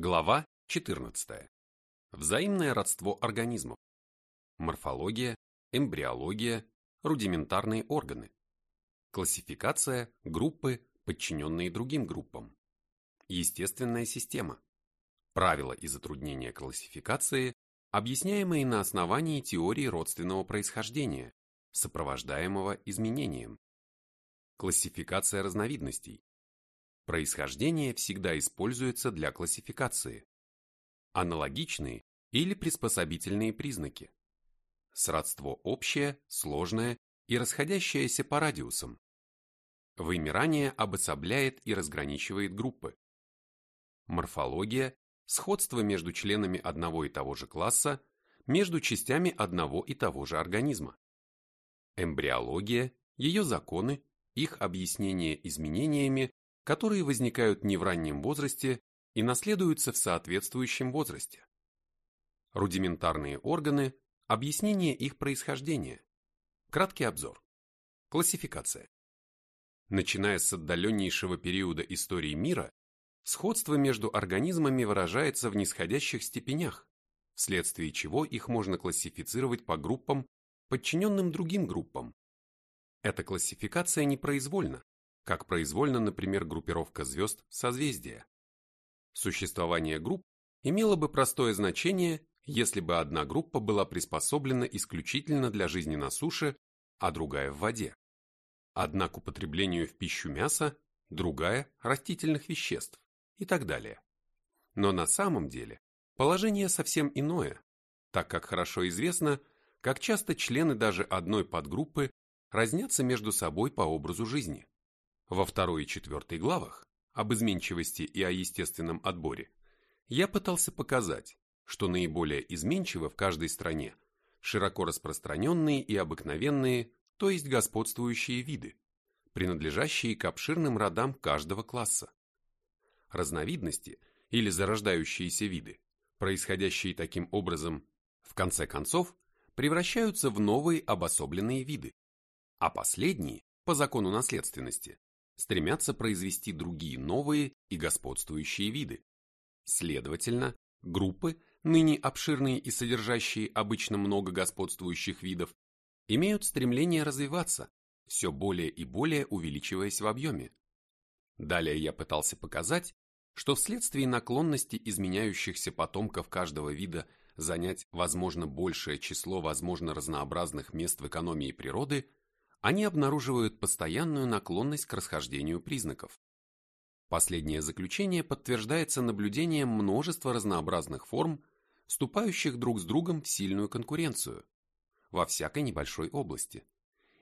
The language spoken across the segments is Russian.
Глава 14. Взаимное родство организмов. Морфология, эмбриология, рудиментарные органы. Классификация, группы, подчиненные другим группам. Естественная система. Правила и затруднения классификации, объясняемые на основании теории родственного происхождения, сопровождаемого изменением. Классификация разновидностей. Происхождение всегда используется для классификации. Аналогичные или приспособительные признаки. Сродство общее, сложное и расходящееся по радиусам. Вымирание обособляет и разграничивает группы. Морфология – сходство между членами одного и того же класса, между частями одного и того же организма. Эмбриология – ее законы, их объяснение изменениями которые возникают не в раннем возрасте и наследуются в соответствующем возрасте. Рудиментарные органы – объяснение их происхождения. Краткий обзор. Классификация. Начиная с отдаленнейшего периода истории мира, сходство между организмами выражается в нисходящих степенях, вследствие чего их можно классифицировать по группам, подчиненным другим группам. Эта классификация непроизвольна, как произвольно, например, группировка звезд созвездия. Существование групп имело бы простое значение, если бы одна группа была приспособлена исключительно для жизни на суше, а другая в воде. Одна к употреблению в пищу мяса, другая – растительных веществ и так далее. Но на самом деле положение совсем иное, так как хорошо известно, как часто члены даже одной подгруппы разнятся между собой по образу жизни. Во второй и четвертой главах об изменчивости и о естественном отборе я пытался показать, что наиболее изменчивы в каждой стране широко распространенные и обыкновенные, то есть господствующие виды, принадлежащие к обширным родам каждого класса. Разновидности или зарождающиеся виды, происходящие таким образом, в конце концов, превращаются в новые обособленные виды, а последние, по закону наследственности, стремятся произвести другие новые и господствующие виды. Следовательно, группы, ныне обширные и содержащие обычно много господствующих видов, имеют стремление развиваться, все более и более увеличиваясь в объеме. Далее я пытался показать, что вследствие наклонности изменяющихся потомков каждого вида занять возможно большее число возможно разнообразных мест в экономии природы, они обнаруживают постоянную наклонность к расхождению признаков. Последнее заключение подтверждается наблюдением множества разнообразных форм, вступающих друг с другом в сильную конкуренцию во всякой небольшой области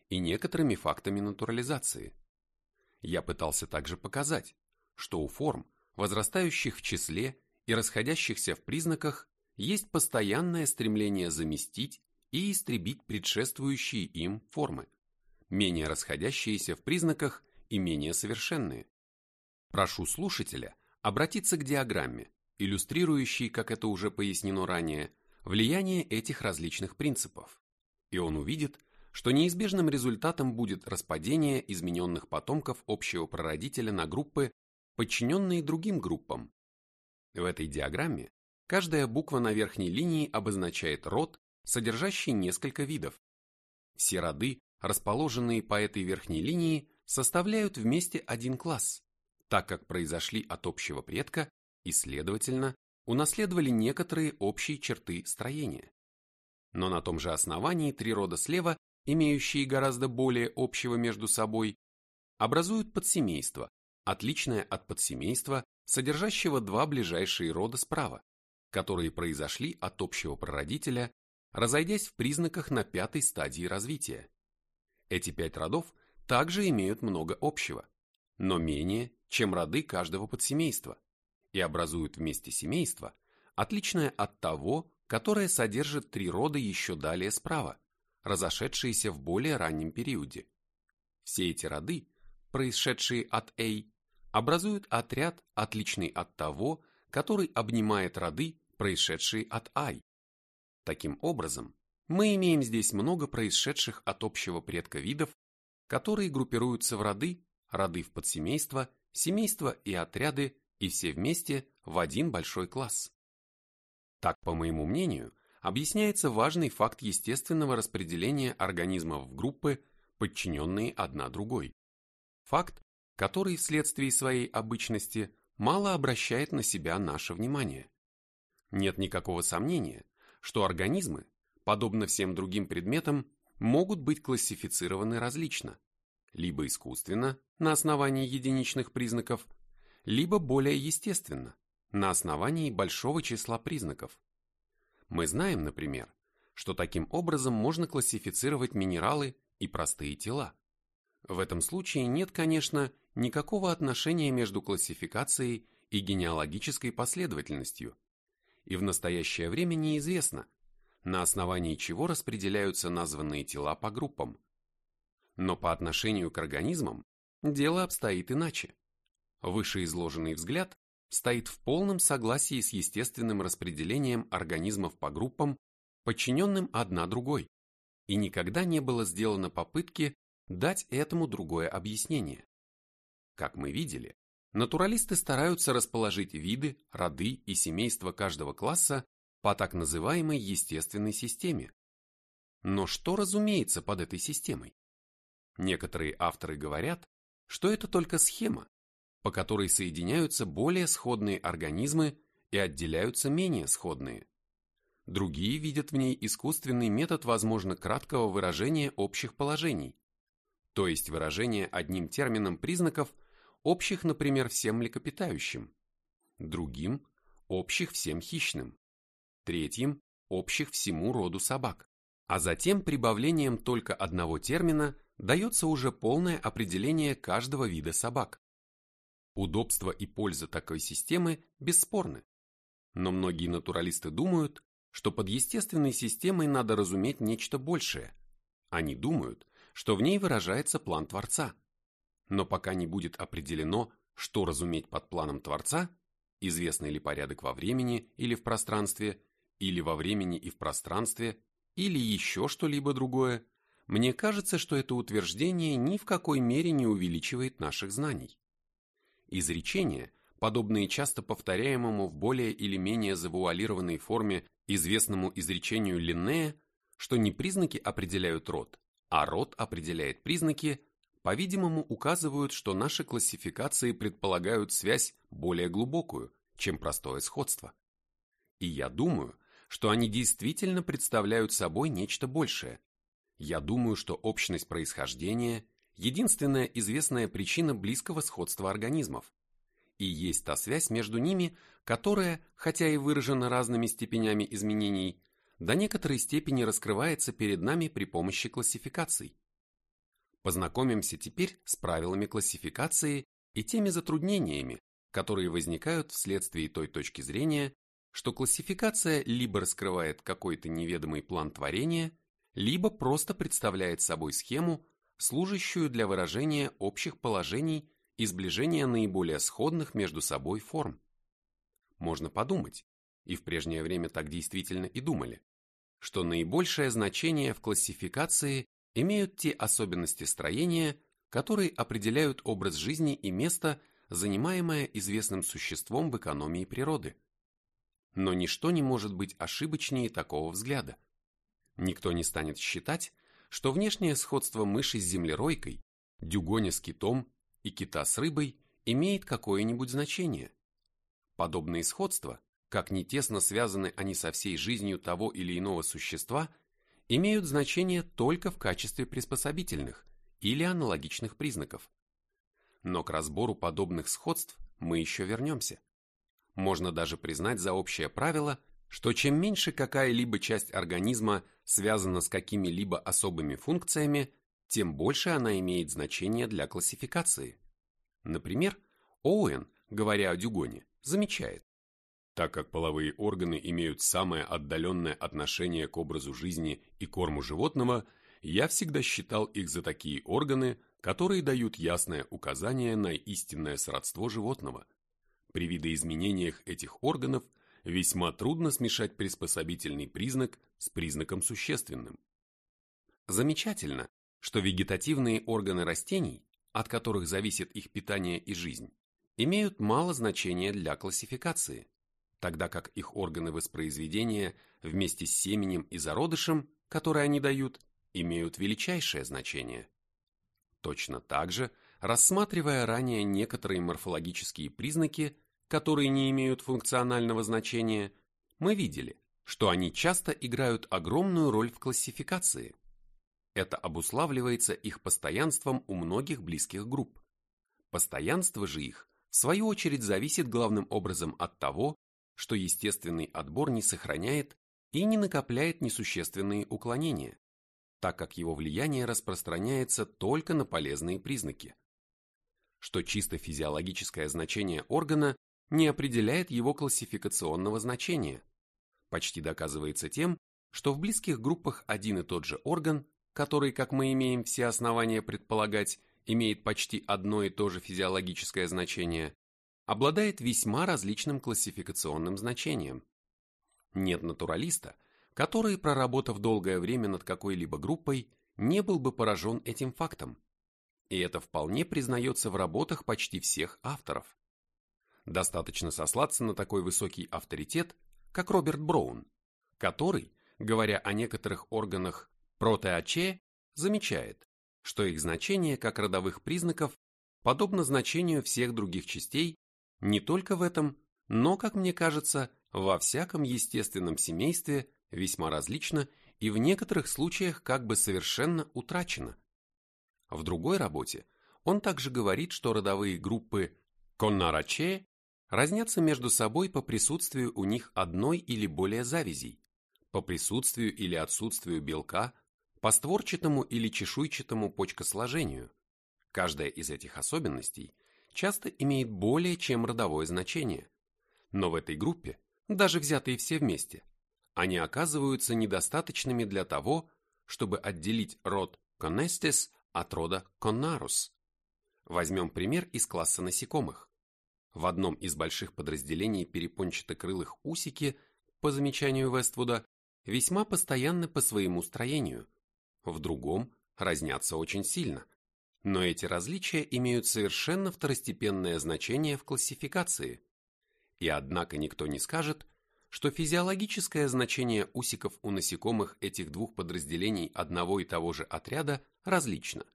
и некоторыми фактами натурализации. Я пытался также показать, что у форм, возрастающих в числе и расходящихся в признаках, есть постоянное стремление заместить и истребить предшествующие им формы менее расходящиеся в признаках и менее совершенные. Прошу слушателя обратиться к диаграмме, иллюстрирующей, как это уже пояснено ранее, влияние этих различных принципов, и он увидит, что неизбежным результатом будет распадение измененных потомков общего прародителя на группы, подчиненные другим группам. В этой диаграмме каждая буква на верхней линии обозначает род, содержащий несколько видов. Все роды расположенные по этой верхней линии, составляют вместе один класс, так как произошли от общего предка и, следовательно, унаследовали некоторые общие черты строения. Но на том же основании три рода слева, имеющие гораздо более общего между собой, образуют подсемейство, отличное от подсемейства, содержащего два ближайшие рода справа, которые произошли от общего прародителя, разойдясь в признаках на пятой стадии развития. Эти пять родов также имеют много общего, но менее, чем роды каждого подсемейства, и образуют вместе семейство, отличное от того, которое содержит три рода еще далее справа, разошедшиеся в более раннем периоде. Все эти роды, происшедшие от A, образуют отряд, отличный от того, который обнимает роды, происшедшие от I. Таким образом, мы имеем здесь много происшедших от общего предка видов, которые группируются в роды, роды в подсемейства, семейства и отряды и все вместе в один большой класс. Так, по моему мнению, объясняется важный факт естественного распределения организмов в группы, подчиненные одна другой. Факт, который вследствие своей обычности мало обращает на себя наше внимание. Нет никакого сомнения, что организмы, подобно всем другим предметам, могут быть классифицированы различно, либо искусственно, на основании единичных признаков, либо более естественно, на основании большого числа признаков. Мы знаем, например, что таким образом можно классифицировать минералы и простые тела. В этом случае нет, конечно, никакого отношения между классификацией и генеалогической последовательностью, и в настоящее время неизвестно, на основании чего распределяются названные тела по группам. Но по отношению к организмам дело обстоит иначе. Вышеизложенный взгляд стоит в полном согласии с естественным распределением организмов по группам, подчиненным одна другой, и никогда не было сделано попытки дать этому другое объяснение. Как мы видели, натуралисты стараются расположить виды, роды и семейства каждого класса по так называемой естественной системе. Но что разумеется под этой системой? Некоторые авторы говорят, что это только схема, по которой соединяются более сходные организмы и отделяются менее сходные. Другие видят в ней искусственный метод, возможно, краткого выражения общих положений, то есть выражения одним термином признаков, общих, например, всем млекопитающим, другим – общих всем хищным, третьим – общих всему роду собак, а затем прибавлением только одного термина дается уже полное определение каждого вида собак. Удобство и польза такой системы бесспорны, но многие натуралисты думают, что под естественной системой надо разуметь нечто большее. Они думают, что в ней выражается план Творца. Но пока не будет определено, что разуметь под планом Творца, известный ли порядок во времени или в пространстве, или во времени и в пространстве, или еще что-либо другое, мне кажется, что это утверждение ни в какой мере не увеличивает наших знаний. Изречения, подобные часто повторяемому в более или менее завуалированной форме известному изречению Линнея, что не признаки определяют род, а род определяет признаки, по-видимому, указывают, что наши классификации предполагают связь более глубокую, чем простое сходство. И я думаю, что они действительно представляют собой нечто большее. Я думаю, что общность происхождения – единственная известная причина близкого сходства организмов. И есть та связь между ними, которая, хотя и выражена разными степенями изменений, до некоторой степени раскрывается перед нами при помощи классификаций. Познакомимся теперь с правилами классификации и теми затруднениями, которые возникают вследствие той точки зрения, что классификация либо раскрывает какой-то неведомый план творения, либо просто представляет собой схему, служащую для выражения общих положений и сближения наиболее сходных между собой форм. Можно подумать, и в прежнее время так действительно и думали, что наибольшее значение в классификации имеют те особенности строения, которые определяют образ жизни и место, занимаемое известным существом в экономии природы. Но ничто не может быть ошибочнее такого взгляда. Никто не станет считать, что внешнее сходство мыши с землеройкой, дюгоня с китом и кита с рыбой имеет какое-нибудь значение. Подобные сходства как ни тесно связаны они со всей жизнью того или иного существа, имеют значение только в качестве приспособительных или аналогичных признаков. Но к разбору подобных сходств мы еще вернемся. Можно даже признать за общее правило, что чем меньше какая-либо часть организма связана с какими-либо особыми функциями, тем больше она имеет значение для классификации. Например, Оуэн, говоря о дюгоне, замечает, так как половые органы имеют самое отдаленное отношение к образу жизни и корму животного, я всегда считал их за такие органы, которые дают ясное указание на истинное сродство животного. При видоизменениях этих органов весьма трудно смешать приспособительный признак с признаком существенным. Замечательно, что вегетативные органы растений, от которых зависит их питание и жизнь, имеют мало значения для классификации, тогда как их органы воспроизведения вместе с семенем и зародышем, которые они дают, имеют величайшее значение. Точно так же, рассматривая ранее некоторые морфологические признаки, которые не имеют функционального значения, мы видели, что они часто играют огромную роль в классификации. Это обуславливается их постоянством у многих близких групп. Постоянство же их, в свою очередь, зависит главным образом от того, что естественный отбор не сохраняет и не накопляет несущественные уклонения, так как его влияние распространяется только на полезные признаки. Что чисто физиологическое значение органа не определяет его классификационного значения. Почти доказывается тем, что в близких группах один и тот же орган, который, как мы имеем все основания предполагать, имеет почти одно и то же физиологическое значение, обладает весьма различным классификационным значением. Нет натуралиста, который, проработав долгое время над какой-либо группой, не был бы поражен этим фактом. И это вполне признается в работах почти всех авторов. Достаточно сослаться на такой высокий авторитет, как Роберт Браун, который, говоря о некоторых органах протеаче, замечает, что их значение как родовых признаков подобно значению всех других частей не только в этом, но, как мне кажется, во всяком естественном семействе весьма различно и в некоторых случаях как бы совершенно утрачено. В другой работе он также говорит, что родовые группы коннараче разнятся между собой по присутствию у них одной или более завязей, по присутствию или отсутствию белка, по створчатому или чешуйчатому почкосложению. Каждая из этих особенностей – часто имеет более чем родовое значение. Но в этой группе, даже взятые все вместе, они оказываются недостаточными для того, чтобы отделить род Conestes от рода Conarus. Возьмем пример из класса насекомых. В одном из больших подразделений перепончатокрылых усики, по замечанию Вествуда, весьма постоянны по своему строению, в другом разнятся очень сильно – но эти различия имеют совершенно второстепенное значение в классификации. И однако никто не скажет, что физиологическое значение усиков у насекомых этих двух подразделений одного и того же отряда различно.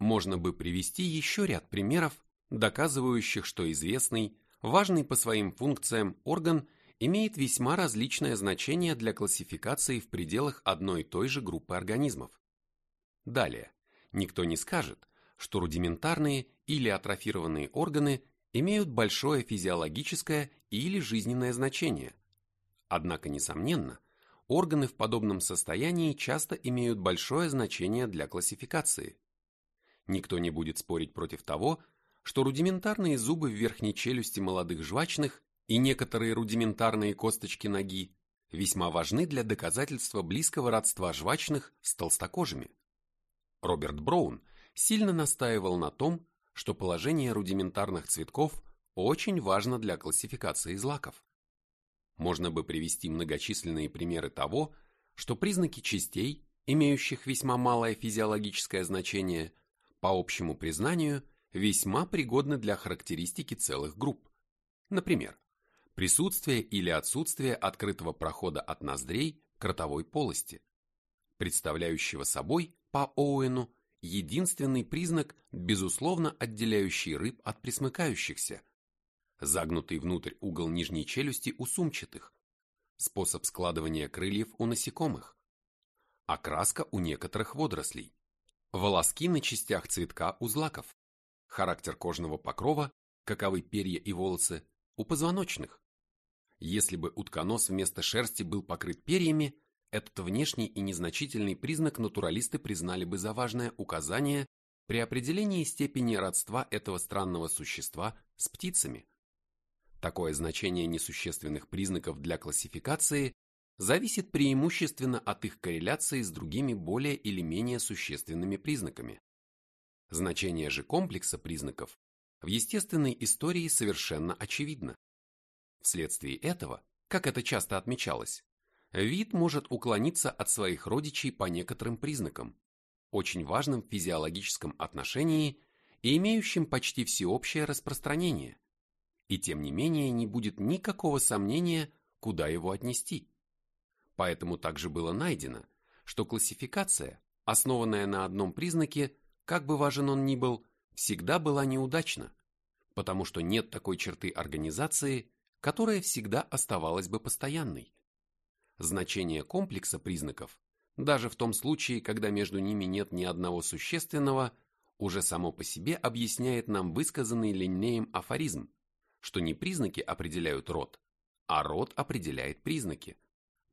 Можно бы привести еще ряд примеров, доказывающих, что известный, важный по своим функциям орган имеет весьма различное значение для классификации в пределах одной и той же группы организмов. Далее никто не скажет, что рудиментарные или атрофированные органы имеют большое физиологическое или жизненное значение. Однако, несомненно, органы в подобном состоянии часто имеют большое значение для классификации. Никто не будет спорить против того, что рудиментарные зубы в верхней челюсти молодых жвачных и некоторые рудиментарные косточки ноги весьма важны для доказательства близкого родства жвачных с толстокожими. Роберт Браун сильно настаивал на том, что положение рудиментарных цветков очень важно для классификации злаков. Можно бы привести многочисленные примеры того, что признаки частей, имеющих весьма малое физиологическое значение, по общему признанию, весьма пригодны для характеристики целых групп. Например, присутствие или отсутствие открытого прохода от ноздрей к ротовой полости, представляющего собой по Оуэну единственный признак, безусловно отделяющий рыб от присмыкающихся. Загнутый внутрь угол нижней челюсти у сумчатых, способ складывания крыльев у насекомых, окраска у некоторых водорослей, волоски на частях цветка у злаков, характер кожного покрова, каковы перья и волосы, у позвоночных. Если бы утконос вместо шерсти был покрыт перьями, этот внешний и незначительный признак натуралисты признали бы за важное указание при определении степени родства этого странного существа с птицами. Такое значение несущественных признаков для классификации зависит преимущественно от их корреляции с другими более или менее существенными признаками. Значение же комплекса признаков в естественной истории совершенно очевидно. Вследствие этого, как это часто отмечалось, Вид может уклониться от своих родичей по некоторым признакам, очень важным в физиологическом отношении и имеющим почти всеобщее распространение, и тем не менее не будет никакого сомнения, куда его отнести. Поэтому также было найдено, что классификация, основанная на одном признаке, как бы важен он ни был, всегда была неудачна, потому что нет такой черты организации, которая всегда оставалась бы постоянной. Значение комплекса признаков, даже в том случае, когда между ними нет ни одного существенного, уже само по себе объясняет нам высказанный Линнеем афоризм, что не признаки определяют род, а род определяет признаки,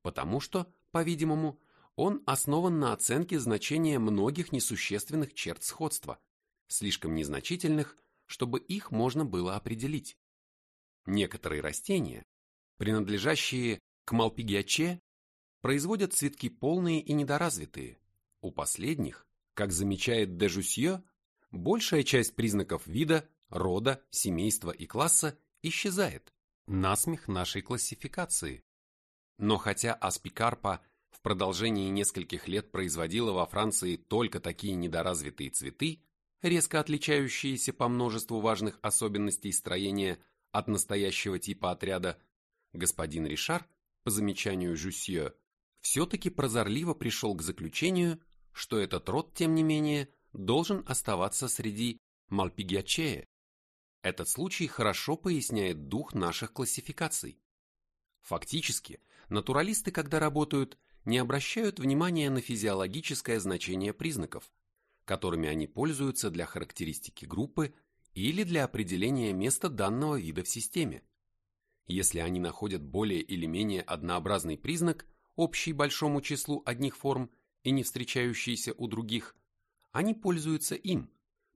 потому что, по-видимому, он основан на оценке значения многих несущественных черт сходства, слишком незначительных, чтобы их можно было определить. Некоторые растения, принадлежащие к Малпигиаче, производят цветки полные и недоразвитые. У последних, как замечает Дежусье, большая часть признаков вида, рода, семейства и класса исчезает, насмех нашей классификации. Но хотя аспикарпа в продолжении нескольких лет производила во Франции только такие недоразвитые цветы, резко отличающиеся по множеству важных особенностей строения от настоящего типа отряда, господин Ришар, по замечанию Жюсье, все-таки прозорливо пришел к заключению, что этот род, тем не менее, должен оставаться среди Мальпигиачея. Этот случай хорошо поясняет дух наших классификаций. Фактически, натуралисты, когда работают, не обращают внимания на физиологическое значение признаков, которыми они пользуются для характеристики группы или для определения места данного вида в системе. Если они находят более или менее однообразный признак, общий большому числу одних форм и не встречающийся у других, они пользуются им,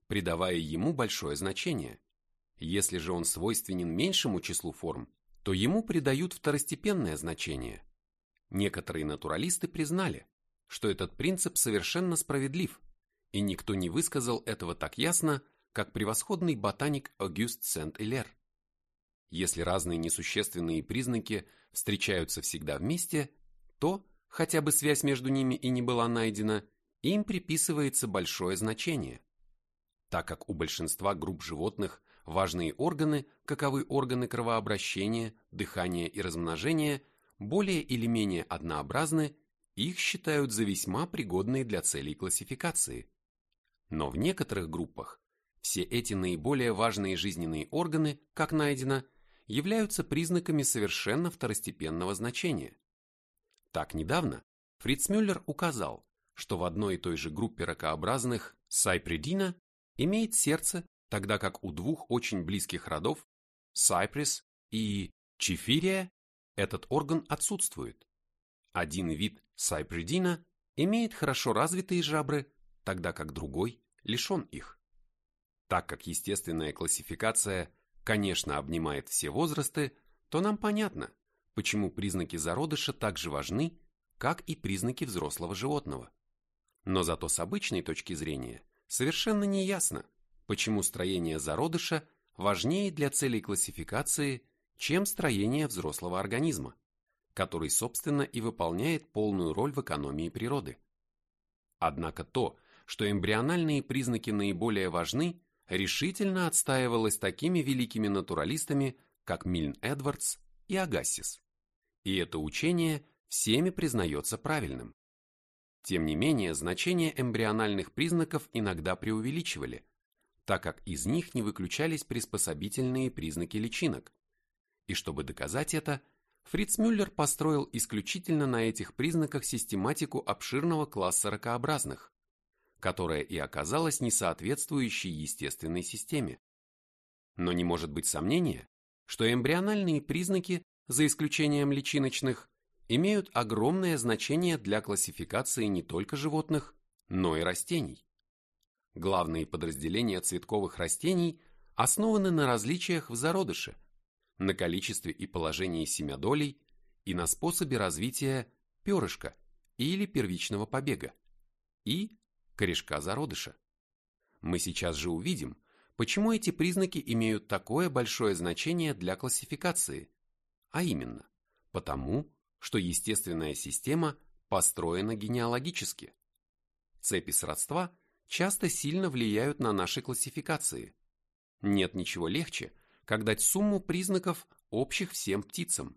придавая ему большое значение. Если же он свойственен меньшему числу форм, то ему придают второстепенное значение. Некоторые натуралисты признали, что этот принцип совершенно справедлив, и никто не высказал этого так ясно, как превосходный ботаник Огюст Сент-Илер. Если разные несущественные признаки встречаются всегда вместе, то, хотя бы связь между ними и не была найдена, им приписывается большое значение. Так как у большинства групп животных важные органы, каковы органы кровообращения, дыхания и размножения, более или менее однообразны, их считают за весьма пригодные для целей классификации. Но в некоторых группах все эти наиболее важные жизненные органы, как найдено, являются признаками совершенно второстепенного значения. Так недавно Фриц Мюллер указал, что в одной и той же группе ракообразных сайпредина имеет сердце, тогда как у двух очень близких родов Cypress и Чифирия этот орган отсутствует. Один вид сайпредина имеет хорошо развитые жабры, тогда как другой лишен их. Так как естественная классификация, конечно, обнимает все возрасты, то нам понятно, почему признаки зародыша так же важны, как и признаки взрослого животного. Но зато с обычной точки зрения совершенно не ясно, почему строение зародыша важнее для целей классификации, чем строение взрослого организма, который, собственно, и выполняет полную роль в экономии природы. Однако то, что эмбриональные признаки наиболее важны, решительно отстаивалось такими великими натуралистами, как Мильн Эдвардс и Агассис. И это учение всеми признается правильным. Тем не менее, значение эмбриональных признаков иногда преувеличивали, так как из них не выключались приспособительные признаки личинок. И чтобы доказать это, Фриц Мюллер построил исключительно на этих признаках систематику обширного класса ракообразных, которая и оказалась несоответствующей естественной системе. Но не может быть сомнения, что эмбриональные признаки, за исключением личиночных, имеют огромное значение для классификации не только животных, но и растений. Главные подразделения цветковых растений основаны на различиях в зародыше, на количестве и положении семядолей и на способе развития перышка или первичного побега и корешка зародыша. Мы сейчас же увидим, почему эти признаки имеют такое большое значение для классификации, а именно, потому, что естественная система построена генеалогически. Цепи сродства часто сильно влияют на наши классификации. Нет ничего легче, как дать сумму признаков, общих всем птицам.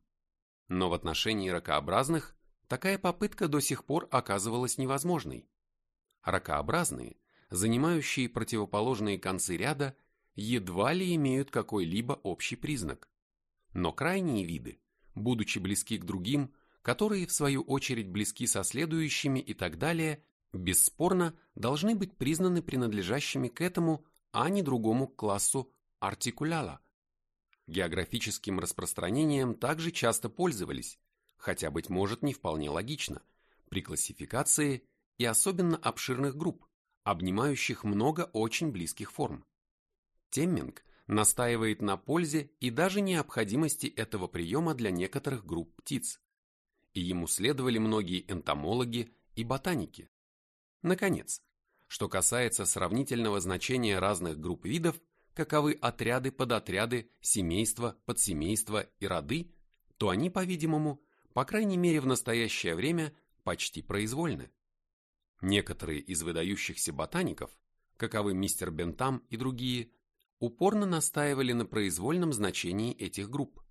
Но в отношении ракообразных такая попытка до сих пор оказывалась невозможной. Ракообразные, занимающие противоположные концы ряда, едва ли имеют какой-либо общий признак. Но крайние виды, будучи близки к другим, которые в свою очередь близки со следующими и так далее, бесспорно должны быть признаны принадлежащими к этому, а не другому классу артикуляла. Географическим распространением также часто пользовались, хотя, быть может, не вполне логично, при классификации и особенно обширных групп, обнимающих много очень близких форм. Темминг настаивает на пользе и даже необходимости этого приема для некоторых групп птиц, и ему следовали многие энтомологи и ботаники. Наконец, что касается сравнительного значения разных групп видов, каковы отряды, подотряды, семейства, подсемейства и роды, то они, по-видимому, по крайней мере в настоящее время, почти произвольны. Некоторые из выдающихся ботаников, каковы мистер Бентам и другие, упорно настаивали на произвольном значении этих групп.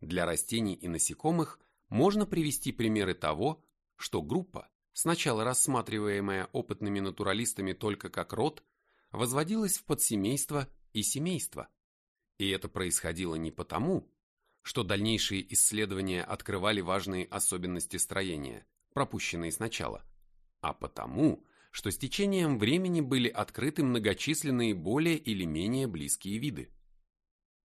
Для растений и насекомых можно привести примеры того, что группа, сначала рассматриваемая опытными натуралистами только как род, возводилась в подсемейство и семейство. И это происходило не потому, что дальнейшие исследования открывали важные особенности строения, пропущенные сначала, а потому, что с течением времени были открыты многочисленные более или менее близкие виды.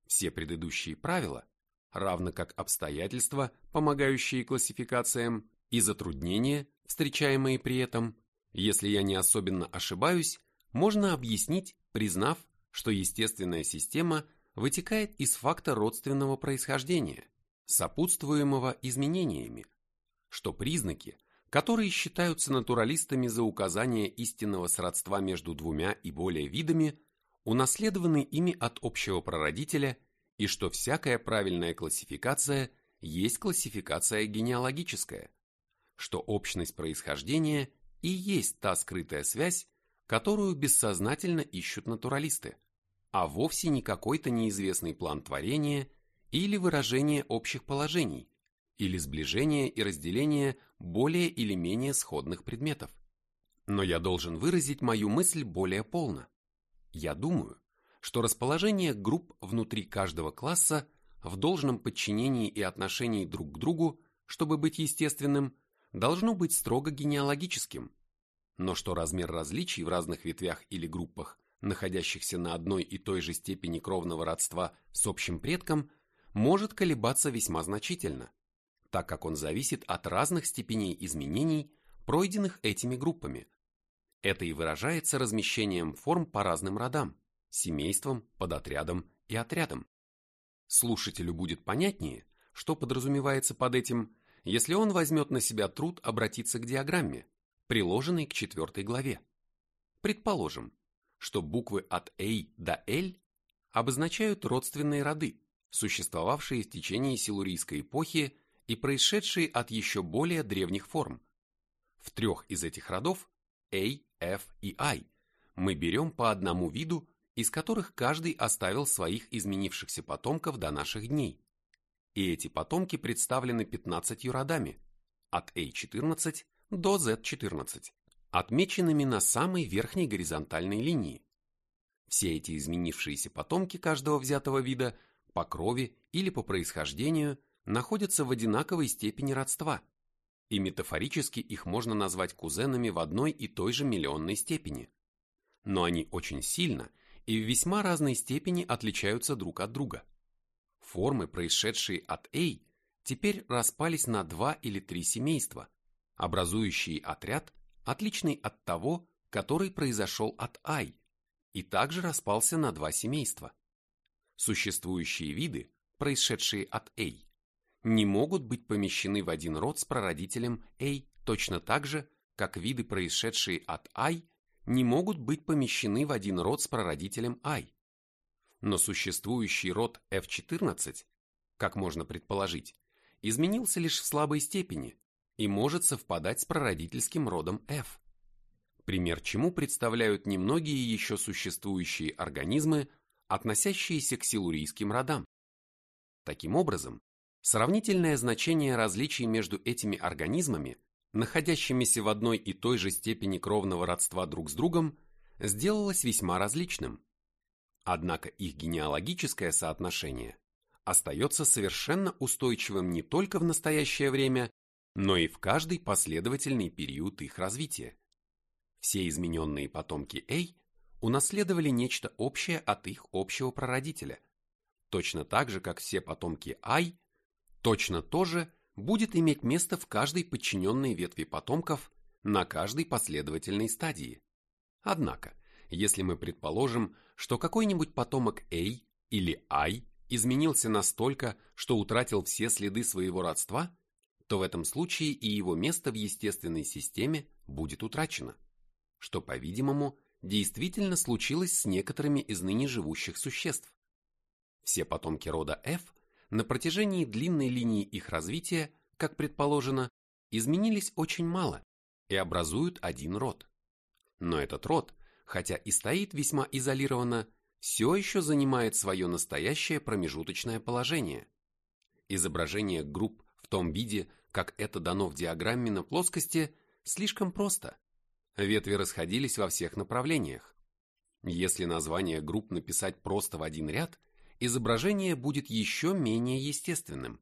Все предыдущие правила, равно как обстоятельства, помогающие классификациям, и затруднения, встречаемые при этом, если я не особенно ошибаюсь, можно объяснить, признав, что естественная система вытекает из факта родственного происхождения, сопутствуемого изменениями, что признаки, которые считаются натуралистами за указание истинного сродства между двумя и более видами, унаследованы ими от общего прародителя и что всякая правильная классификация есть классификация генеалогическая, что общность происхождения и есть та скрытая связь, которую бессознательно ищут натуралисты, а вовсе не какой-то неизвестный план творения или выражение общих положений, или сближение и разделение более или менее сходных предметов. Но я должен выразить мою мысль более полно. Я думаю, что расположение групп внутри каждого класса в должном подчинении и отношении друг к другу, чтобы быть естественным, должно быть строго генеалогическим, но что размер различий в разных ветвях или группах, находящихся на одной и той же степени кровного родства с общим предком, может колебаться весьма значительно, так как он зависит от разных степеней изменений, пройденных этими группами. Это и выражается размещением форм по разным родам, семействам, подотрядам и отрядам. Слушателю будет понятнее, что подразумевается под этим, если он возьмет на себя труд обратиться к диаграмме, приложенной к четвертой главе. Предположим, что буквы от A до L обозначают родственные роды, существовавшие в течение силурийской эпохи и происшедшие от еще более древних форм. В трех из этих родов A, F и I мы берем по одному виду, из которых каждый оставил своих изменившихся потомков до наших дней. И эти потомки представлены 15 родами, от A14 до Z14, отмеченными на самой верхней горизонтальной линии. Все эти изменившиеся потомки каждого взятого вида по крови или по происхождению находятся в одинаковой степени родства, и метафорически их можно назвать кузенами в одной и той же миллионной степени. Но они очень сильно и в весьма разной степени отличаются друг от друга. Формы, происшедшие от A, теперь распались на два или три семейства – образующие отряд, отличный от того, который произошел от Ай, и также распался на два семейства. Существующие виды, происшедшие от Эй, не могут быть помещены в один род с прародителем Эй точно так же, как виды, происшедшие от Ай, не могут быть помещены в один род с прародителем Ай. Но существующий род F14, как можно предположить, изменился лишь в слабой степени, и может совпадать с прародительским родом F. пример чему представляют немногие еще существующие организмы, относящиеся к силурийским родам. Таким образом, сравнительное значение различий между этими организмами, находящимися в одной и той же степени кровного родства друг с другом, сделалось весьма различным. Однако их генеалогическое соотношение остается совершенно устойчивым не только в настоящее время, но и в каждый последовательный период их развития. Все измененные потомки Эй унаследовали нечто общее от их общего прародителя, точно так же, как все потомки Ай, точно то же будет иметь место в каждой подчиненной ветви потомков на каждой последовательной стадии. Однако, если мы предположим, что какой-нибудь потомок A или I изменился настолько, что утратил все следы своего родства, то в этом случае и его место в естественной системе будет утрачено, что, по-видимому, действительно случилось с некоторыми из ныне живущих существ. Все потомки рода F на протяжении длинной линии их развития, как предположено, изменились очень мало и образуют один род. Но этот род, хотя и стоит весьма изолированно, все еще занимает свое настоящее промежуточное положение. Изображение групп в том виде, как это дано в диаграмме на плоскости, слишком просто. Ветви расходились во всех направлениях. Если название групп написать просто в один ряд, изображение будет еще менее естественным.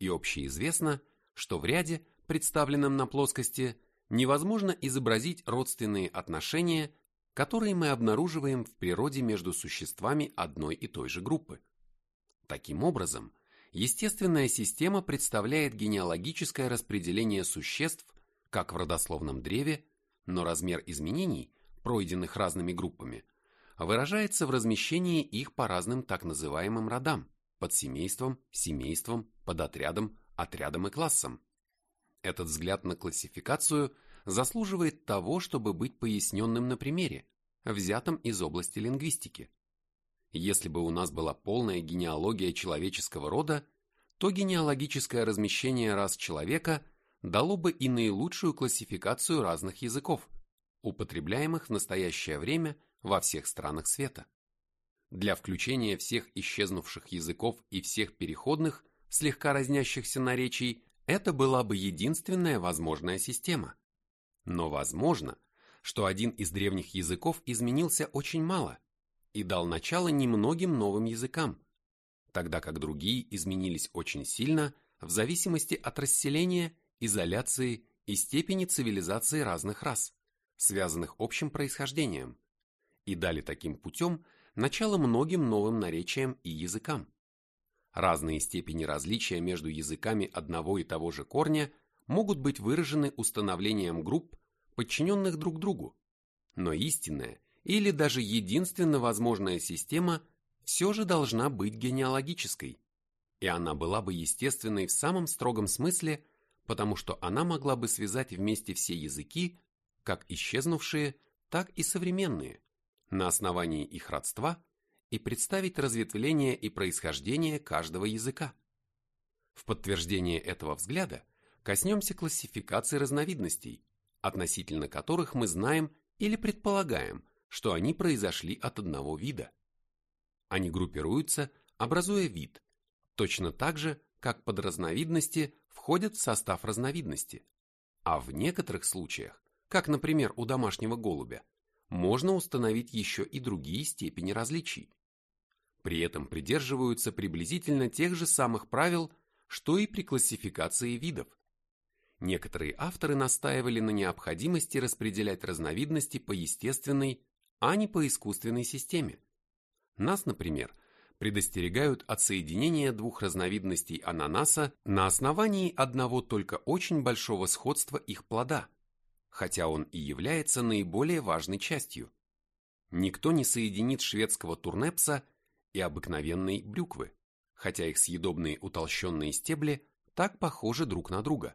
И общеизвестно, что в ряде, представленном на плоскости, невозможно изобразить родственные отношения, которые мы обнаруживаем в природе между существами одной и той же группы. Таким образом, естественная система представляет генеалогическое распределение существ как в родословном древе, но размер изменений, пройденных разными группами, выражается в размещении их по разным так называемым родам, подсемействам, семействам, подотрядам, отрядам и классам. Этот взгляд на классификацию заслуживает того, чтобы быть поясненным на примере, взятом из области лингвистики. Если бы у нас была полная генеалогия человеческого рода, то генеалогическое размещение рас человека дало бы и наилучшую классификацию разных языков, употребляемых в настоящее время во всех странах света. Для включения всех исчезнувших языков и всех переходных, слегка разнящихся наречий, это была бы единственная возможная система. Но возможно, что один из древних языков изменился очень мало и дал начало немногим новым языкам, тогда как другие изменились очень сильно в зависимости от расселения, изоляции и степени цивилизации разных рас, связанных общим происхождением, и дали таким путем начало многим новым наречиям и языкам. Разные степени различия между языками одного и того же корня могут быть выражены установлением групп, подчиненных друг другу, но истинная или даже единственно возможная система все же должна быть генеалогической, и она была бы естественной в самом строгом смысле, потому что она могла бы связать вместе все языки, как исчезнувшие, так и современные, на основании их родства и представить разветвление и происхождение каждого языка. В подтверждение этого взгляда коснемся классификации разновидностей, относительно которых мы знаем или предполагаем, что они произошли от одного вида. Они группируются, образуя вид, точно так же, как подразновидности входят в состав разновидности, а в некоторых случаях, как, например, у домашнего голубя, можно установить еще и другие степени различий. При этом придерживаются приблизительно тех же самых правил, что и при классификации видов. Некоторые авторы настаивали на необходимости распределять разновидности по естественной, а не по искусственной системе. Нас, например, предостерегают от соединения двух разновидностей ананаса на основании одного только очень большого сходства их плода, хотя он и является наиболее важной частью. Никто не соединит шведского турнепса и обыкновенной брюквы, хотя их съедобные утолщенные стебли так похожи друг на друга.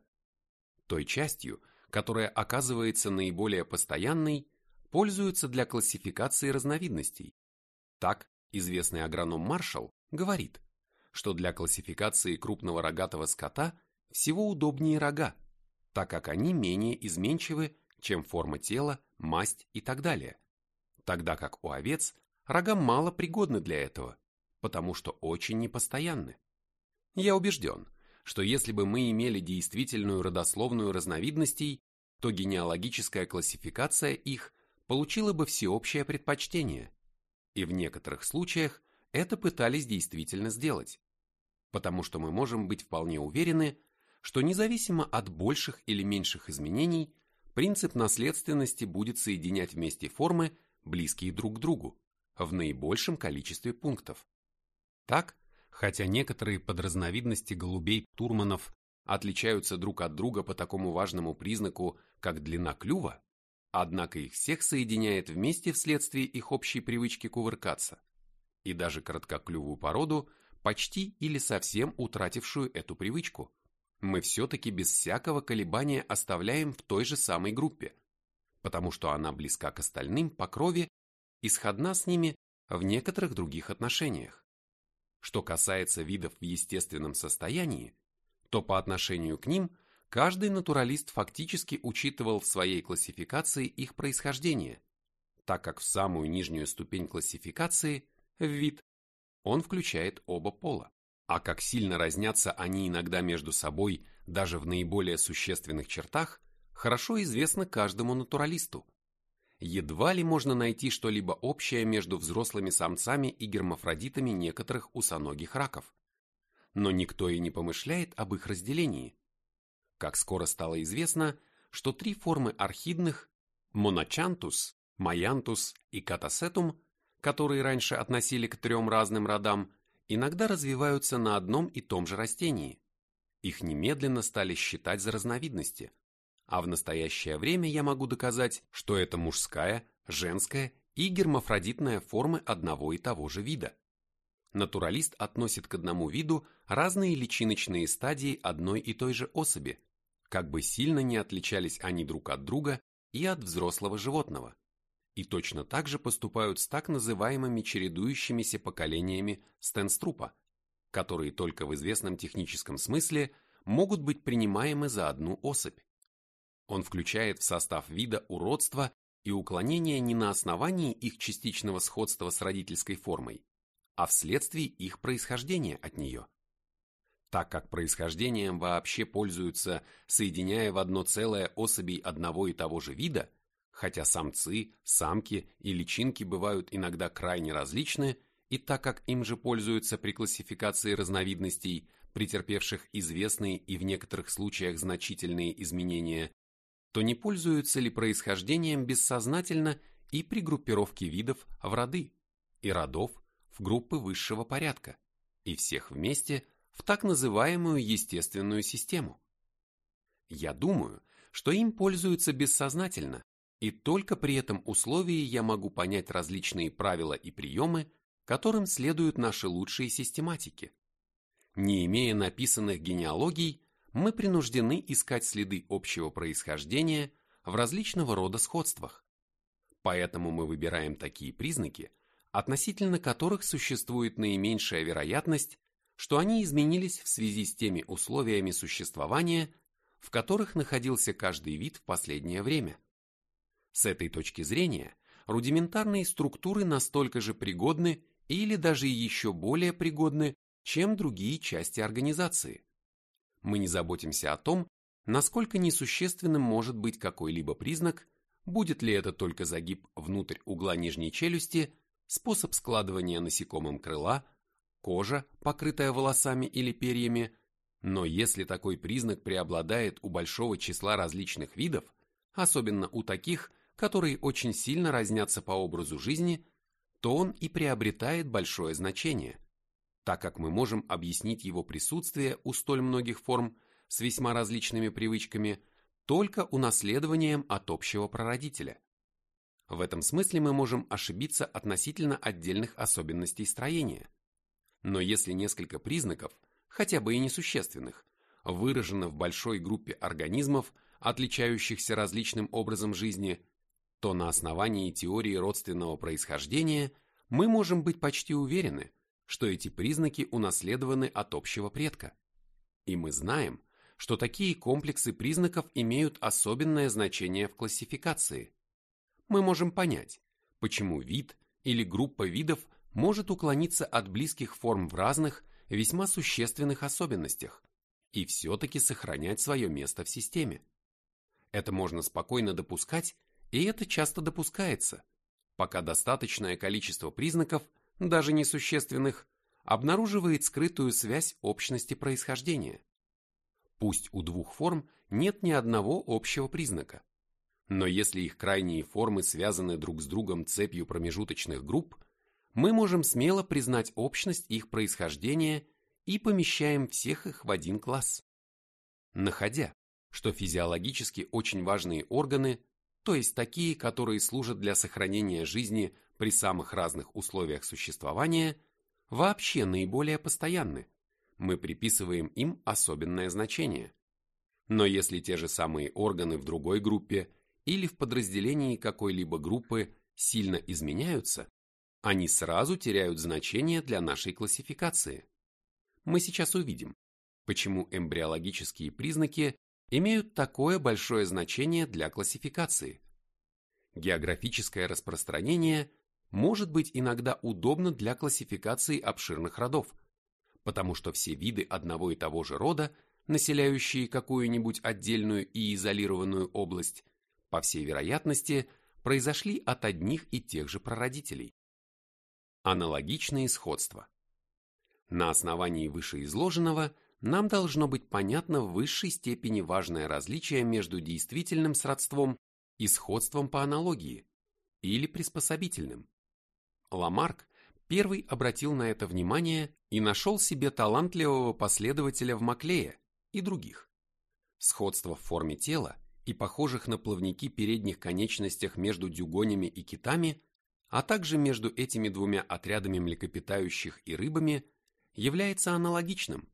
Той частью, которая оказывается наиболее постоянной, пользуются для классификации разновидностей. Так, известный агроном Маршалл говорит, что для классификации крупного рогатого скота всего удобнее рога, так как они менее изменчивы, чем форма тела масть и так далее, тогда как у овец рога мало пригодны для этого, потому что очень непостоянны. Я убежден, что если бы мы имели действительную родословную разновидностей, то генеалогическая классификация их получила бы всеобщее предпочтение, и в некоторых случаях это пытались действительно сделать, потому что мы можем быть вполне уверены, что независимо от больших или меньших изменений, принцип наследственности будет соединять вместе формы, близкие друг к другу, в наибольшем количестве пунктов. Так, хотя некоторые подразновидности голубей-турманов отличаются друг от друга по такому важному признаку, как длина клюва, однако их всех соединяет вместе вследствие их общей привычки кувыркаться, и даже короткоклювую породу, почти или совсем утратившую эту привычку, мы все-таки без всякого колебания оставляем в той же самой группе, потому что она близка к остальным по крови и сходна с ними в некоторых других отношениях. Что касается видов в естественном состоянии, то по отношению к ним каждый натуралист фактически учитывал в своей классификации их происхождение, так как в самую нижнюю ступень классификации, в вид, он включает оба пола. А как сильно разнятся они иногда между собой даже в наиболее существенных чертах, хорошо известно каждому натуралисту. Едва ли можно найти что-либо общее между взрослыми самцами и гермафродитами некоторых усоногих раков. Но никто и не помышляет об их разделении. Как скоро стало известно, что три формы архидных – моночантус, майантус и катасетум, которые раньше относили к трем разным родам, иногда развиваются на одном и том же растении. Их немедленно стали считать за разновидности – а в настоящее время я могу доказать, что это мужская, женская и гермафродитная формы одного и того же вида. Натуралист относит к одному виду разные личиночные стадии одной и той же особи, как бы сильно не отличались они друг от друга и от взрослого животного. И точно так же поступают с так называемыми чередующимися поколениями стенструпа, которые только в известном техническом смысле могут быть принимаемы за одну особь. Он включает в состав вида уродство и уклонение не на основании их частичного сходства с родительской формой, а вследствие их происхождения от нее. Так как происхождением вообще пользуются, соединяя в одно целое особей одного и того же вида, хотя самцы, самки и личинки бывают иногда крайне различны, и так как им же пользуются при классификации разновидностей, претерпевших известные и в некоторых случаях значительные изменения то не пользуются ли происхождением бессознательно и при группировке видов в роды и родов в группы высшего порядка и всех вместе в так называемую естественную систему. Я думаю, что им пользуются бессознательно, и только при этом условии я могу понять различные правила и приемы, которым следуют наши лучшие систематики. Не имея написанных генеалогий, мы принуждены искать следы общего происхождения в различного рода сходствах. Поэтому мы выбираем такие признаки, относительно которых существует наименьшая вероятность, что они изменились в связи с теми условиями существования, в которых находился каждый вид в последнее время. С этой точки зрения рудиментарные структуры настолько же пригодны или даже еще более пригодны, чем другие части организации мы не заботимся о том, насколько несущественным может быть какой-либо признак, будет ли это только загиб внутрь угла нижней челюсти, способ складывания насекомым крыла, кожа, покрытая волосами или перьями, но если такой признак преобладает у большого числа различных видов, особенно у таких, которые очень сильно разнятся по образу жизни, то он и приобретает большое значение так как мы можем объяснить его присутствие у столь многих форм с весьма различными привычками только унаследованием от общего прародителя. В этом смысле мы можем ошибиться относительно отдельных особенностей строения. Но если несколько признаков, хотя бы и несущественных, выражено в большой группе организмов, отличающихся различным образом жизни, то на основании теории родственного происхождения мы можем быть почти уверены, что эти признаки унаследованы от общего предка. И мы знаем, что такие комплексы признаков имеют особенное значение в классификации. Мы можем понять, почему вид или группа видов может уклониться от близких форм в разных, весьма существенных особенностях и все-таки сохранять свое место в системе. Это можно спокойно допускать, и это часто допускается, пока достаточное количество признаков, даже несущественных, обнаруживает скрытую связь общности происхождения. Пусть у двух форм нет ни одного общего признака, но если их крайние формы связаны друг с другом цепью промежуточных групп, мы можем смело признать общность их происхождения и помещаем всех их в один класс. Находя, что физиологически очень важные органы, то есть такие, которые служат для сохранения жизни при самых разных условиях существования, вообще наиболее постоянны, мы приписываем им особенное значение. Но если те же самые органы в другой группе или в подразделении какой-либо группы сильно изменяются, они сразу теряют значение для нашей классификации. Мы сейчас увидим, почему эмбриологические признаки имеют такое большое значение для классификации. Географическое распространение может быть иногда удобно для классификации обширных родов, потому что все виды одного и того же рода, населяющие какую-нибудь отдельную и изолированную область, по всей вероятности, произошли от одних и тех же прародителей. Аналогичные сходства. На основании вышеизложенного нам должно быть понятно в высшей степени важное различие между действительным сродством и сходством по аналогии, или приспособительным. Ламарк первый обратил на это внимание и нашел себе талантливого последователя в Маклее и других. Сходство в форме тела и похожих на плавники передних конечностях между дюгонями и китами, а также между этими двумя отрядами млекопитающих и рыбами – является аналогичным.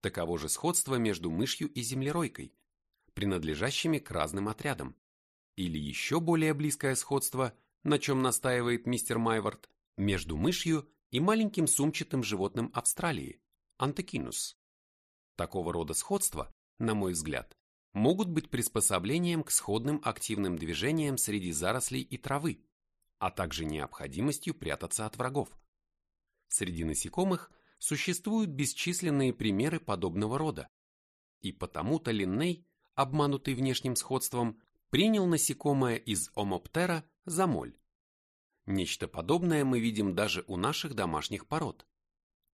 Таково же сходство между мышью и землеройкой, принадлежащими к разным отрядам. Или еще более близкое сходство, на чем настаивает мистер Майвард, между мышью и маленьким сумчатым животным Австралии – антекинус. Такого рода сходства, на мой взгляд, могут быть приспособлением к сходным активным движениям среди зарослей и травы, а также необходимостью прятаться от врагов. Среди насекомых – существуют бесчисленные примеры подобного рода. И потому-то Линней, обманутый внешним сходством, принял насекомое из омоптера за моль. Нечто подобное мы видим даже у наших домашних пород.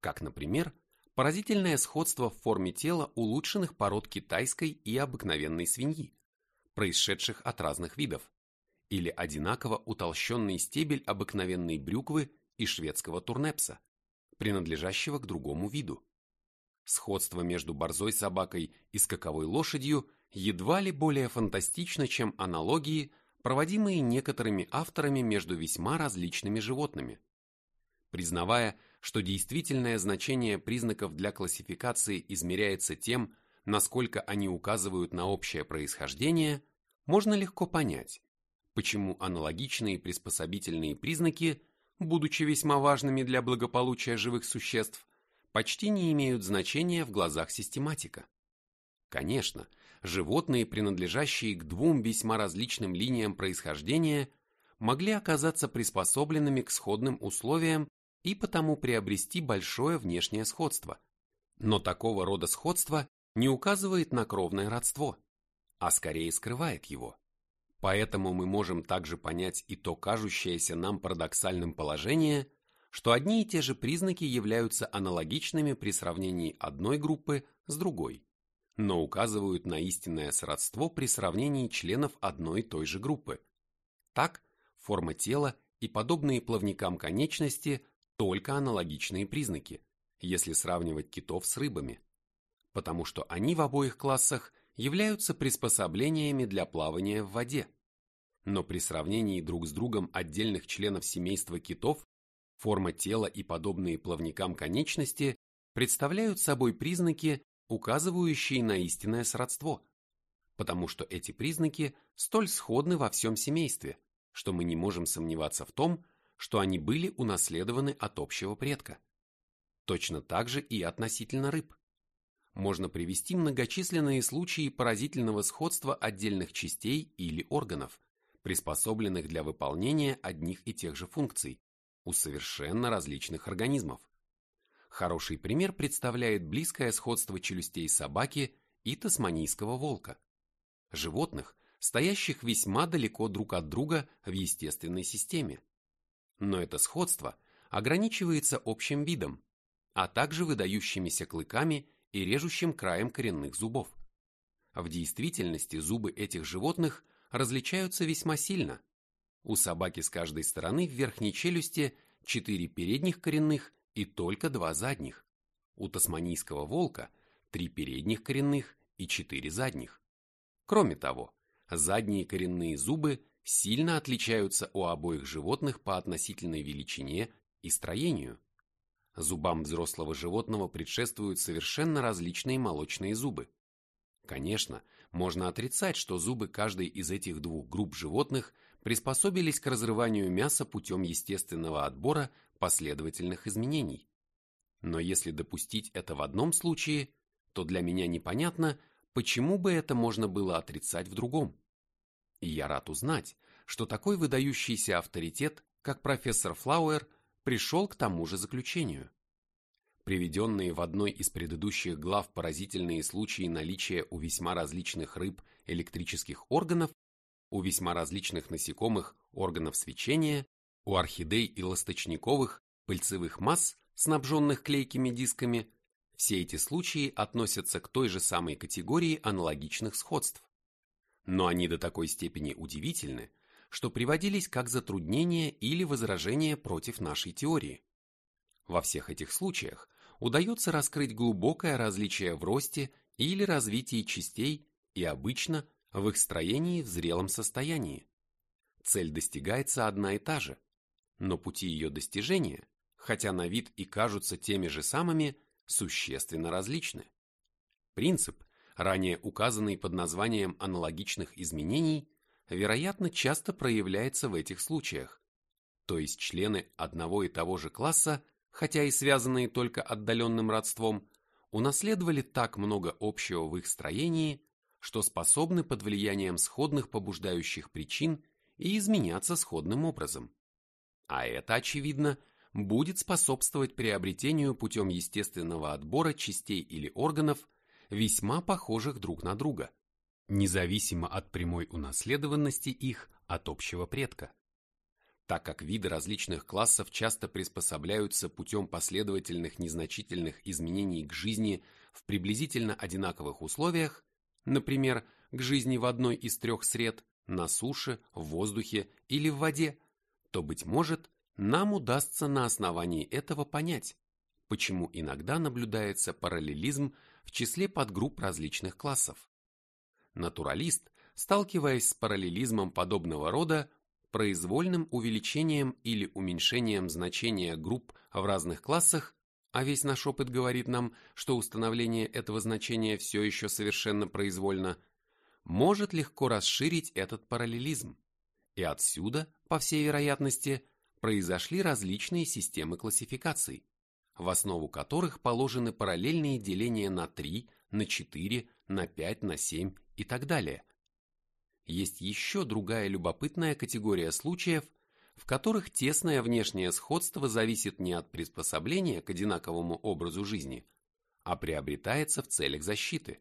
Как, например, поразительное сходство в форме тела улучшенных пород китайской и обыкновенной свиньи, происшедших от разных видов, или одинаково утолщенный стебель обыкновенной брюквы и шведского турнепса принадлежащего к другому виду. Сходство между борзой собакой и скаковой лошадью едва ли более фантастично, чем аналогии, проводимые некоторыми авторами между весьма различными животными. Признавая, что действительное значение признаков для классификации измеряется тем, насколько они указывают на общее происхождение, можно легко понять, почему аналогичные приспособительные признаки будучи весьма важными для благополучия живых существ, почти не имеют значения в глазах систематика. Конечно, животные, принадлежащие к двум весьма различным линиям происхождения, могли оказаться приспособленными к сходным условиям и потому приобрести большое внешнее сходство. Но такого рода сходство не указывает на кровное родство, а скорее скрывает его. Поэтому мы можем также понять и то кажущееся нам парадоксальным положение, что одни и те же признаки являются аналогичными при сравнении одной группы с другой, но указывают на истинное сродство при сравнении членов одной и той же группы. Так, форма тела и подобные плавникам конечности только аналогичные признаки, если сравнивать китов с рыбами, потому что они в обоих классах являются приспособлениями для плавания в воде. Но при сравнении друг с другом отдельных членов семейства китов, форма тела и подобные плавникам конечности представляют собой признаки, указывающие на истинное сродство, потому что эти признаки столь сходны во всем семействе, что мы не можем сомневаться в том, что они были унаследованы от общего предка. Точно так же и относительно рыб можно привести многочисленные случаи поразительного сходства отдельных частей или органов, приспособленных для выполнения одних и тех же функций у совершенно различных организмов. Хороший пример представляет близкое сходство челюстей собаки и тасманийского волка. Животных, стоящих весьма далеко друг от друга в естественной системе. Но это сходство ограничивается общим видом, а также выдающимися клыками и режущим краем коренных зубов. В действительности зубы этих животных различаются весьма сильно. У собаки с каждой стороны в верхней челюсти 4 передних коренных и только 2 задних. У тасманийского волка 3 передних коренных и 4 задних. Кроме того, задние коренные зубы сильно отличаются у обоих животных по относительной величине и строению. Зубам взрослого животного предшествуют совершенно различные молочные зубы. Конечно, можно отрицать, что зубы каждой из этих двух групп животных приспособились к разрыванию мяса путем естественного отбора последовательных изменений. Но если допустить это в одном случае, то для меня непонятно, почему бы это можно было отрицать в другом. И я рад узнать, что такой выдающийся авторитет, как профессор Флауэр, пришел к тому же заключению. Приведенные в одной из предыдущих глав поразительные случаи наличия у весьма различных рыб электрических органов, у весьма различных насекомых органов свечения, у орхидей и ласточниковых пыльцевых масс, снабженных клейкими дисками, все эти случаи относятся к той же самой категории аналогичных сходств. Но они до такой степени удивительны, что приводились как затруднения или возражения против нашей теории. Во всех этих случаях удается раскрыть глубокое различие в росте или развитии частей и обычно в их строении в зрелом состоянии. Цель достигается одна и та же, но пути ее достижения, хотя на вид и кажутся теми же самыми, существенно различны. Принцип, ранее указанный под названием аналогичных изменений, вероятно, часто проявляется в этих случаях, то есть члены одного и того же класса, хотя и связанные только отдаленным родством, унаследовали так много общего в их строении, что способны под влиянием сходных побуждающих причин и изменяться сходным образом. А это, очевидно, будет способствовать приобретению путем естественного отбора частей или органов, весьма похожих друг на друга, независимо от прямой унаследованности их от общего предка. Так как виды различных классов часто приспособляются путем последовательных незначительных изменений к жизни в приблизительно одинаковых условиях, например, к жизни в одной из трех сред, на суше, в воздухе или в воде, то, быть может, нам удастся на основании этого понять, почему иногда наблюдается параллелизм в числе подгрупп различных классов. Натуралист, сталкиваясь с параллелизмом подобного рода, произвольным увеличением или уменьшением значения групп в разных классах, а весь наш опыт говорит нам, что установление этого значения все еще совершенно произвольно, может легко расширить этот параллелизм. И отсюда, по всей вероятности, произошли различные системы классификаций, в основу которых положены параллельные деления на 3, на 4, на 5, на 7 и так далее. Есть еще другая любопытная категория случаев, в которых тесное внешнее сходство зависит не от приспособления к одинаковому образу жизни, а приобретается в целях защиты.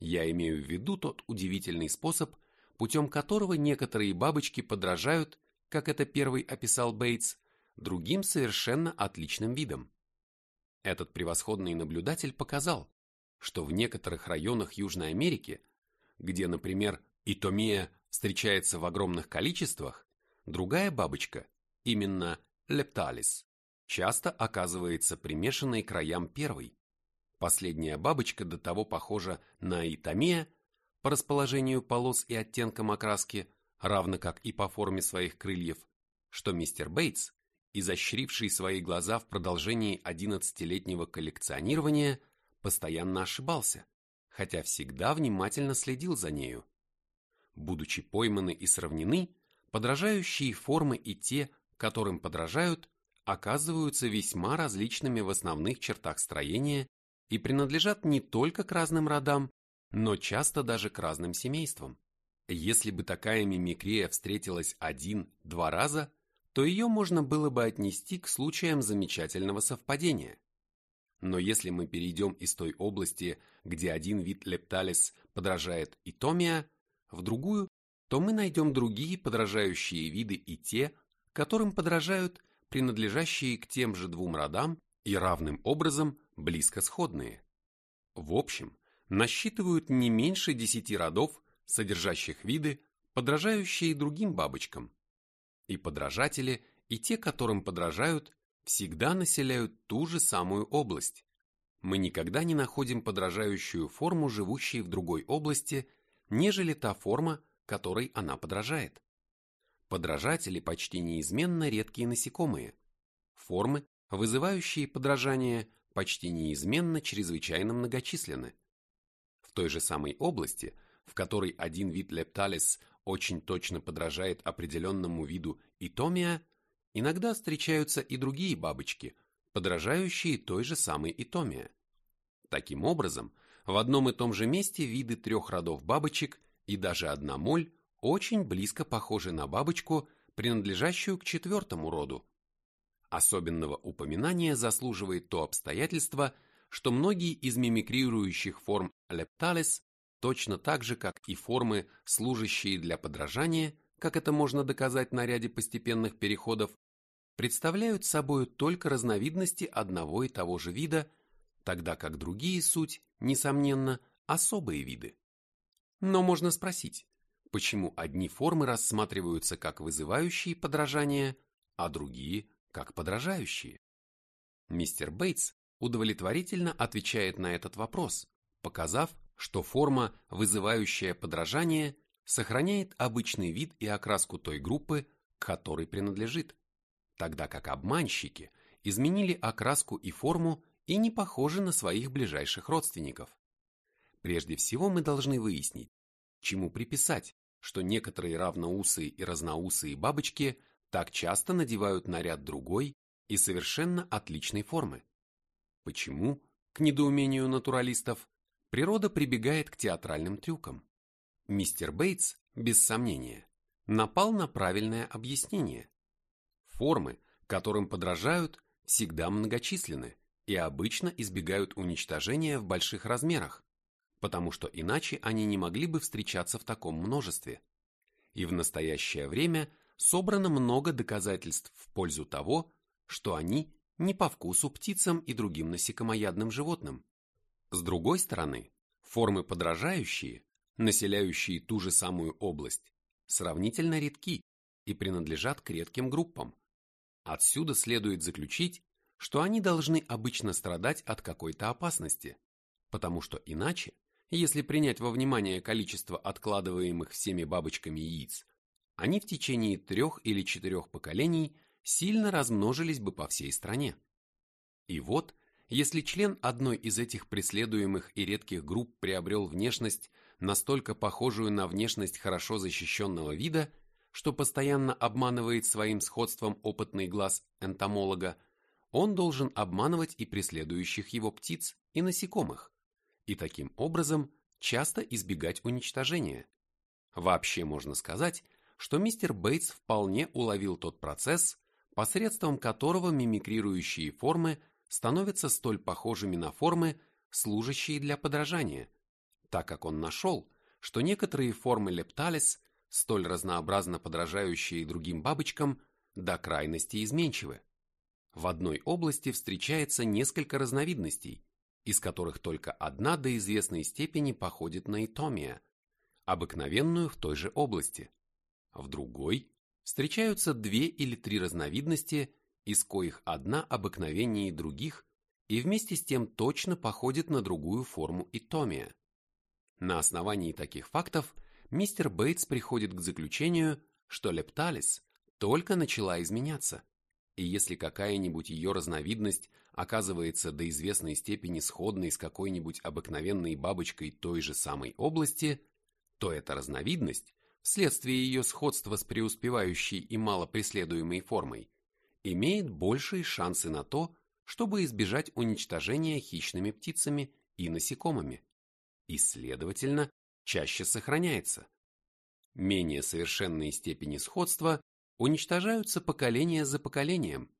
Я имею в виду тот удивительный способ, путем которого некоторые бабочки подражают, как это первый описал Бейтс, другим совершенно отличным видам. Этот превосходный наблюдатель показал, что в некоторых районах Южной Америки, где, например, итомия встречается в огромных количествах, другая бабочка, именно лепталис, часто оказывается примешанной к краям первой. Последняя бабочка до того похожа на итомия, по расположению полос и оттенкам окраски, равно как и по форме своих крыльев, что мистер Бейтс, изощривший свои глаза в продолжении 11-летнего коллекционирования, постоянно ошибался, хотя всегда внимательно следил за нею. Будучи пойманы и сравнены, подражающие формы и те, которым подражают, оказываются весьма различными в основных чертах строения и принадлежат не только к разным родам, но часто даже к разным семействам. Если бы такая мимикрия встретилась один-два раза, то ее можно было бы отнести к случаям замечательного совпадения. Но если мы перейдем из той области, где один вид лепталис подражает итомия, в другую, то мы найдем другие подражающие виды и те, которым подражают принадлежащие к тем же двум родам и равным образом близко сходные. В общем, насчитывают не меньше десяти родов, содержащих виды, подражающие другим бабочкам. И подражатели, и те, которым подражают, всегда населяют ту же самую область. Мы никогда не находим подражающую форму, живущей в другой области, нежели та форма, которой она подражает. Подражатели почти неизменно редкие насекомые. Формы, вызывающие подражание, почти неизменно чрезвычайно многочисленны. В той же самой области, в которой один вид лепталис очень точно подражает определенному виду итомия, иногда встречаются и другие бабочки, подражающие той же самой итомия. Таким образом, в одном и том же месте виды трех родов бабочек и даже одна моль очень близко похожи на бабочку, принадлежащую к четвертому роду. Особенного упоминания заслуживает то обстоятельство, что многие из мимикрирующих форм лепталис, точно так же, как и формы, служащие для подражания, как это можно доказать на ряде постепенных переходов, представляют собой только разновидности одного и того же вида, тогда как другие суть, несомненно, особые виды. Но можно спросить, почему одни формы рассматриваются как вызывающие подражание, а другие – как подражающие? Мистер Бейтс удовлетворительно отвечает на этот вопрос, показав, что форма, вызывающая подражание, сохраняет обычный вид и окраску той группы, к которой принадлежит, тогда как обманщики изменили окраску и форму и не похожи на своих ближайших родственников. Прежде всего мы должны выяснить, чему приписать, что некоторые равноусые и разноусые бабочки так часто надевают наряд другой и совершенно отличной формы. Почему, к недоумению натуралистов, природа прибегает к театральным трюкам? Мистер Бейтс, без сомнения, напал на правильное объяснение. Формы, которым подражают, всегда многочисленны и обычно избегают уничтожения в больших размерах, потому что иначе они не могли бы встречаться в таком множестве. И в настоящее время собрано много доказательств в пользу того, что они не по вкусу птицам и другим насекомоядным животным. С другой стороны, формы подражающие, населяющие ту же самую область, сравнительно редки и принадлежат к редким группам. Отсюда следует заключить, что они должны обычно страдать от какой-то опасности, потому что иначе если принять во внимание количество откладываемых всеми бабочками яиц, они в течение трех или четырех поколений сильно размножились бы по всей стране. И вот, если член одной из этих преследуемых и редких групп приобрел внешность, настолько похожую на внешность хорошо защищенного вида, что постоянно обманывает своим сходством опытный глаз энтомолога, он должен обманывать и преследующих его птиц и насекомых, и таким образом часто избегать уничтожения. Вообще можно сказать, что мистер Бейтс вполне уловил тот процесс, посредством которого мимикрирующие формы становятся столь похожими на формы, служащие для подражания, так как он нашел, что некоторые формы лепталис, столь разнообразно подражающие другим бабочкам, до крайности изменчивы. В одной области встречается несколько разновидностей, из которых только одна до известной степени походит на итомия, обыкновенную в той же области. В другой встречаются две или три разновидности, из коих одна обыкновеннее других и вместе с тем точно походит на другую форму итомия. На основании таких фактов мистер Бейтс приходит к заключению, что лепталис только начала изменяться, и если какая-нибудь ее разновидность оказывается до известной степени сходной с какой-нибудь обыкновенной бабочкой той же самой области, то эта разновидность, вследствие ее сходства с преуспевающей и мало преследуемой формой, имеет большие шансы на то, чтобы избежать уничтожения хищными птицами и насекомыми, и, следовательно, чаще сохраняется. Менее совершенные степени сходства уничтожаются поколение за поколением,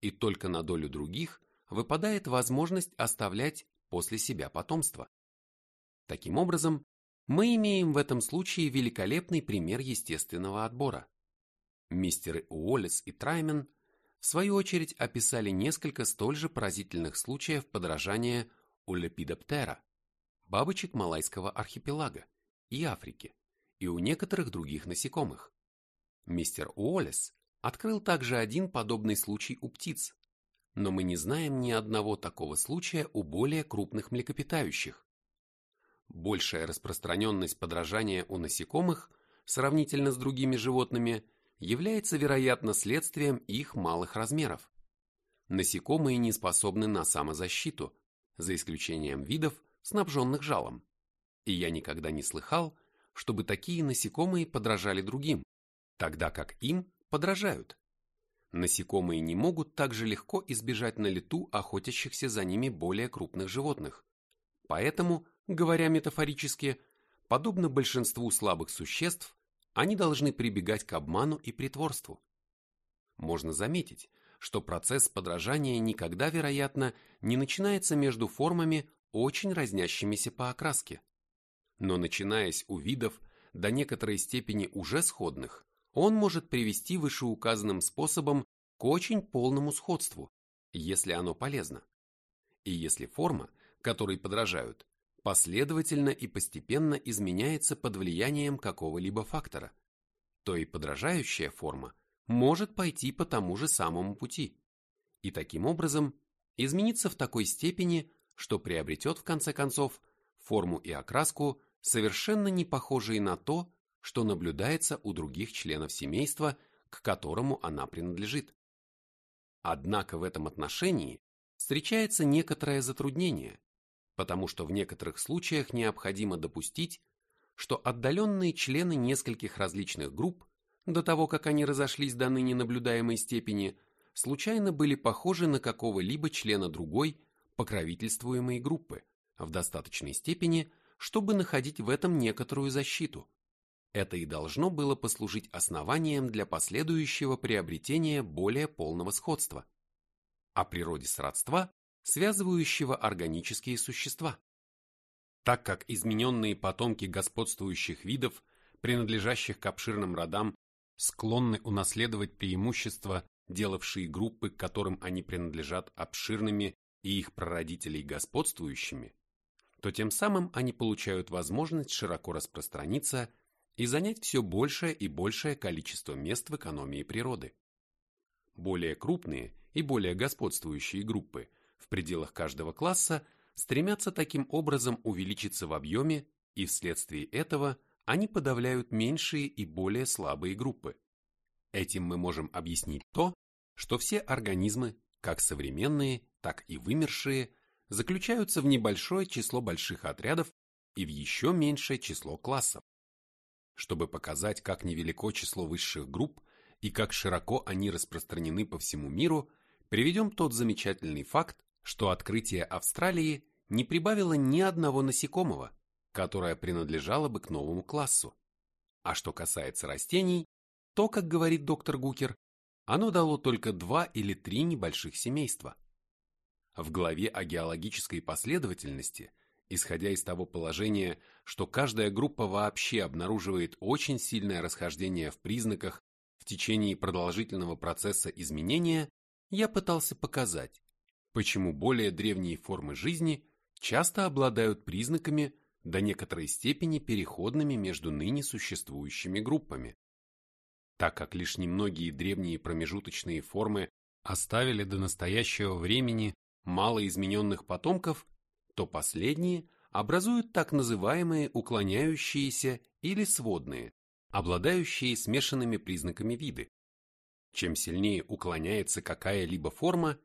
и только на долю других выпадает возможность оставлять после себя потомство. Таким образом, мы имеем в этом случае великолепный пример естественного отбора. Мистеры Уоллес и Траймен в свою очередь описали несколько столь же поразительных случаев подражания у лепидоптера, бабочек Малайского архипелага и Африки, и у некоторых других насекомых. Мистер Уоллес открыл также один подобный случай у птиц, но мы не знаем ни одного такого случая у более крупных млекопитающих. Большая распространенность подражания у насекомых сравнительно с другими животными является, вероятно, следствием их малых размеров. Насекомые не способны на самозащиту, за исключением видов, снабженных жалом. И я никогда не слыхал, чтобы такие насекомые подражали другим, тогда как им подражают. Насекомые не могут так же легко избежать на лету охотящихся за ними более крупных животных. Поэтому, говоря метафорически, подобно большинству слабых существ, они должны прибегать к обману и притворству. Можно заметить, что процесс подражания никогда, вероятно, не начинается между формами, очень разнящимися по окраске. Но начинаясь у видов до некоторой степени уже сходных, он может привести вышеуказанным способом к очень полному сходству, если оно полезно. И если форма, которой подражают, последовательно и постепенно изменяется под влиянием какого-либо фактора, то и подражающая форма может пойти по тому же самому пути и таким образом измениться в такой степени, что приобретет в конце концов форму и окраску, совершенно не похожие на то, что наблюдается у других членов семейства, к которому она принадлежит. Однако в этом отношении встречается некоторое затруднение, потому что в некоторых случаях необходимо допустить, что отдаленные члены нескольких различных групп, до того как они разошлись до ныне наблюдаемой степени, случайно были похожи на какого-либо члена другой покровительствуемой группы в достаточной степени, чтобы находить в этом некоторую защиту. Это и должно было послужить основанием для последующего приобретения более полного сходства. О природе сродства, связывающего органические существа. Так как измененные потомки господствующих видов, принадлежащих к обширным родам, склонны унаследовать преимущества, делавшие группы, к которым они принадлежат обширными и их прародителей господствующими, то тем самым они получают возможность широко распространиться и занять все большее и большее количество мест в экономии природы. Более крупные и более господствующие группы в пределах каждого класса стремятся таким образом увеличиться в объеме, и вследствие этого они подавляют меньшие и более слабые группы. Этим мы можем объяснить то, что все организмы, как современные, так и вымершие, заключаются в небольшое число больших отрядов и в еще меньшее число классов. Чтобы показать, как невелико число высших групп и как широко они распространены по всему миру, приведем тот замечательный факт, что открытие Австралии не прибавило ни одного насекомого, которое принадлежало бы к новому классу. А что касается растений, то, как говорит доктор Гукер, оно дало только два или три небольших семейства. В главе о геологической последовательности исходя из того положения, что каждая группа вообще обнаруживает очень сильное расхождение в признаках в течение продолжительного процесса изменения, я пытался показать, почему более древние формы жизни часто обладают признаками до некоторой степени переходными между ныне существующими группами. Так как лишь немногие древние промежуточные формы оставили до настоящего времени мало измененных потомков, то последние образуют так называемые уклоняющиеся или сводные, обладающие смешанными признаками виды. Чем сильнее уклоняется какая-либо форма,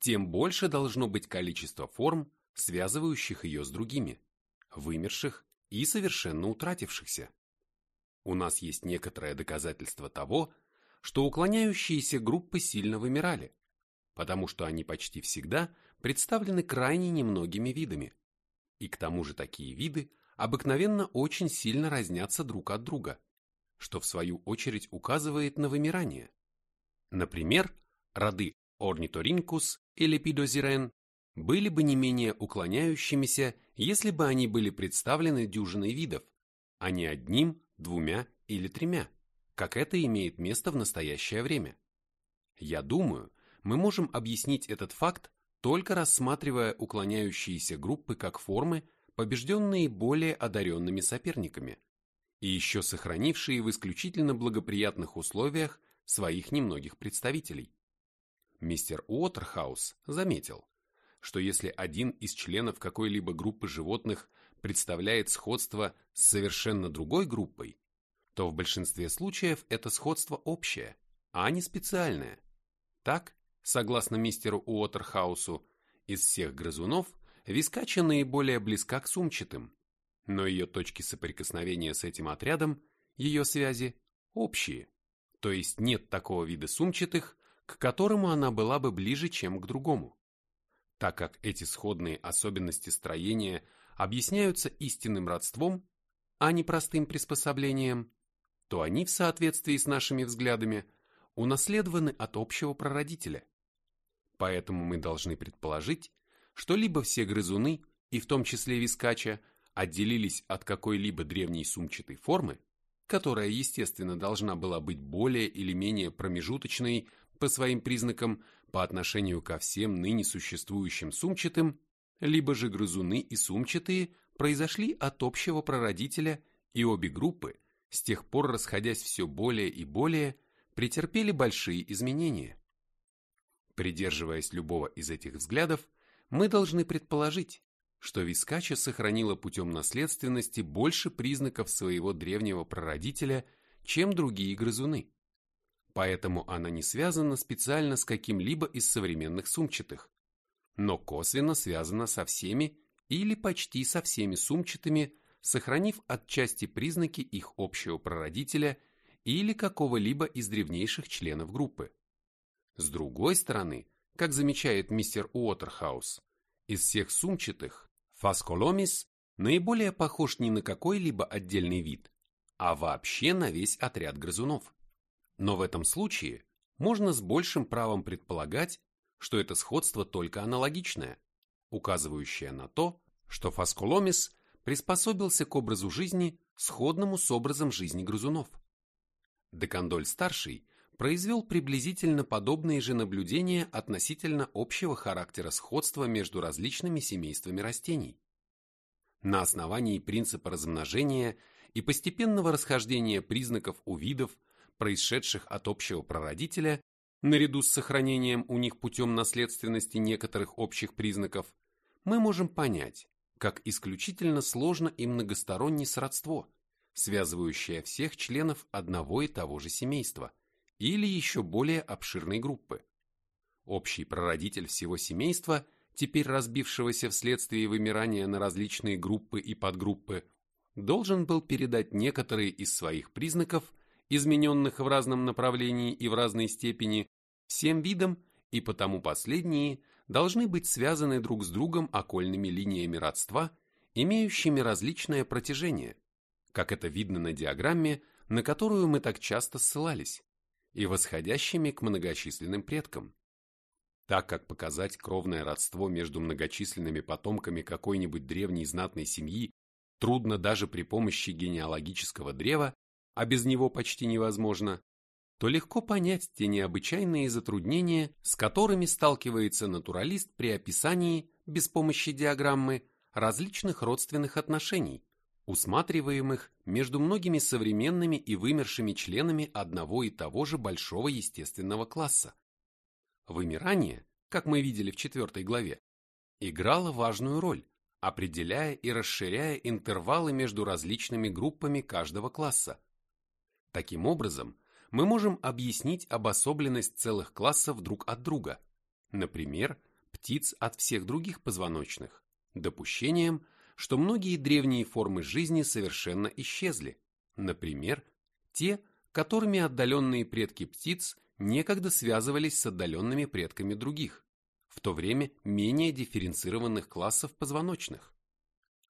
тем больше должно быть количество форм, связывающих ее с другими, вымерших и совершенно утратившихся. У нас есть некоторое доказательство того, что уклоняющиеся группы сильно вымирали, потому что они почти всегда представлены крайне немногими видами. И к тому же такие виды обыкновенно очень сильно разнятся друг от друга, что в свою очередь указывает на вымирание. Например, роды Орниторинкус и Лепидозирен были бы не менее уклоняющимися, если бы они были представлены дюжиной видов, а не одним, двумя или тремя, как это имеет место в настоящее время. Я думаю, мы можем объяснить этот факт, только рассматривая уклоняющиеся группы как формы, побежденные более одаренными соперниками, и еще сохранившие в исключительно благоприятных условиях своих немногих представителей. Мистер Уотерхаус заметил, что если один из членов какой-либо группы животных представляет сходство с совершенно другой группой, то в большинстве случаев это сходство общее, а не специальное. Так, согласно мистеру Уотерхаусу, из всех грызунов вискача наиболее близка к сумчатым, но ее точки соприкосновения с этим отрядом, ее связи, общие, то есть нет такого вида сумчатых, к которому она была бы ближе, чем к другому. Так как эти сходные особенности строения объясняются истинным родством, а не простым приспособлением, то они в соответствии с нашими взглядами унаследованы от общего прародителя. Поэтому мы должны предположить, что либо все грызуны, и в том числе вискача, отделились от какой-либо древней сумчатой формы, которая, естественно, должна была быть более или менее промежуточной по своим признакам по отношению ко всем ныне существующим сумчатым, либо же грызуны и сумчатые произошли от общего прародителя, и обе группы, с тех пор расходясь все более и более, претерпели большие изменения. Придерживаясь любого из этих взглядов, мы должны предположить, что Вискача сохранила путем наследственности больше признаков своего древнего прародителя, чем другие грызуны. Поэтому она не связана специально с каким-либо из современных сумчатых, но косвенно связана со всеми или почти со всеми сумчатыми, сохранив отчасти признаки их общего прародителя или какого-либо из древнейших членов группы. С другой стороны, как замечает мистер Уотерхаус, из всех сумчатых фасколомис наиболее похож не на какой-либо отдельный вид, а вообще на весь отряд грызунов. Но в этом случае можно с большим правом предполагать, что это сходство только аналогичное, указывающее на то, что фасколомис приспособился к образу жизни, сходному с образом жизни грызунов. Декандоль-старший произвел приблизительно подобные же наблюдения относительно общего характера сходства между различными семействами растений. На основании принципа размножения и постепенного расхождения признаков у видов, происшедших от общего прародителя, наряду с сохранением у них путем наследственности некоторых общих признаков, мы можем понять, как исключительно сложно и многосторонне сродство, связывающее всех членов одного и того же семейства или еще более обширной группы. Общий прародитель всего семейства, теперь разбившегося вследствие вымирания на различные группы и подгруппы, должен был передать некоторые из своих признаков измененных в разном направлении и в разной степени, всем видам, и потому последние должны быть связаны друг с другом окольными линиями родства, имеющими различное протяжение, как это видно на диаграмме, на которую мы так часто ссылались, и восходящими к многочисленным предкам. Так как показать кровное родство между многочисленными потомками какой-нибудь древней знатной семьи трудно даже при помощи генеалогического древа, а без него почти невозможно, то легко понять те необычайные затруднения, с которыми сталкивается натуралист при описании, без помощи диаграммы, различных родственных отношений, усматриваемых между многими современными и вымершими членами одного и того же большого естественного класса. Вымирание, как мы видели в четвертой главе, играло важную роль, определяя и расширяя интервалы между различными группами каждого класса, Таким образом, мы можем объяснить обособленность целых классов друг от друга, например, птиц от всех других позвоночных, допущением, что многие древние формы жизни совершенно исчезли, например, те, которыми отдаленные предки птиц некогда связывались с отдаленными предками других, в то время менее дифференцированных классов позвоночных.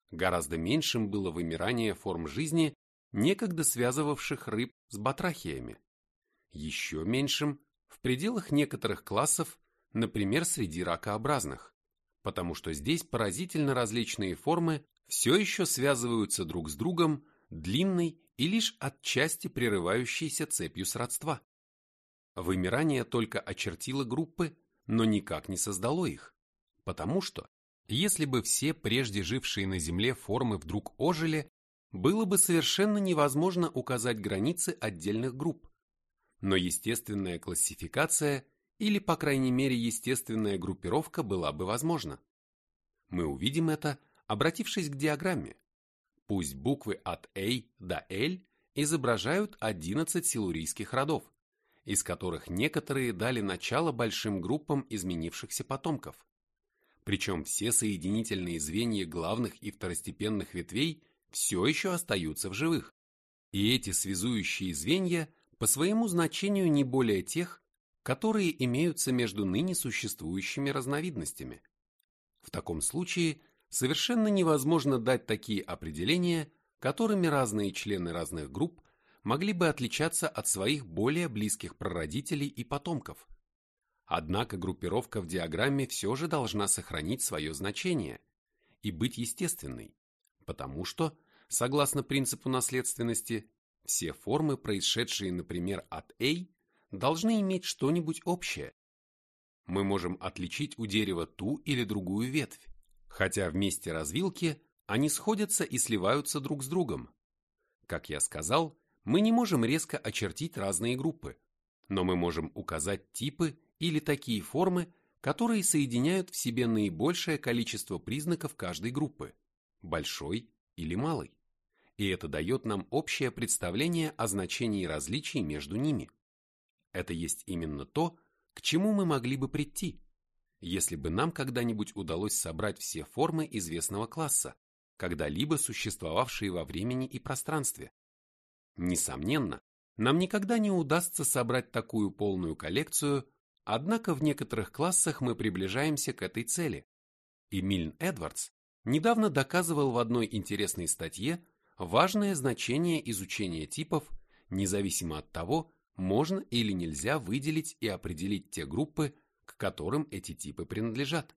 Гораздо меньшим было вымирание форм жизни, некогда связывавших рыб с батрахиями, еще меньшим в пределах некоторых классов, например, среди ракообразных, потому что здесь поразительно различные формы все еще связываются друг с другом длинной и лишь отчасти прерывающейся цепью сродства. Вымирание только очертило группы, но никак не создало их, потому что, если бы все прежде жившие на Земле формы вдруг ожили, было бы совершенно невозможно указать границы отдельных групп. Но естественная классификация или, по крайней мере, естественная группировка была бы возможна. Мы увидим это, обратившись к диаграмме. Пусть буквы от A до L изображают 11 силурийских родов, из которых некоторые дали начало большим группам изменившихся потомков. Причем все соединительные звенья главных и второстепенных ветвей все еще остаются в живых. И эти связующие звенья по своему значению не более тех, которые имеются между ныне существующими разновидностями. В таком случае совершенно невозможно дать такие определения, которыми разные члены разных групп могли бы отличаться от своих более близких прародителей и потомков. Однако группировка в диаграмме все же должна сохранить свое значение и быть естественной, потому что, согласно принципу наследственности, все формы, происшедшие, например, от A, должны иметь что-нибудь общее. Мы можем отличить у дерева ту или другую ветвь, хотя в месте развилки они сходятся и сливаются друг с другом. Как я сказал, мы не можем резко очертить разные группы, но мы можем указать типы или такие формы, которые соединяют в себе наибольшее количество признаков каждой группы, большой или малой. И это дает нам общее представление о значении различий между ними. Это есть именно то, к чему мы могли бы прийти, если бы нам когда-нибудь удалось собрать все формы известного класса, когда-либо существовавшие во времени и пространстве. Несомненно, нам никогда не удастся собрать такую полную коллекцию Однако в некоторых классах мы приближаемся к этой цели. И Мильн Эдвардс недавно доказывал в одной интересной статье важное значение изучения типов, независимо от того, можно или нельзя выделить и определить те группы, к которым эти типы принадлежат.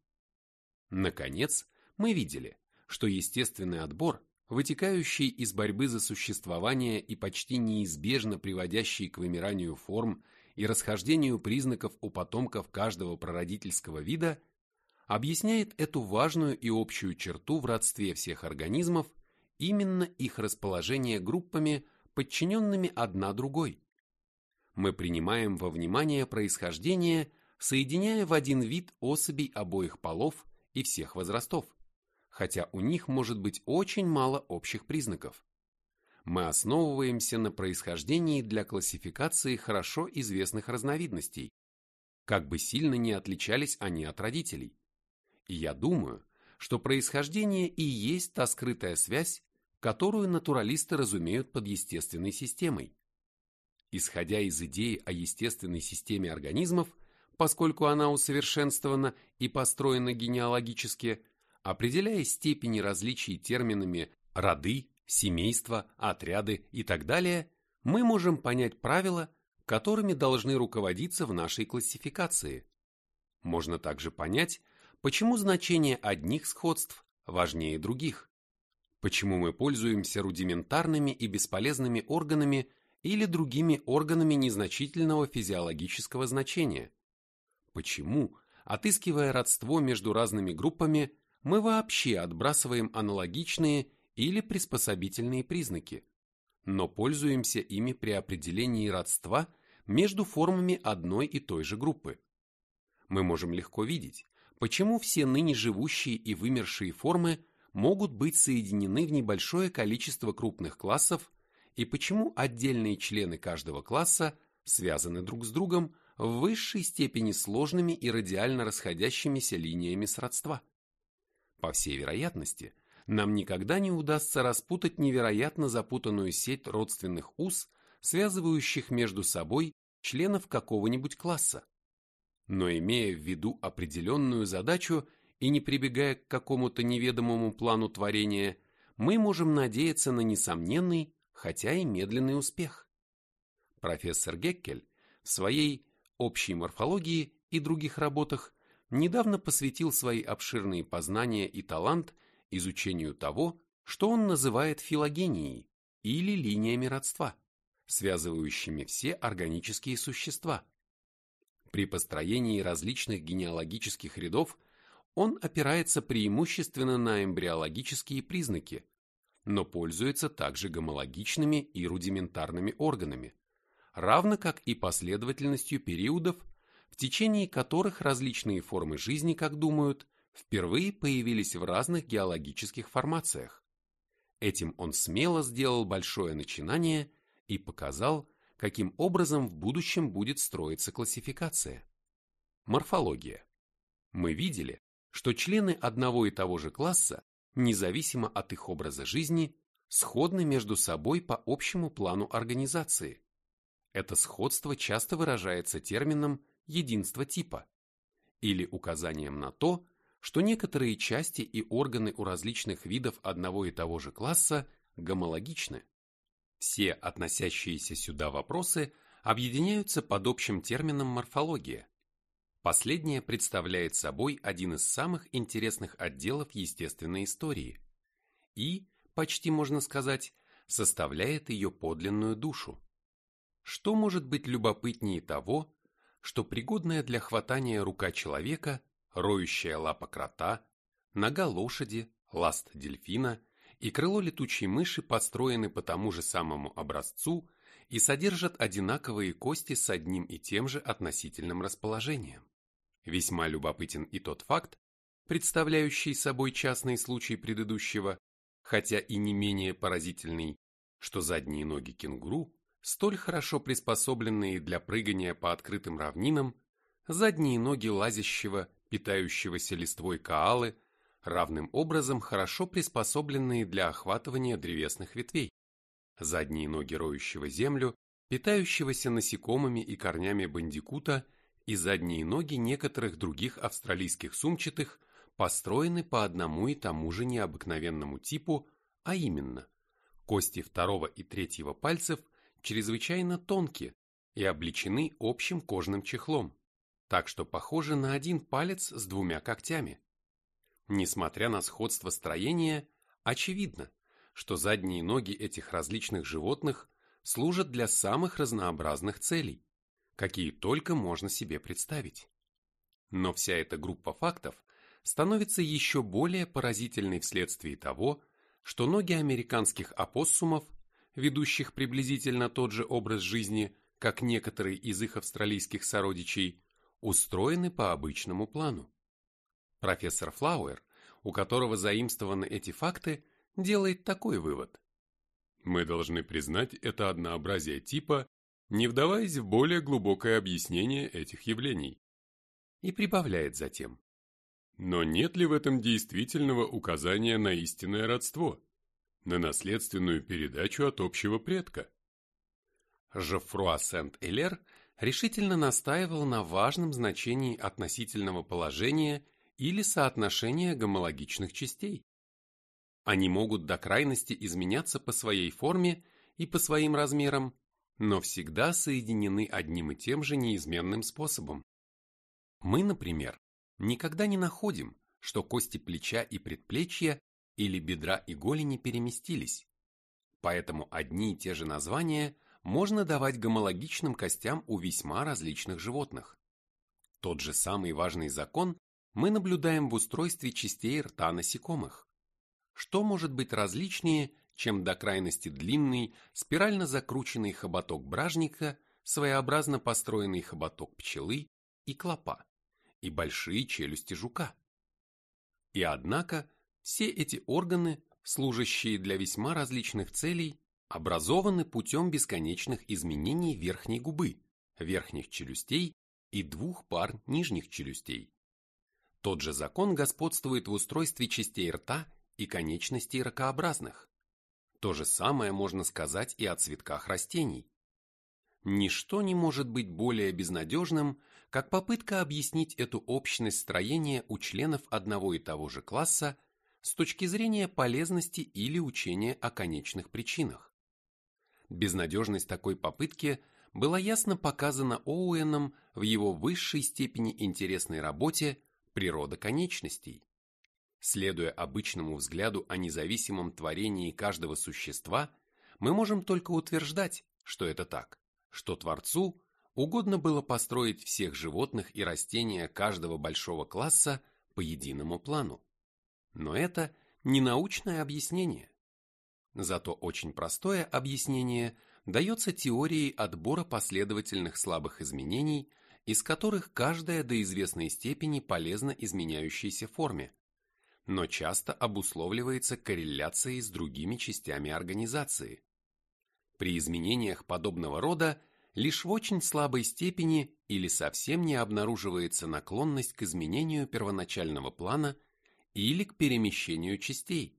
Наконец, мы видели, что естественный отбор, вытекающий из борьбы за существование и почти неизбежно приводящий к вымиранию форм и расхождению признаков у потомков каждого прародительского вида объясняет эту важную и общую черту в родстве всех организмов именно их расположение группами, подчиненными одна другой. Мы принимаем во внимание происхождение, соединяя в один вид особей обоих полов и всех возрастов, хотя у них может быть очень мало общих признаков мы основываемся на происхождении для классификации хорошо известных разновидностей, как бы сильно не отличались они от родителей. Я думаю, что происхождение и есть та скрытая связь, которую натуралисты разумеют под естественной системой. Исходя из идеи о естественной системе организмов, поскольку она усовершенствована и построена генеалогически, определяя степени различий терминами роды, семейства, отряды и так далее, мы можем понять правила, которыми должны руководиться в нашей классификации. Можно также понять, почему значение одних сходств важнее других, почему мы пользуемся рудиментарными и бесполезными органами или другими органами незначительного физиологического значения, почему, отыскивая родство между разными группами, мы вообще отбрасываем аналогичные или приспособительные признаки, но пользуемся ими при определении родства между формами одной и той же группы. Мы можем легко видеть, почему все ныне живущие и вымершие формы могут быть соединены в небольшое количество крупных классов и почему отдельные члены каждого класса связаны друг с другом в высшей степени сложными и радиально расходящимися линиями сродства. По всей вероятности, нам никогда не удастся распутать невероятно запутанную сеть родственных уз, связывающих между собой членов какого-нибудь класса. Но имея в виду определенную задачу и не прибегая к какому-то неведомому плану творения, мы можем надеяться на несомненный, хотя и медленный успех. Профессор Геккель в своей общей морфологии и других работах недавно посвятил свои обширные познания и талант изучению того, что он называет филогенией или линиями родства, связывающими все органические существа. При построении различных генеалогических рядов он опирается преимущественно на эмбриологические признаки, но пользуется также гомологичными и рудиментарными органами, равно как и последовательностью периодов, в течение которых различные формы жизни, как думают, впервые появились в разных геологических формациях. Этим он смело сделал большое начинание и показал, каким образом в будущем будет строиться классификация. Морфология. Мы видели, что члены одного и того же класса, независимо от их образа жизни, сходны между собой по общему плану организации. Это сходство часто выражается термином «единство типа» или указанием на то, что некоторые части и органы у различных видов одного и того же класса гомологичны. Все относящиеся сюда вопросы объединяются под общим термином морфология. Последняя представляет собой один из самых интересных отделов естественной истории и, почти можно сказать, составляет ее подлинную душу. Что может быть любопытнее того, что пригодная для хватания рука человека, роющая лапа крота, нога лошади, ласт дельфина и крыло летучей мыши построены по тому же самому образцу и содержат одинаковые кости с одним и тем же относительным расположением. Весьма любопытен и тот факт, представляющий собой частный случай предыдущего, хотя и не менее поразительный, что задние ноги кенгуру, столь хорошо приспособленные для прыгания по открытым равнинам, задние ноги лазящего, питающегося листвой коалы, равным образом хорошо приспособленные для охватывания древесных ветвей, задние ноги роющего землю, питающегося насекомыми и корнями бандикута и задние ноги некоторых других австралийских сумчатых построены по одному и тому же необыкновенному типу, а именно, кости второго и третьего пальцев чрезвычайно тонкие и обличены общим кожным чехлом, так что похожи на один палец с двумя когтями. Несмотря на сходство строения, очевидно, что задние ноги этих различных животных служат для самых разнообразных целей, какие только можно себе представить. Но вся эта группа фактов становится еще более поразительной вследствие того, что ноги американских опоссумов, ведущих приблизительно тот же образ жизни, как некоторые из их австралийских сородичей, устроены по обычному плану. Профессор Флауэр, у которого заимствованы эти факты, делает такой вывод. Мы должны признать это однообразие типа не вдаваясь в более глубокое объяснение этих явлений. И прибавляет затем. Но нет ли в этом действительного указания на истинное родство, на наследственную передачу от общего предка? Жофруа Сент-Элер решительно настаивал на важном значении относительного положения или соотношения гомологичных частей. Они могут до крайности изменяться по своей форме и по своим размерам, но всегда соединены одним и тем же неизменным способом. Мы, например, никогда не находим, что кости плеча и предплечья или бедра и голени переместились. Поэтому одни и те же названия можно давать гомологичным костям у весьма различных животных. Тот же самый важный закон мы наблюдаем в устройстве частей рта насекомых. Что может быть различнее, чем до крайности длинный, спирально закрученный хоботок бражника, своеобразно построенный хоботок пчелы и клопа, и большие челюсти жука. И однако все эти органы, служащие для весьма различных целей, образованы путем бесконечных изменений верхней губы, верхних челюстей и двух пар нижних челюстей. Тот же закон господствует в устройстве частей рта и конечностей ракообразных. То же самое можно сказать и о цветках растений. Ничто не может быть более безнадежным, как попытка объяснить эту общность строения у членов одного и того же класса с точки зрения полезности или учения о конечных причинах. Безнадежность такой попытки была ясно показана Оуэном в его высшей степени интересной работе «Природа конечностей». Следуя обычному взгляду о независимом творении каждого существа, мы можем только утверждать, что это так, что Творцу угодно было построить всех животных и растения каждого большого класса по единому плану. Но это не научное объяснение. Зато очень простое объяснение дается теорией отбора последовательных слабых изменений, из которых каждая до известной степени полезна изменяющейся форме, но часто обусловливается корреляцией с другими частями организации. При изменениях подобного рода лишь в очень слабой степени или совсем не обнаруживается наклонность к изменению первоначального плана или к перемещению частей.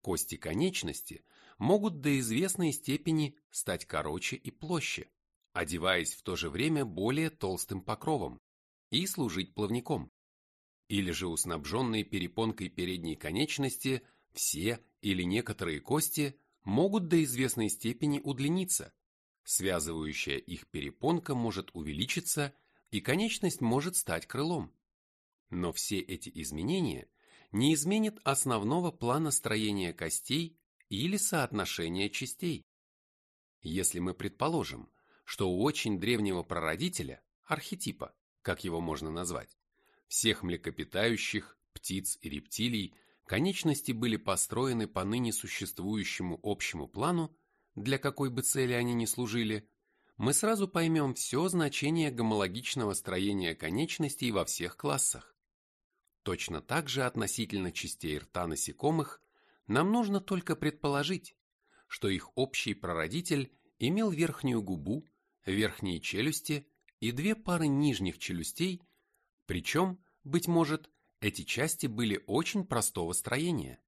Кости конечности могут до известной степени стать короче и площе, одеваясь в то же время более толстым покровом и служить плавником. Или же у снабженной перепонкой передней конечности все или некоторые кости могут до известной степени удлиниться, связывающая их перепонка может увеличиться и конечность может стать крылом. Но все эти изменения не изменят основного плана строения костей или соотношения частей. Если мы предположим, что у очень древнего прародителя, архетипа, как его можно назвать, всех млекопитающих, птиц и рептилий, конечности были построены по ныне существующему общему плану, для какой бы цели они ни служили, мы сразу поймем все значение гомологичного строения конечностей во всех классах. Точно так же относительно частей рта насекомых нам нужно только предположить, что их общий прародитель имел верхнюю губу, верхние челюсти и две пары нижних челюстей, причем, быть может, эти части были очень простого строения,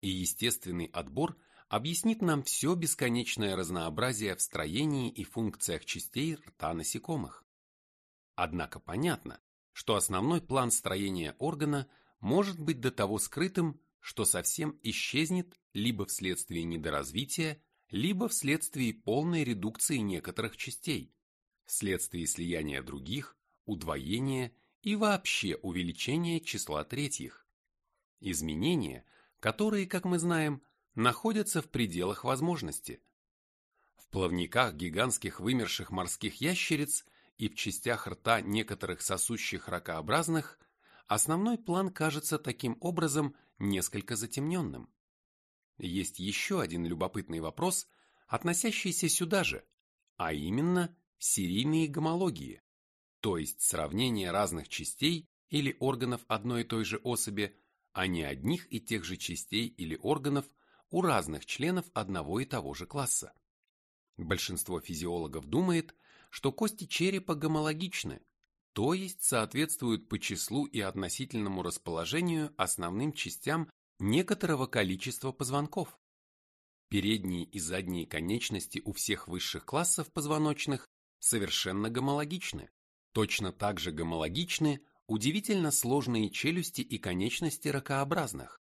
и естественный отбор объяснит нам все бесконечное разнообразие в строении и функциях частей рта насекомых. Однако понятно, что основной план строения органа может быть до того скрытым, что совсем исчезнет либо вследствие недоразвития, либо вследствие полной редукции некоторых частей, вследствие слияния других, удвоения и вообще увеличения числа третьих. Изменения, которые, как мы знаем, находятся в пределах возможности. В плавниках гигантских вымерших морских ящериц и в частях рта некоторых сосущих ракообразных основной план кажется таким образом несколько затемненным. Есть еще один любопытный вопрос, относящийся сюда же, а именно серийные гомологии, то есть сравнение разных частей или органов одной и той же особи, а не одних и тех же частей или органов у разных членов одного и того же класса. Большинство физиологов думает, что кости черепа гомологичны, то есть соответствуют по числу и относительному расположению основным частям некоторого количества позвонков. Передние и задние конечности у всех высших классов позвоночных совершенно гомологичны. Точно так же гомологичны удивительно сложные челюсти и конечности ракообразных.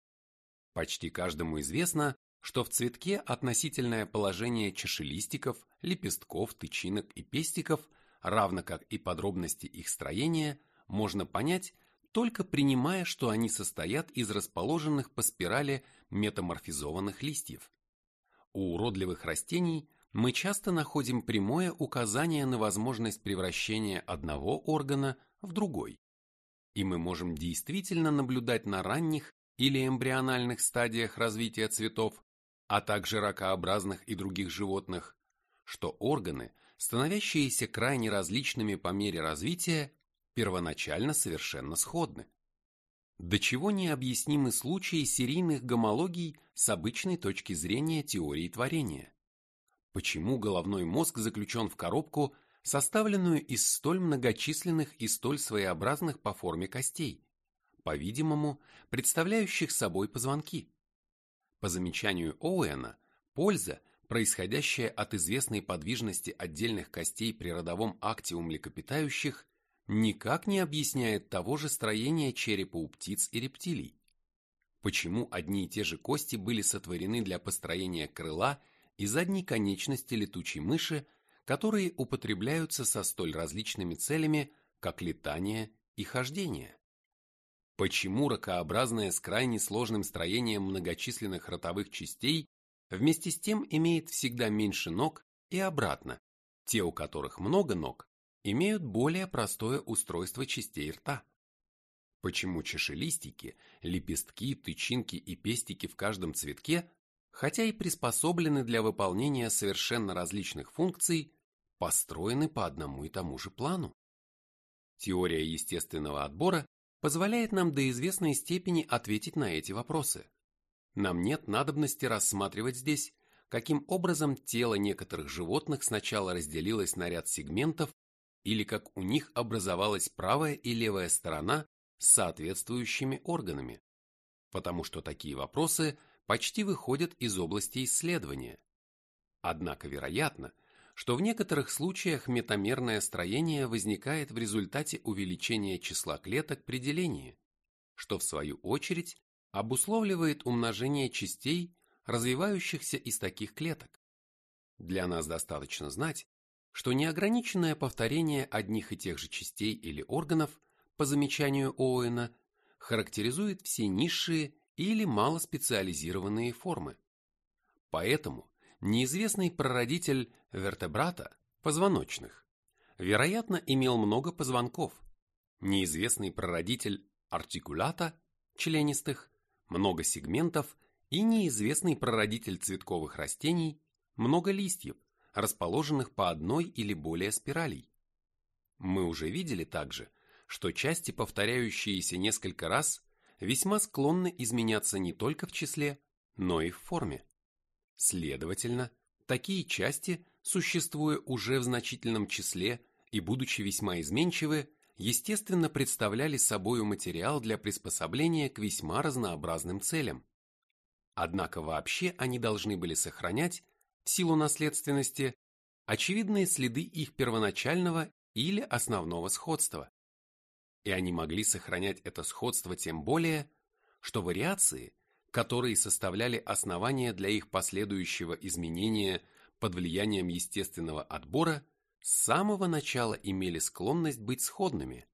Почти каждому известно, что в цветке относительное положение чашелистиков, лепестков, тычинок и пестиков, равно как и подробности их строения, можно понять, только принимая, что они состоят из расположенных по спирали метаморфизованных листьев. У уродливых растений мы часто находим прямое указание на возможность превращения одного органа в другой. И мы можем действительно наблюдать на ранних или эмбриональных стадиях развития цветов, а также ракообразных и других животных, что органы, становящиеся крайне различными по мере развития, первоначально совершенно сходны. До чего необъяснимы случаи серийных гомологий с обычной точки зрения теории творения? Почему головной мозг заключен в коробку, составленную из столь многочисленных и столь своеобразных по форме костей? по-видимому, представляющих собой позвонки. По замечанию Оуэна, польза, происходящая от известной подвижности отдельных костей при родовом акте у млекопитающих, никак не объясняет того же строения черепа у птиц и рептилий. Почему одни и те же кости были сотворены для построения крыла и задней конечности летучей мыши, которые употребляются со столь различными целями, как летание и хождение. Почему ракообразное с крайне сложным строением многочисленных ротовых частей вместе с тем имеет всегда меньше ног и обратно, те, у которых много ног, имеют более простое устройство частей рта? Почему чашелистики, лепестки, тычинки и пестики в каждом цветке, хотя и приспособлены для выполнения совершенно различных функций, построены по одному и тому же плану? Теория естественного отбора позволяет нам до известной степени ответить на эти вопросы. Нам нет надобности рассматривать здесь, каким образом тело некоторых животных сначала разделилось на ряд сегментов или как у них образовалась правая и левая сторона с соответствующими органами, потому что такие вопросы почти выходят из области исследования. Однако вероятно, что в некоторых случаях метамерное строение возникает в результате увеличения числа клеток при делении, что в свою очередь обусловливает умножение частей, развивающихся из таких клеток. Для нас достаточно знать, что неограниченное повторение одних и тех же частей или органов, по замечанию Оуэна, характеризует все низшие или малоспециализированные формы. Поэтому неизвестный прародитель вертебрата, позвоночных, вероятно, имел много позвонков. Неизвестный прародитель артикулата, членистых, много сегментов и неизвестный прародитель цветковых растений, много листьев, расположенных по одной или более спиралей. Мы уже видели также, что части, повторяющиеся несколько раз, весьма склонны изменяться не только в числе, но и в форме. Следовательно, такие части, существуя уже в значительном числе и будучи весьма изменчивы, естественно представляли собою материал для приспособления к весьма разнообразным целям. Однако вообще они должны были сохранять, в силу наследственности, очевидные следы их первоначального или основного сходства. И они могли сохранять это сходство тем более, что вариации, которые составляли основание для их последующего изменения под влиянием естественного отбора, с самого начала имели склонность быть сходными,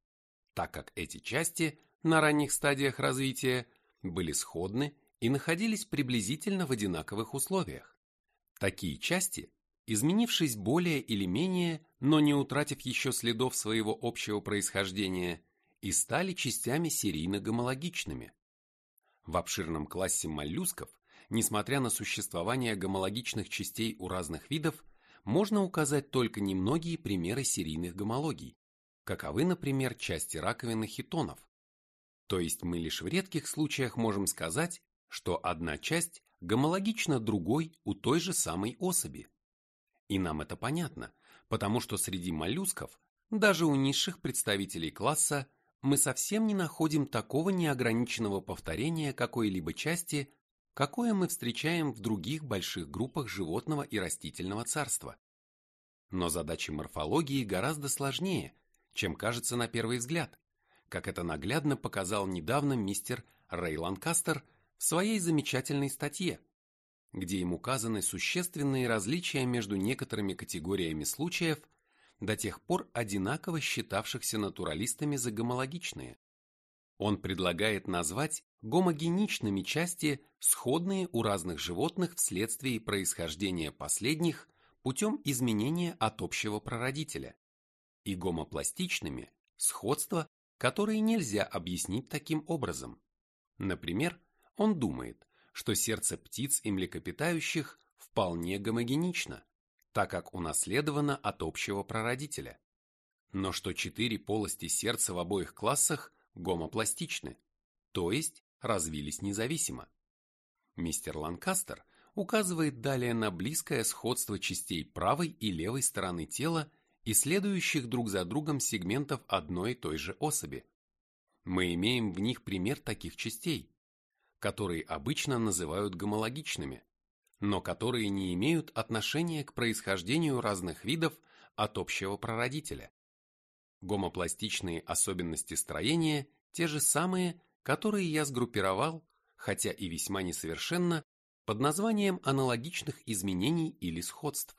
так как эти части на ранних стадиях развития были сходны и находились приблизительно в одинаковых условиях. Такие части, изменившись более или менее, но не утратив еще следов своего общего происхождения, и стали частями серийно-гомологичными. В обширном классе моллюсков, несмотря на существование гомологичных частей у разных видов, можно указать только немногие примеры серийных гомологий, каковы, например, части раковины хитонов. То есть мы лишь в редких случаях можем сказать, что одна часть гомологична другой у той же самой особи. И нам это понятно, потому что среди моллюсков, даже у низших представителей класса, мы совсем не находим такого неограниченного повторения какой-либо части, какое мы встречаем в других больших группах животного и растительного царства. Но задачи морфологии гораздо сложнее, чем кажется на первый взгляд, как это наглядно показал недавно мистер Рэй Ланкастер в своей замечательной статье, где им указаны существенные различия между некоторыми категориями случаев, до тех пор одинаково считавшихся натуралистами за гомологичные. Он предлагает назвать гомогеничными части, сходные у разных животных вследствие происхождения последних путем изменения от общего прародителя, и гомопластичными – сходства, которые нельзя объяснить таким образом. Например, он думает, что сердце птиц и млекопитающих вполне гомогенично, так как унаследовано от общего прародителя. Но что четыре полости сердца в обоих классах гомопластичны, то есть развились независимо. Мистер Ланкастер указывает далее на близкое сходство частей правой и левой стороны тела и следующих друг за другом сегментов одной и той же особи. Мы имеем в них пример таких частей, которые обычно называют гомологичными, но которые не имеют отношения к происхождению разных видов от общего прародителя. Гомопластичные особенности строения те же самые, которые я сгруппировал, хотя и весьма несовершенно, под названием аналогичных изменений или сходств.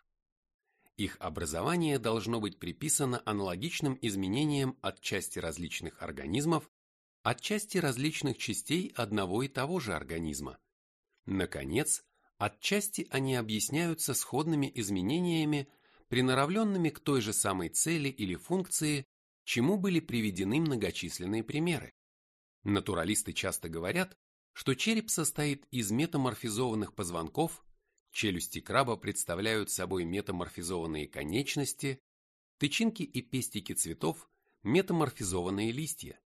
Их образование должно быть приписано аналогичным изменениям от части различных организмов, от части различных частей одного и того же организма. Наконец, отчасти они объясняются сходными изменениями, приноравленными к той же самой цели или функции, чему были приведены многочисленные примеры. Натуралисты часто говорят, что череп состоит из метаморфизованных позвонков, Челюсти краба представляют собой метаморфизованные конечности, тычинки и пестики цветов – метаморфизованные листья.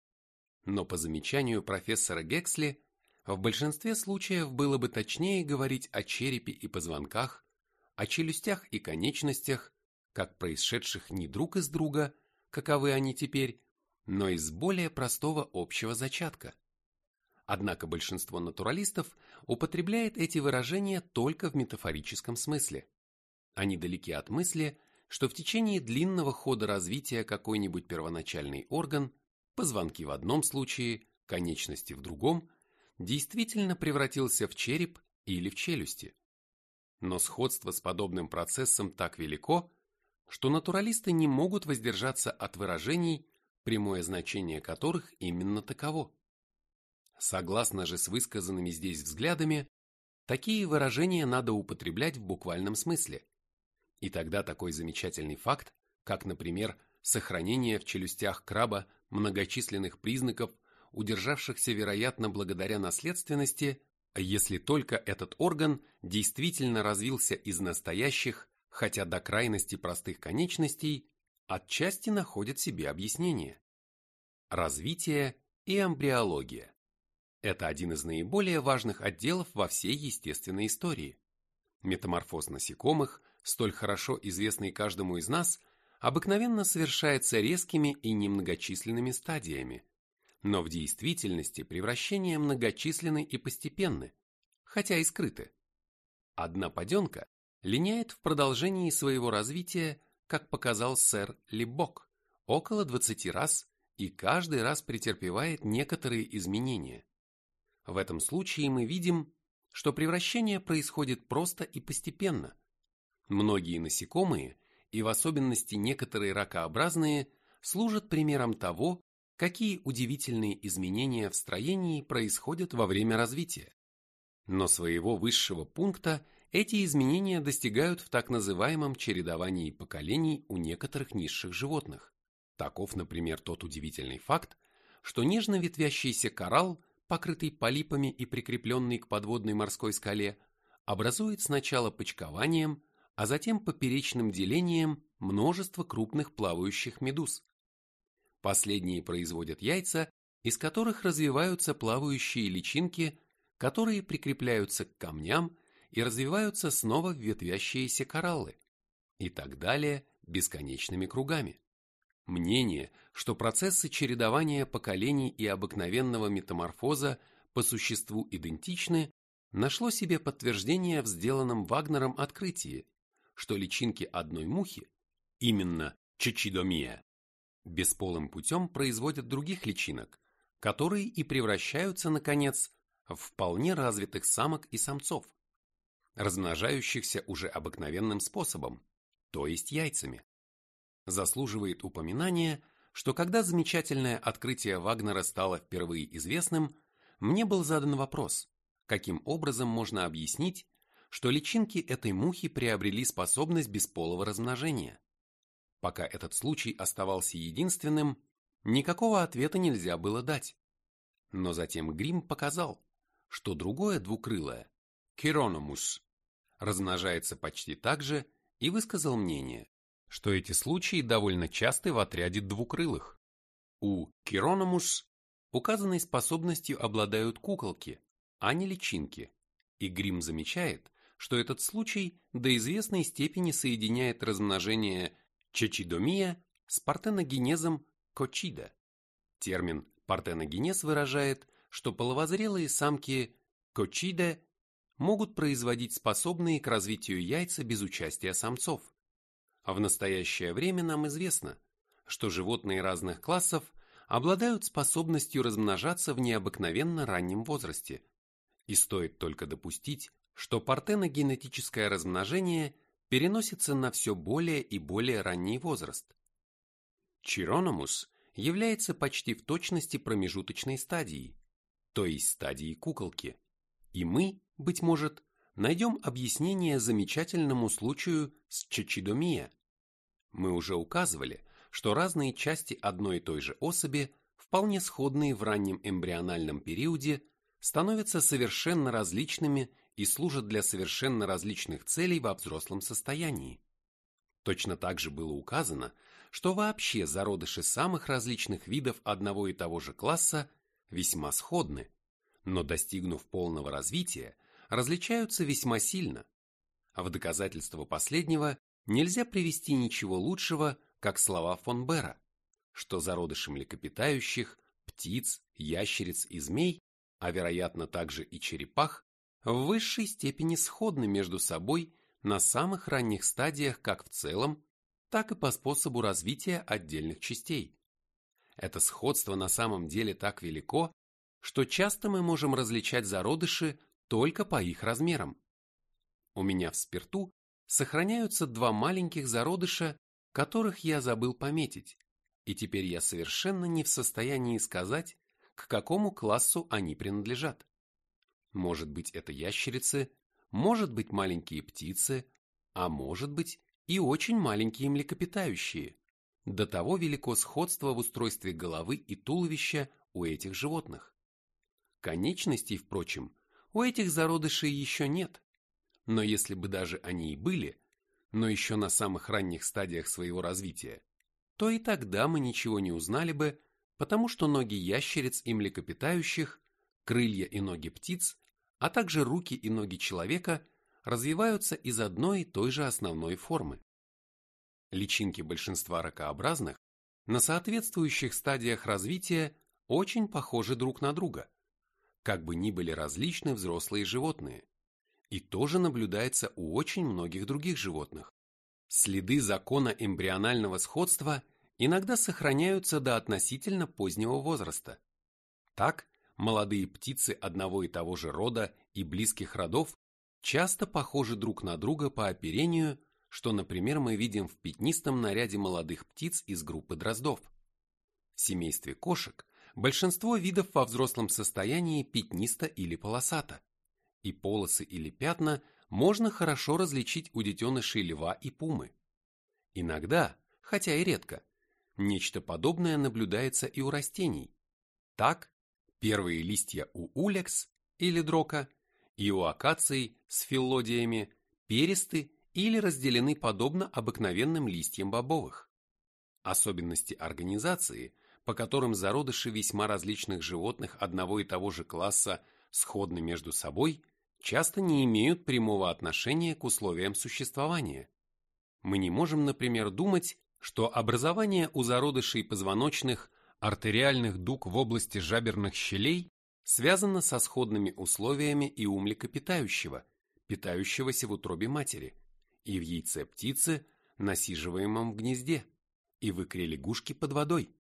Но по замечанию профессора Гексли, в большинстве случаев было бы точнее говорить о черепе и позвонках, о челюстях и конечностях, как происшедших не друг из друга, каковы они теперь, но из более простого общего зачатка. Однако большинство натуралистов употребляет эти выражения только в метафорическом смысле. Они далеки от мысли, что в течение длинного хода развития какой-нибудь первоначальный орган, позвонки в одном случае, конечности в другом, действительно превратился в череп или в челюсти. Но сходство с подобным процессом так велико, что натуралисты не могут воздержаться от выражений, прямое значение которых именно таково. Согласно же с высказанными здесь взглядами, такие выражения надо употреблять в буквальном смысле. И тогда такой замечательный факт, как, например, сохранение в челюстях краба многочисленных признаков, удержавшихся, вероятно, благодаря наследственности, если только этот орган действительно развился из настоящих, хотя до крайности простых конечностей, отчасти находит себе объяснение. Развитие и эмбриология. Это один из наиболее важных отделов во всей естественной истории. Метаморфоз насекомых, столь хорошо известный каждому из нас, обыкновенно совершается резкими и немногочисленными стадиями, но в действительности превращения многочисленны и постепенны, хотя и скрыты. Одна паденка линяет в продолжении своего развития, как показал сэр Либок, около 20 раз и каждый раз претерпевает некоторые изменения. В этом случае мы видим, что превращение происходит просто и постепенно. Многие насекомые, и в особенности некоторые ракообразные, служат примером того, какие удивительные изменения в строении происходят во время развития. Но своего высшего пункта эти изменения достигают в так называемом чередовании поколений у некоторых низших животных. Таков, например, тот удивительный факт, что нежно ветвящийся коралл покрытый полипами и прикрепленный к подводной морской скале, образует сначала почкованием, а затем поперечным делением множество крупных плавающих медуз. Последние производят яйца, из которых развиваются плавающие личинки, которые прикрепляются к камням и развиваются снова в ветвящиеся кораллы, и так далее бесконечными кругами. Мнение, что процессы чередования поколений и обыкновенного метаморфоза по существу идентичны, нашло себе подтверждение в сделанном Вагнером открытии, что личинки одной мухи, именно чечидомия, бесполым путем производят других личинок, которые и превращаются, наконец, в вполне развитых самок и самцов, размножающихся уже обыкновенным способом, то есть яйцами. Заслуживает упоминания, что когда замечательное открытие Вагнера стало впервые известным, мне был задан вопрос, каким образом можно объяснить, что личинки этой мухи приобрели способность бесполого размножения. Пока этот случай оставался единственным, никакого ответа нельзя было дать. Но затем Грим показал, что другое двукрылое, Кирономус, размножается почти так же и высказал мнение, что эти случаи довольно часты в отряде двукрылых. У Кирономус указанной способностью обладают куколки, а не личинки, и Грим замечает, что этот случай до известной степени соединяет размножение чечидомия с партеногенезом кочида. Термин партеногенез выражает, что половозрелые самки кочида могут производить способные к развитию яйца без участия самцов. А в настоящее время нам известно, что животные разных классов обладают способностью размножаться в необыкновенно раннем возрасте, и стоит только допустить, что партеногенетическое размножение переносится на все более и более ранний возраст. Чирономус является почти в точности промежуточной стадией, то есть стадией куколки, и мы, быть может, найдем объяснение замечательному случаю с чачидомия. Мы уже указывали, что разные части одной и той же особи, вполне сходные в раннем эмбриональном периоде, становятся совершенно различными и служат для совершенно различных целей во взрослом состоянии. Точно так же было указано, что вообще зародыши самых различных видов одного и того же класса весьма сходны, но достигнув полного развития, различаются весьма сильно. А в доказательство последнего нельзя привести ничего лучшего, как слова фон Бера, что зародыши млекопитающих, птиц, ящериц и змей, а вероятно также и черепах, в высшей степени сходны между собой на самых ранних стадиях как в целом, так и по способу развития отдельных частей. Это сходство на самом деле так велико, что часто мы можем различать зародыши только по их размерам. У меня в спирту сохраняются два маленьких зародыша, которых я забыл пометить, и теперь я совершенно не в состоянии сказать, к какому классу они принадлежат. Может быть, это ящерицы, может быть, маленькие птицы, а может быть, и очень маленькие млекопитающие. До того велико сходство в устройстве головы и туловища у этих животных. Конечностей, впрочем, у этих зародышей еще нет. Но если бы даже они и были, но еще на самых ранних стадиях своего развития, то и тогда мы ничего не узнали бы, потому что ноги ящериц и млекопитающих, крылья и ноги птиц, а также руки и ноги человека развиваются из одной и той же основной формы. Личинки большинства ракообразных на соответствующих стадиях развития очень похожи друг на друга как бы ни были различны взрослые животные. И тоже наблюдается у очень многих других животных. Следы закона эмбрионального сходства иногда сохраняются до относительно позднего возраста. Так, молодые птицы одного и того же рода и близких родов часто похожи друг на друга по оперению, что, например, мы видим в пятнистом наряде молодых птиц из группы дроздов. В семействе кошек Большинство видов во взрослом состоянии пятнисто или полосато, и полосы или пятна можно хорошо различить у детенышей льва и пумы. Иногда, хотя и редко, нечто подобное наблюдается и у растений. Так, первые листья у улекс или дрока и у акаций с филлодиями перисты или разделены подобно обыкновенным листьям бобовых. Особенности организации – по которым зародыши весьма различных животных одного и того же класса сходны между собой, часто не имеют прямого отношения к условиям существования. Мы не можем, например, думать, что образование у зародышей позвоночных артериальных дуг в области жаберных щелей связано со сходными условиями и у млекопитающего, питающегося в утробе матери, и в яйце птицы, насиживаемом в гнезде, и в икре лягушки под водой.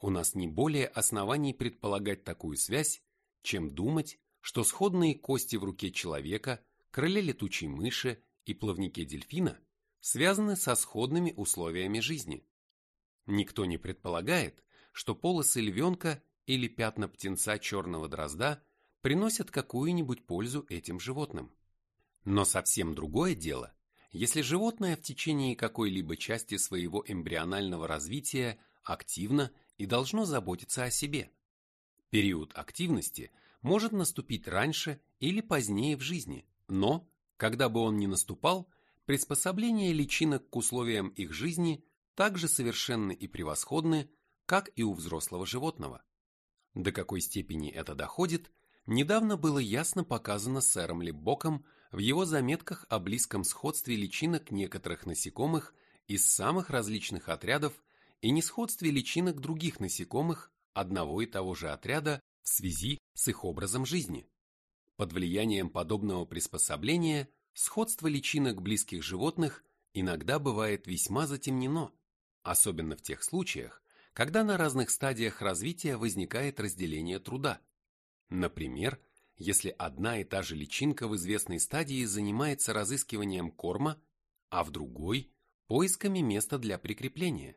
У нас не более оснований предполагать такую связь, чем думать, что сходные кости в руке человека, крыле летучей мыши и плавнике дельфина связаны со сходными условиями жизни. Никто не предполагает, что полосы львенка или пятна птенца черного дрозда приносят какую-нибудь пользу этим животным. Но совсем другое дело, если животное в течение какой-либо части своего эмбрионального развития активно и должно заботиться о себе. Период активности может наступить раньше или позднее в жизни, но, когда бы он ни наступал, приспособления личинок к условиям их жизни также совершенны и превосходны, как и у взрослого животного. До какой степени это доходит, недавно было ясно показано сэром Леббоком в его заметках о близком сходстве личинок некоторых насекомых из самых различных отрядов и несходстве личинок других насекомых одного и того же отряда в связи с их образом жизни. Под влиянием подобного приспособления сходство личинок близких животных иногда бывает весьма затемнено, особенно в тех случаях, когда на разных стадиях развития возникает разделение труда. Например, если одна и та же личинка в известной стадии занимается разыскиванием корма, а в другой – поисками места для прикрепления.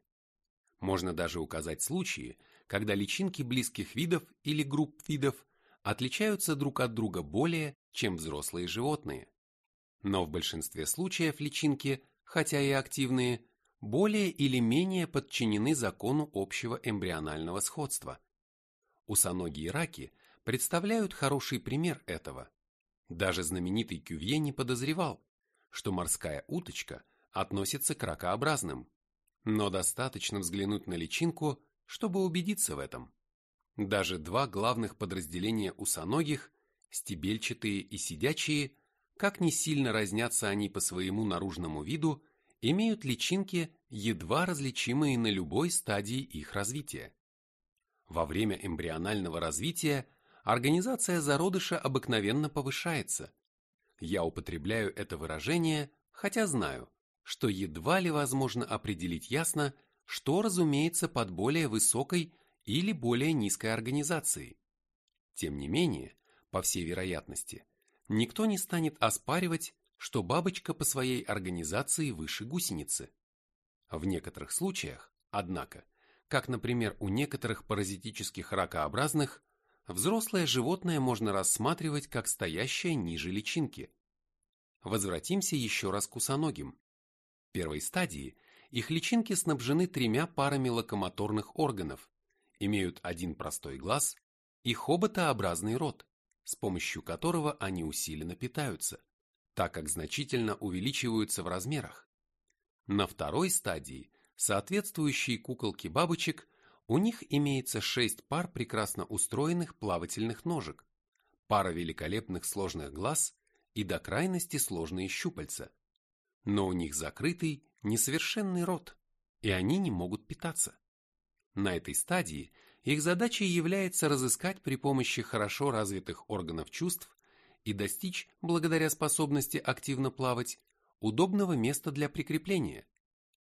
Можно даже указать случаи, когда личинки близких видов или групп видов отличаются друг от друга более, чем взрослые животные. Но в большинстве случаев личинки, хотя и активные, более или менее подчинены закону общего эмбрионального сходства. Усоногие раки представляют хороший пример этого. Даже знаменитый Кювье не подозревал, что морская уточка относится к ракообразным, но достаточно взглянуть на личинку, чтобы убедиться в этом. Даже два главных подразделения усоногих, стебельчатые и сидячие, как ни сильно разнятся они по своему наружному виду, имеют личинки, едва различимые на любой стадии их развития. Во время эмбрионального развития организация зародыша обыкновенно повышается. Я употребляю это выражение, хотя знаю, что едва ли возможно определить ясно, что разумеется под более высокой или более низкой организацией. Тем не менее, по всей вероятности, никто не станет оспаривать, что бабочка по своей организации выше гусеницы. В некоторых случаях, однако, как, например, у некоторых паразитических ракообразных, взрослое животное можно рассматривать как стоящее ниже личинки. Возвратимся еще раз к усоногим первой стадии их личинки снабжены тремя парами локомоторных органов, имеют один простой глаз и хоботообразный рот, с помощью которого они усиленно питаются, так как значительно увеличиваются в размерах. На второй стадии, соответствующей куколке бабочек, у них имеется шесть пар прекрасно устроенных плавательных ножек, пара великолепных сложных глаз и до крайности сложные щупальца – но у них закрытый, несовершенный рот, и они не могут питаться. На этой стадии их задачей является разыскать при помощи хорошо развитых органов чувств и достичь, благодаря способности активно плавать, удобного места для прикрепления,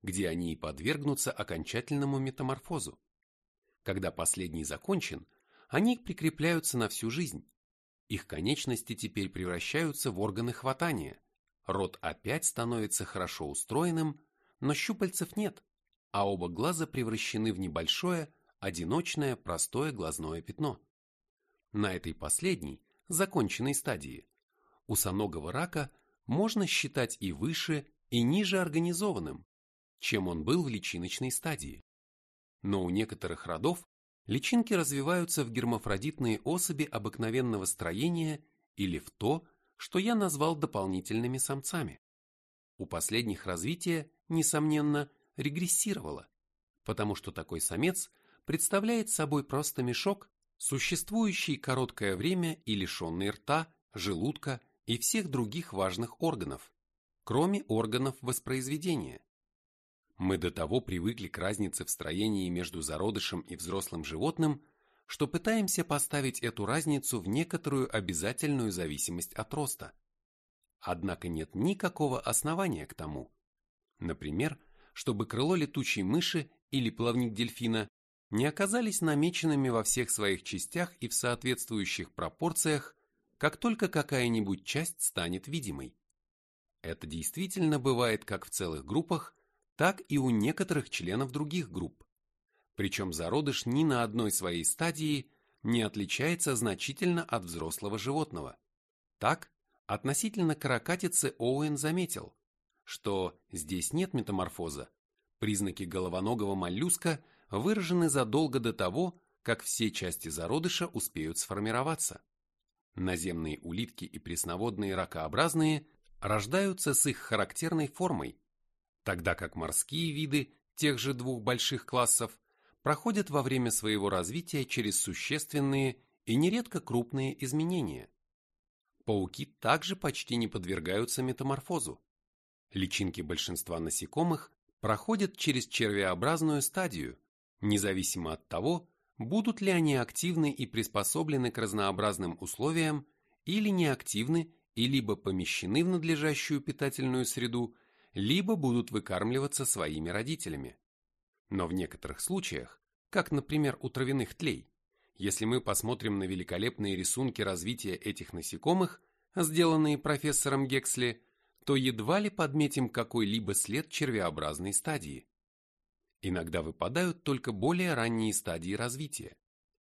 где они и подвергнутся окончательному метаморфозу. Когда последний закончен, они прикрепляются на всю жизнь. Их конечности теперь превращаются в органы хватания – Рот опять становится хорошо устроенным, но щупальцев нет, а оба глаза превращены в небольшое, одиночное, простое глазное пятно. На этой последней, законченной стадии, у соногого рака можно считать и выше, и ниже организованным, чем он был в личиночной стадии. Но у некоторых родов личинки развиваются в гермафродитные особи обыкновенного строения или в то, что я назвал дополнительными самцами. У последних развитие, несомненно, регрессировало, потому что такой самец представляет собой просто мешок, существующий короткое время и лишенный рта, желудка и всех других важных органов, кроме органов воспроизведения. Мы до того привыкли к разнице в строении между зародышем и взрослым животным, что пытаемся поставить эту разницу в некоторую обязательную зависимость от роста. Однако нет никакого основания к тому. Например, чтобы крыло летучей мыши или плавник дельфина не оказались намеченными во всех своих частях и в соответствующих пропорциях, как только какая-нибудь часть станет видимой. Это действительно бывает как в целых группах, так и у некоторых членов других групп причем зародыш ни на одной своей стадии не отличается значительно от взрослого животного. Так, относительно каракатицы Оуэн заметил, что здесь нет метаморфоза, признаки головоногого моллюска выражены задолго до того, как все части зародыша успеют сформироваться. Наземные улитки и пресноводные ракообразные рождаются с их характерной формой, тогда как морские виды тех же двух больших классов проходят во время своего развития через существенные и нередко крупные изменения. Пауки также почти не подвергаются метаморфозу. Личинки большинства насекомых проходят через червеобразную стадию, независимо от того, будут ли они активны и приспособлены к разнообразным условиям или неактивны и либо помещены в надлежащую питательную среду, либо будут выкармливаться своими родителями. Но в некоторых случаях, как, например, у травяных тлей, Если мы посмотрим на великолепные рисунки развития этих насекомых, сделанные профессором Гексли, то едва ли подметим какой-либо след червеобразной стадии. Иногда выпадают только более ранние стадии развития.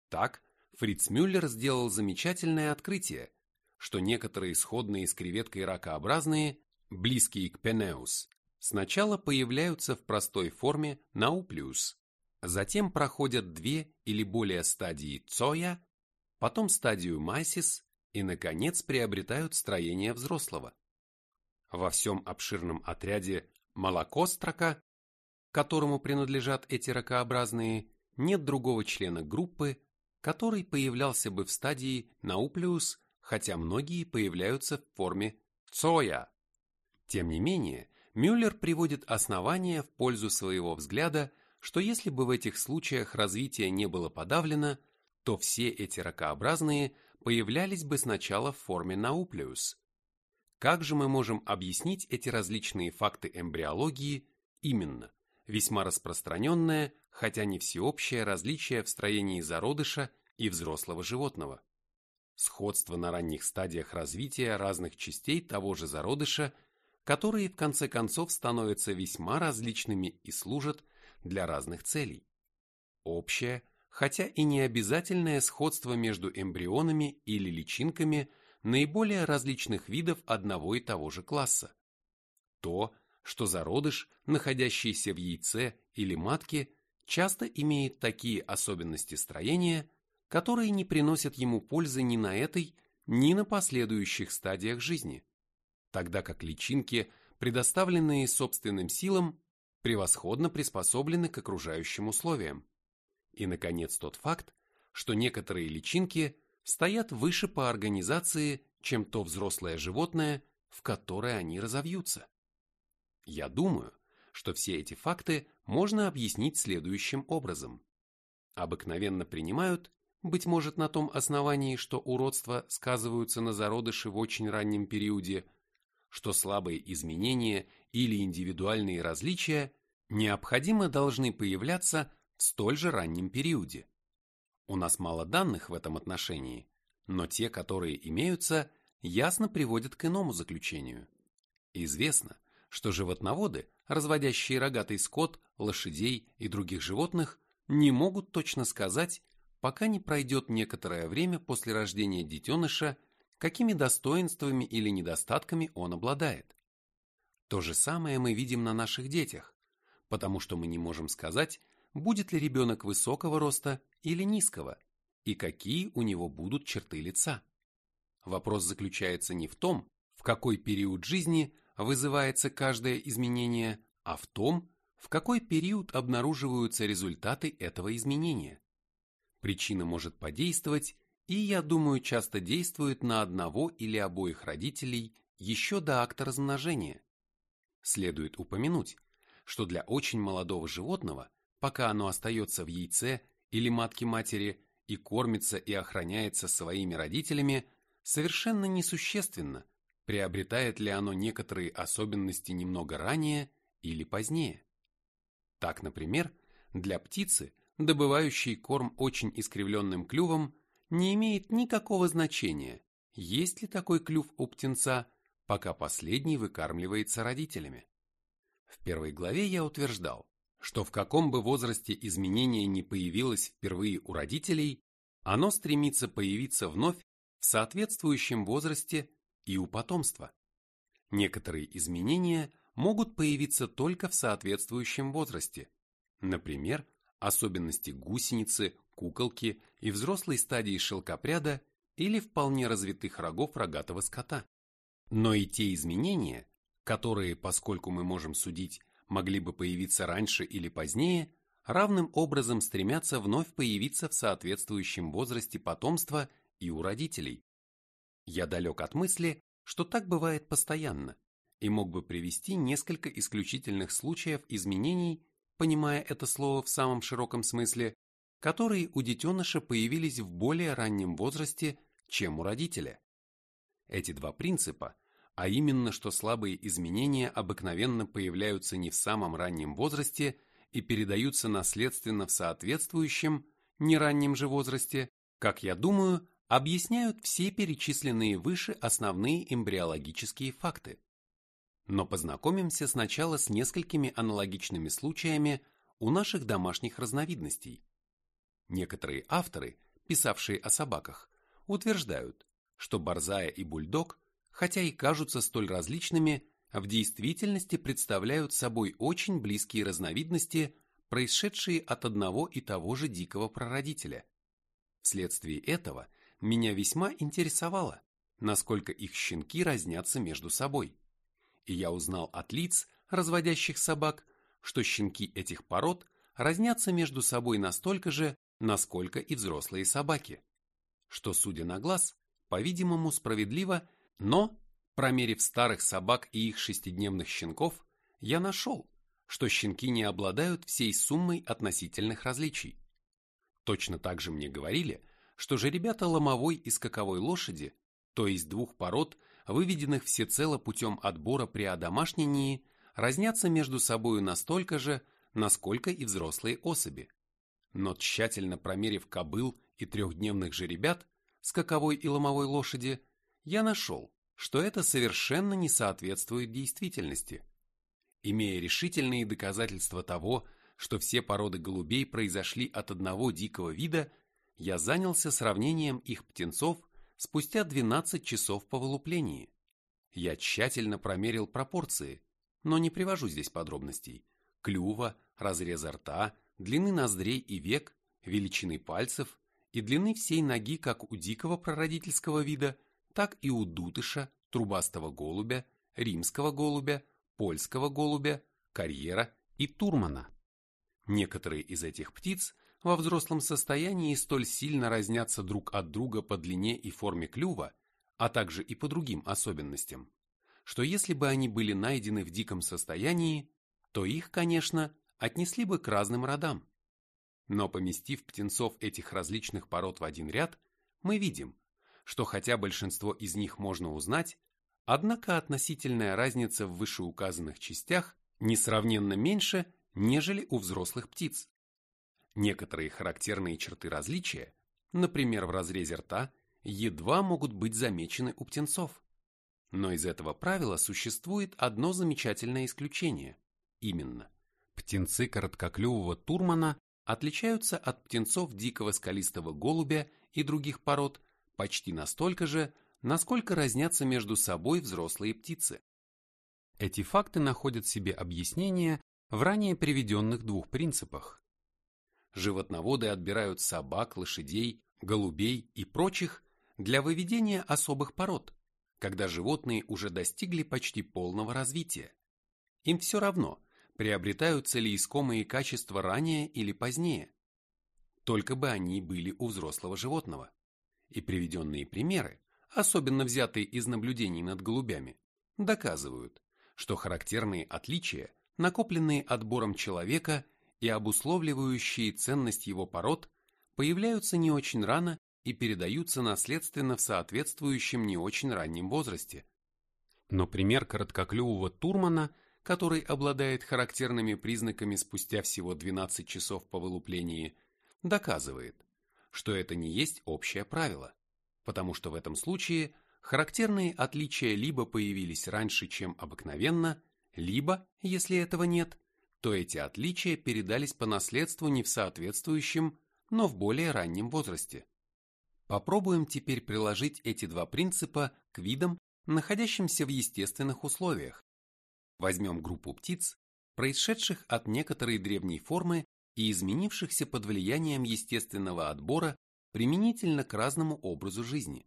Так, Фриц Мюллер сделал замечательное открытие, что некоторые сходные с креветкой ракообразные, близкие к пенеус, сначала появляются в простой форме науплиус, затем проходят две или более стадии цоя, потом стадию масис и, наконец, приобретают строение взрослого. Во всем обширном отряде молокострока которому принадлежат эти ракообразные, нет другого члена группы, который появлялся бы в стадии науплеус, хотя многие появляются в форме цоя. Тем не менее, Мюллер приводит основания в пользу своего взгляда, что если бы в этих случаях развитие не было подавлено, то все эти ракообразные появлялись бы сначала в форме науплеус. Как же мы можем объяснить эти различные факты эмбриологии именно? Весьма распространенное, хотя не всеобщее различие в строении зародыша и взрослого животного. Сходство на ранних стадиях развития разных частей того же зародыша, которые в конце концов становятся весьма различными и служат для разных целей. Общее, хотя и не обязательное сходство между эмбрионами или личинками наиболее различных видов одного и того же класса. То, зародыш, находящийся в яйце или матке, часто имеет такие особенности строения, которые не приносят ему пользы ни на этой, ни на последующих стадиях жизни, тогда как личинки, предоставленные собственным силам, превосходно приспособлены к окружающим условиям. И, наконец, тот факт, что некоторые личинки стоят выше по организации, чем то взрослое животное, в которое они разовьются. Я думаю, что все эти факты можно объяснить следующим образом. Обыкновенно принимают, быть может на том основании, что уродства сказываются на зародыше в очень раннем периоде, что слабые изменения или индивидуальные различия необходимо должны появляться в столь же раннем периоде. У нас мало данных в этом отношении, но те, которые имеются, ясно приводят к иному заключению. Известно, что животноводы, разводящие рогатый скот, лошадей и других животных, не могут точно сказать, пока не пройдет некоторое время после рождения детеныша, какими достоинствами или недостатками он обладает. То же самое мы видим на наших детях, потому что мы не можем сказать, будет ли ребенок высокого роста или низкого, и какие у него будут черты лица. Вопрос заключается не в том, в какой период жизни вызывается каждое изменение, а в том, в какой период обнаруживаются результаты этого изменения. Причина может подействовать, и, я думаю, часто действует на одного или обоих родителей еще до акта размножения. Следует упомянуть, что для очень молодого животного, пока оно остается в яйце или матке матери и кормится и охраняется своими родителями, совершенно несущественно, приобретает ли оно некоторые особенности немного ранее или позднее. Так, например, для птицы, добывающей корм очень искривленным клювом, не имеет никакого значения, есть ли такой клюв у птенца, пока последний выкармливается родителями. В первой главе я утверждал, что в каком бы возрасте изменение не появилось впервые у родителей, оно стремится появиться вновь в соответствующем возрасте и у потомства. Некоторые изменения могут появиться только в соответствующем возрасте, например, особенности гусеницы, куколки и взрослой стадии шелкопряда или вполне развитых рогов рогатого скота. Но и те изменения, которые, поскольку мы можем судить, могли бы появиться раньше или позднее, равным образом стремятся вновь появиться в соответствующем возрасте потомства и у родителей. Я далек от мысли, что так бывает постоянно, и мог бы привести несколько исключительных случаев изменений, понимая это слово в самом широком смысле, которые у детеныша появились в более раннем возрасте, чем у родителя. Эти два принципа, а именно, что слабые изменения обыкновенно появляются не в самом раннем возрасте и передаются наследственно в соответствующем, не раннем же возрасте, как я думаю, объясняют все перечисленные выше основные эмбриологические факты. Но познакомимся сначала с несколькими аналогичными случаями у наших домашних разновидностей. Некоторые авторы, писавшие о собаках, утверждают, что борзая и бульдог, хотя и кажутся столь различными, в действительности представляют собой очень близкие разновидности, происшедшие от одного и того же дикого прародителя. Вследствие этого – меня весьма интересовало, насколько их щенки разнятся между собой. И я узнал от лиц, разводящих собак, что щенки этих пород разнятся между собой настолько же, насколько и взрослые собаки. Что, судя на глаз, по-видимому, справедливо, но, промерив старых собак и их шестидневных щенков, я нашел, что щенки не обладают всей суммой относительных различий. Точно так же мне говорили, что же ребята ломовой и скаковой лошади, то есть двух пород, выведенных всецело путем отбора при одомашнении, разнятся между собою настолько же, насколько и взрослые особи. Но тщательно промерив кобыл и трехдневных жеребят, скаковой и ломовой лошади, я нашел, что это совершенно не соответствует действительности. Имея решительные доказательства того, что все породы голубей произошли от одного дикого вида, я занялся сравнением их птенцов спустя 12 часов по вылуплении. Я тщательно промерил пропорции, но не привожу здесь подробностей. Клюва, разреза рта, длины ноздрей и век, величины пальцев и длины всей ноги как у дикого прародительского вида, так и у дутыша, трубастого голубя, римского голубя, польского голубя, карьера и турмана. Некоторые из этих птиц во взрослом состоянии столь сильно разнятся друг от друга по длине и форме клюва, а также и по другим особенностям, что если бы они были найдены в диком состоянии, то их, конечно, отнесли бы к разным родам. Но поместив птенцов этих различных пород в один ряд, мы видим, что хотя большинство из них можно узнать, однако относительная разница в вышеуказанных частях несравненно меньше, нежели у взрослых птиц. Некоторые характерные черты различия, например, в разрезе рта, едва могут быть замечены у птенцов. Но из этого правила существует одно замечательное исключение. Именно, птенцы короткоклювого турмана отличаются от птенцов дикого скалистого голубя и других пород почти настолько же, насколько разнятся между собой взрослые птицы. Эти факты находят себе объяснение в ранее приведенных двух принципах животноводы отбирают собак, лошадей, голубей и прочих для выведения особых пород, когда животные уже достигли почти полного развития. Им все равно, приобретаются ли искомые качества ранее или позднее, только бы они были у взрослого животного. И приведенные примеры, особенно взятые из наблюдений над голубями, доказывают, что характерные отличия, накопленные отбором человека и обусловливающие ценность его пород появляются не очень рано и передаются наследственно в соответствующем не очень раннем возрасте. Но пример короткоклювого турмана, который обладает характерными признаками спустя всего 12 часов по вылуплении, доказывает, что это не есть общее правило, потому что в этом случае характерные отличия либо появились раньше, чем обыкновенно, либо, если этого нет, то эти отличия передались по наследству не в соответствующем, но в более раннем возрасте. Попробуем теперь приложить эти два принципа к видам, находящимся в естественных условиях. Возьмем группу птиц, происшедших от некоторой древней формы и изменившихся под влиянием естественного отбора применительно к разному образу жизни.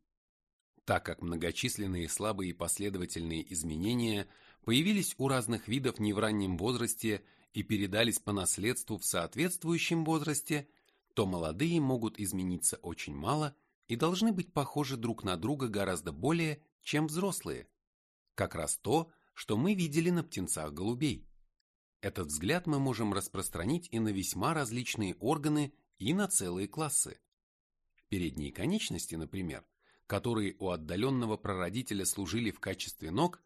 Так как многочисленные слабые последовательные изменения появились у разных видов не в раннем возрасте и передались по наследству в соответствующем возрасте, то молодые могут измениться очень мало и должны быть похожи друг на друга гораздо более, чем взрослые. Как раз то, что мы видели на птенцах голубей. Этот взгляд мы можем распространить и на весьма различные органы, и на целые классы. Передние конечности, например, которые у отдаленного прародителя служили в качестве ног,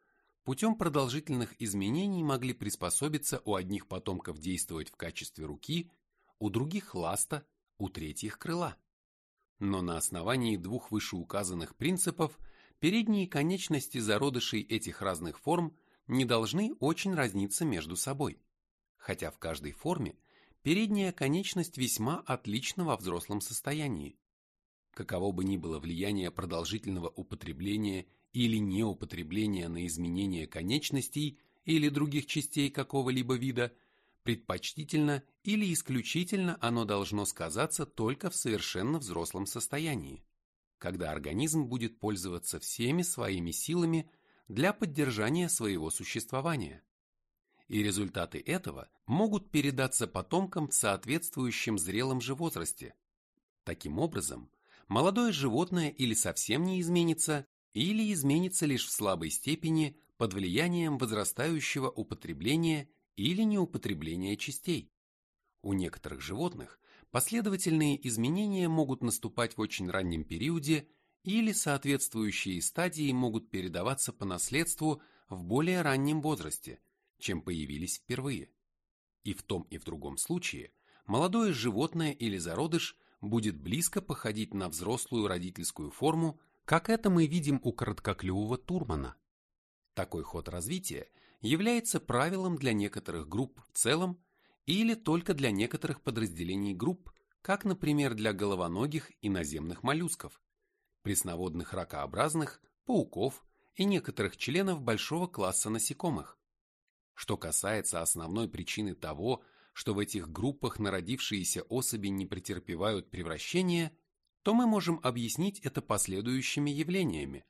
путем продолжительных изменений могли приспособиться у одних потомков действовать в качестве руки, у других ласта, у третьих крыла. но на основании двух вышеуказанных принципов передние конечности зародышей этих разных форм не должны очень разниться между собой, хотя в каждой форме передняя конечность весьма отлична во взрослом состоянии. Каково бы ни было влияние продолжительного употребления или неупотребления на изменение конечностей или других частей какого-либо вида – Предпочтительно или исключительно оно должно сказаться только в совершенно взрослом состоянии, когда организм будет пользоваться всеми своими силами для поддержания своего существования. И результаты этого могут передаться потомкам в соответствующем зрелом же возрасте. Таким образом, молодое животное или совсем не изменится, или изменится лишь в слабой степени под влиянием возрастающего употребления или неупотребление частей. У некоторых животных последовательные изменения могут наступать в очень раннем периоде или соответствующие стадии могут передаваться по наследству в более раннем возрасте, чем появились впервые. И в том и в другом случае молодое животное или зародыш будет близко походить на взрослую родительскую форму, как это мы видим у короткоклювого турмана. Такой ход развития является правилом для некоторых групп в целом или только для некоторых подразделений групп, как, например, для головоногих и наземных моллюсков, пресноводных ракообразных, пауков и некоторых членов большого класса насекомых. Что касается основной причины того, что в этих группах народившиеся особи не претерпевают превращения, то мы можем объяснить это последующими явлениями,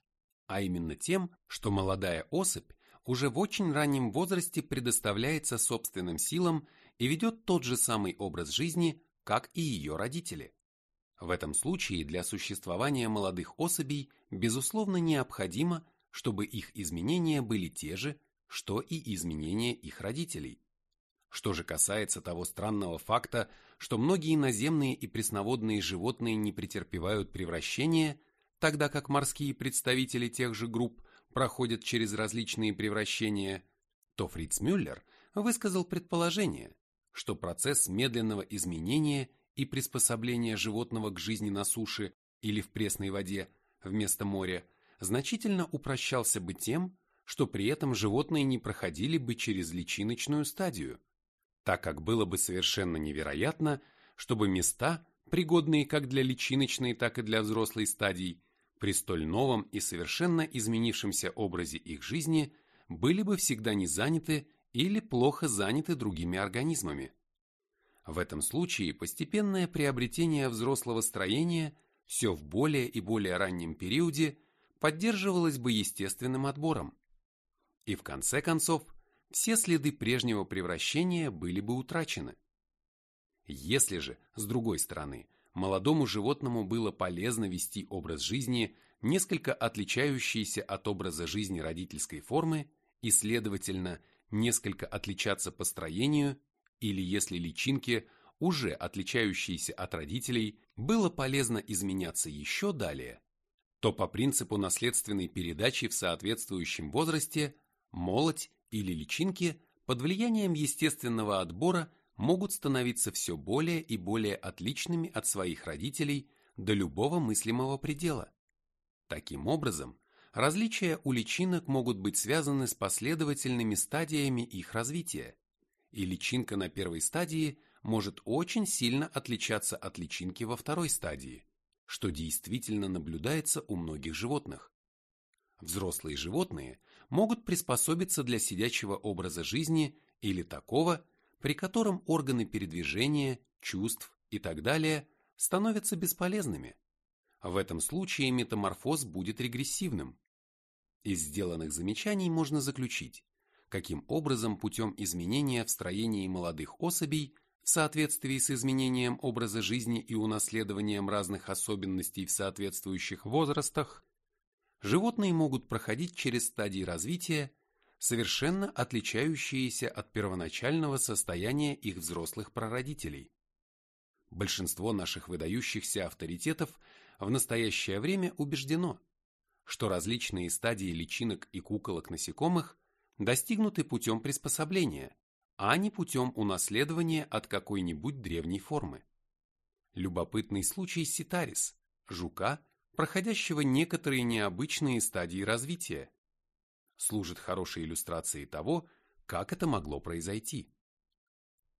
а именно тем, что молодая особь уже в очень раннем возрасте предоставляется собственным силам и ведет тот же самый образ жизни, как и ее родители. В этом случае для существования молодых особей безусловно необходимо, чтобы их изменения были те же, что и изменения их родителей. Что же касается того странного факта, что многие наземные и пресноводные животные не претерпевают превращения, тогда как морские представители тех же групп проходят через различные превращения, то Фриц Мюллер высказал предположение, что процесс медленного изменения и приспособления животного к жизни на суше или в пресной воде вместо моря значительно упрощался бы тем, что при этом животные не проходили бы через личиночную стадию, так как было бы совершенно невероятно, чтобы места, пригодные как для личиночной, так и для взрослой стадий, при столь новом и совершенно изменившемся образе их жизни были бы всегда не заняты или плохо заняты другими организмами. В этом случае постепенное приобретение взрослого строения все в более и более раннем периоде поддерживалось бы естественным отбором. И в конце концов, все следы прежнего превращения были бы утрачены. Если же, с другой стороны, молодому животному было полезно вести образ жизни, несколько отличающийся от образа жизни родительской формы и, следовательно, несколько отличаться по строению, или если личинки, уже отличающиеся от родителей, было полезно изменяться еще далее, то по принципу наследственной передачи в соответствующем возрасте молоть или личинки под влиянием естественного отбора могут становиться все более и более отличными от своих родителей до любого мыслимого предела. Таким образом, различия у личинок могут быть связаны с последовательными стадиями их развития, и личинка на первой стадии может очень сильно отличаться от личинки во второй стадии, что действительно наблюдается у многих животных. Взрослые животные могут приспособиться для сидячего образа жизни или такого, при котором органы передвижения, чувств и так далее становятся бесполезными. В этом случае метаморфоз будет регрессивным. Из сделанных замечаний можно заключить, каким образом путем изменения в строении молодых особей в соответствии с изменением образа жизни и унаследованием разных особенностей в соответствующих возрастах, животные могут проходить через стадии развития, совершенно отличающиеся от первоначального состояния их взрослых прародителей. Большинство наших выдающихся авторитетов в настоящее время убеждено, что различные стадии личинок и куколок насекомых достигнуты путем приспособления, а не путем унаследования от какой-нибудь древней формы. Любопытный случай Ситарис, жука, проходящего некоторые необычные стадии развития. Служит хорошей иллюстрацией того, как это могло произойти.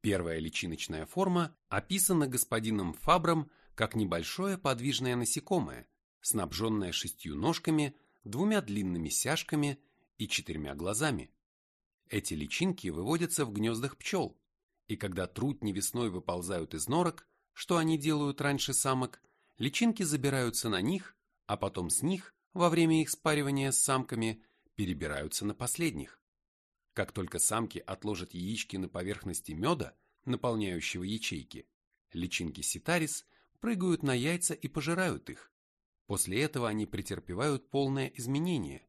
Первая личиночная форма описана господином Фабром как небольшое подвижное насекомое, снабженное шестью ножками, двумя длинными сяжками и четырьмя глазами. Эти личинки выводятся в гнездах пчел, и когда трутни весной выползают из норок, что они делают раньше самок, личинки забираются на них, а потом с них, во время их спаривания с самками, перебираются на последних. Как только самки отложат яички на поверхности меда, наполняющего ячейки, личинки ситарис прыгают на яйца и пожирают их. После этого они претерпевают полное изменение.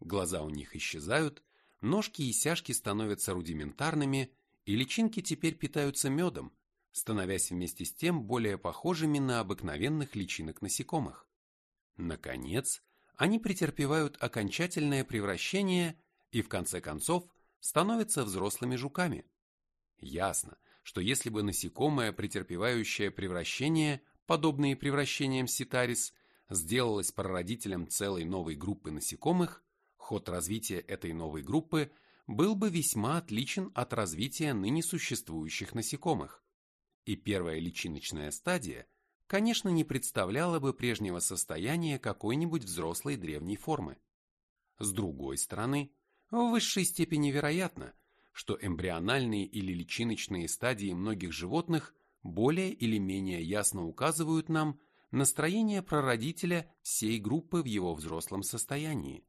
Глаза у них исчезают, ножки и сяжки становятся рудиментарными, и личинки теперь питаются медом, становясь вместе с тем более похожими на обыкновенных личинок насекомых. Наконец, они претерпевают окончательное превращение и в конце концов становятся взрослыми жуками. Ясно, что если бы насекомое, претерпевающее превращение, подобные превращениям ситарис, сделалось прародителем целой новой группы насекомых, ход развития этой новой группы был бы весьма отличен от развития ныне существующих насекомых. И первая личиночная стадия, конечно, не представляла бы прежнего состояния какой-нибудь взрослой древней формы. С другой стороны, в высшей степени вероятно, что эмбриональные или личиночные стадии многих животных более или менее ясно указывают нам настроение прародителя всей группы в его взрослом состоянии.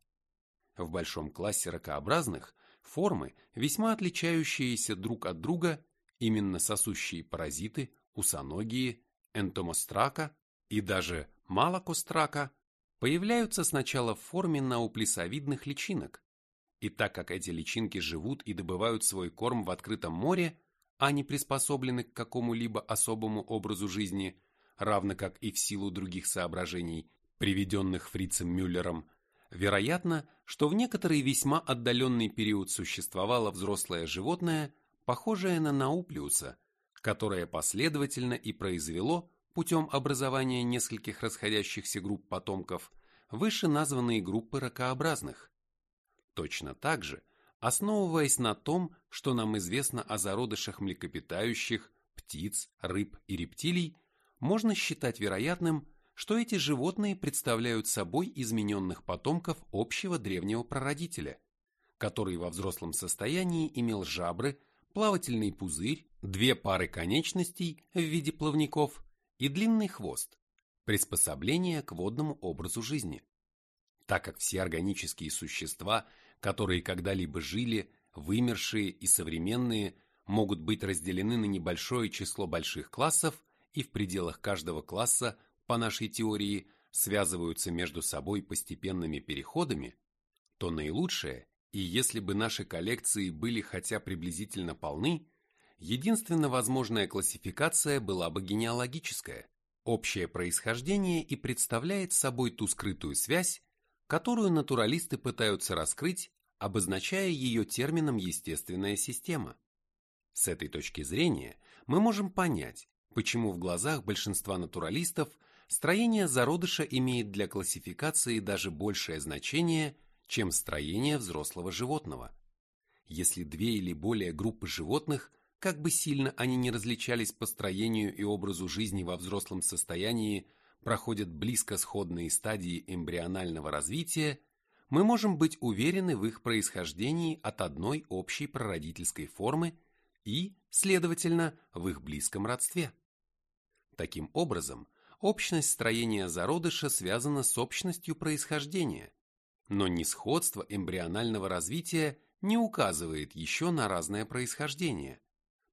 В большом классе ракообразных формы, весьма отличающиеся друг от друга, именно сосущие паразиты, усоногие, энтомострака и даже малокострака, появляются сначала в форме науплесовидных личинок. И так как эти личинки живут и добывают свой корм в открытом море, а не приспособлены к какому-либо особому образу жизни, равно как и в силу других соображений, приведенных Фрицем Мюллером, Вероятно, что в некоторый весьма отдаленный период существовало взрослое животное, похожее на науплиуса, которое последовательно и произвело путем образования нескольких расходящихся групп потомков выше названные группы ракообразных. Точно так же, основываясь на том, что нам известно о зародышах млекопитающих, птиц, рыб и рептилий, можно считать вероятным, что эти животные представляют собой измененных потомков общего древнего прародителя, который во взрослом состоянии имел жабры, плавательный пузырь, две пары конечностей в виде плавников и длинный хвост, приспособление к водному образу жизни. Так как все органические существа, которые когда-либо жили, вымершие и современные, могут быть разделены на небольшое число больших классов, и в пределах каждого класса по нашей теории, связываются между собой постепенными переходами, то наилучшее, и если бы наши коллекции были хотя приблизительно полны, единственно возможная классификация была бы генеалогическая. Общее происхождение и представляет собой ту скрытую связь, которую натуралисты пытаются раскрыть, обозначая ее термином «естественная система». С этой точки зрения мы можем понять, почему в глазах большинства натуралистов – строение зародыша имеет для классификации даже большее значение, чем строение взрослого животного. Если две или более группы животных, как бы сильно они ни различались по строению и образу жизни во взрослом состоянии, проходят близко сходные стадии эмбрионального развития, мы можем быть уверены в их происхождении от одной общей прародительской формы и, следовательно, в их близком родстве. Таким образом, общность строения зародыша связана с общностью происхождения, но несходство эмбрионального развития не указывает еще на разное происхождение,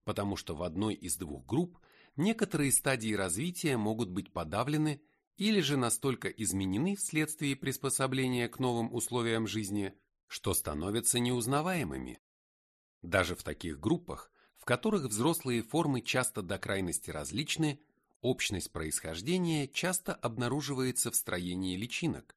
потому что в одной из двух групп некоторые стадии развития могут быть подавлены или же настолько изменены вследствие приспособления к новым условиям жизни, что становятся неузнаваемыми. Даже в таких группах, в которых взрослые формы часто до крайности различны, общность происхождения часто обнаруживается в строении личинок.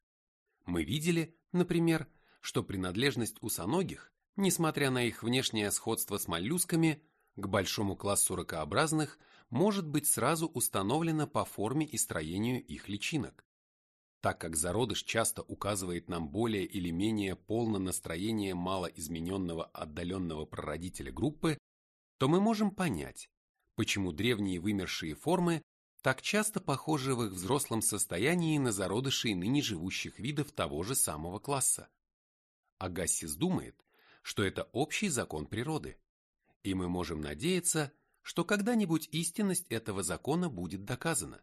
Мы видели, например, что принадлежность усоногих, несмотря на их внешнее сходство с моллюсками, к большому классу ракообразных может быть сразу установлена по форме и строению их личинок. Так как зародыш часто указывает нам более или менее полное настроение малоизмененного отдаленного прародителя группы, то мы можем понять, почему древние вымершие формы так часто похожи в их взрослом состоянии на зародышей ныне живущих видов того же самого класса. Агассис думает, что это общий закон природы, и мы можем надеяться, что когда-нибудь истинность этого закона будет доказана.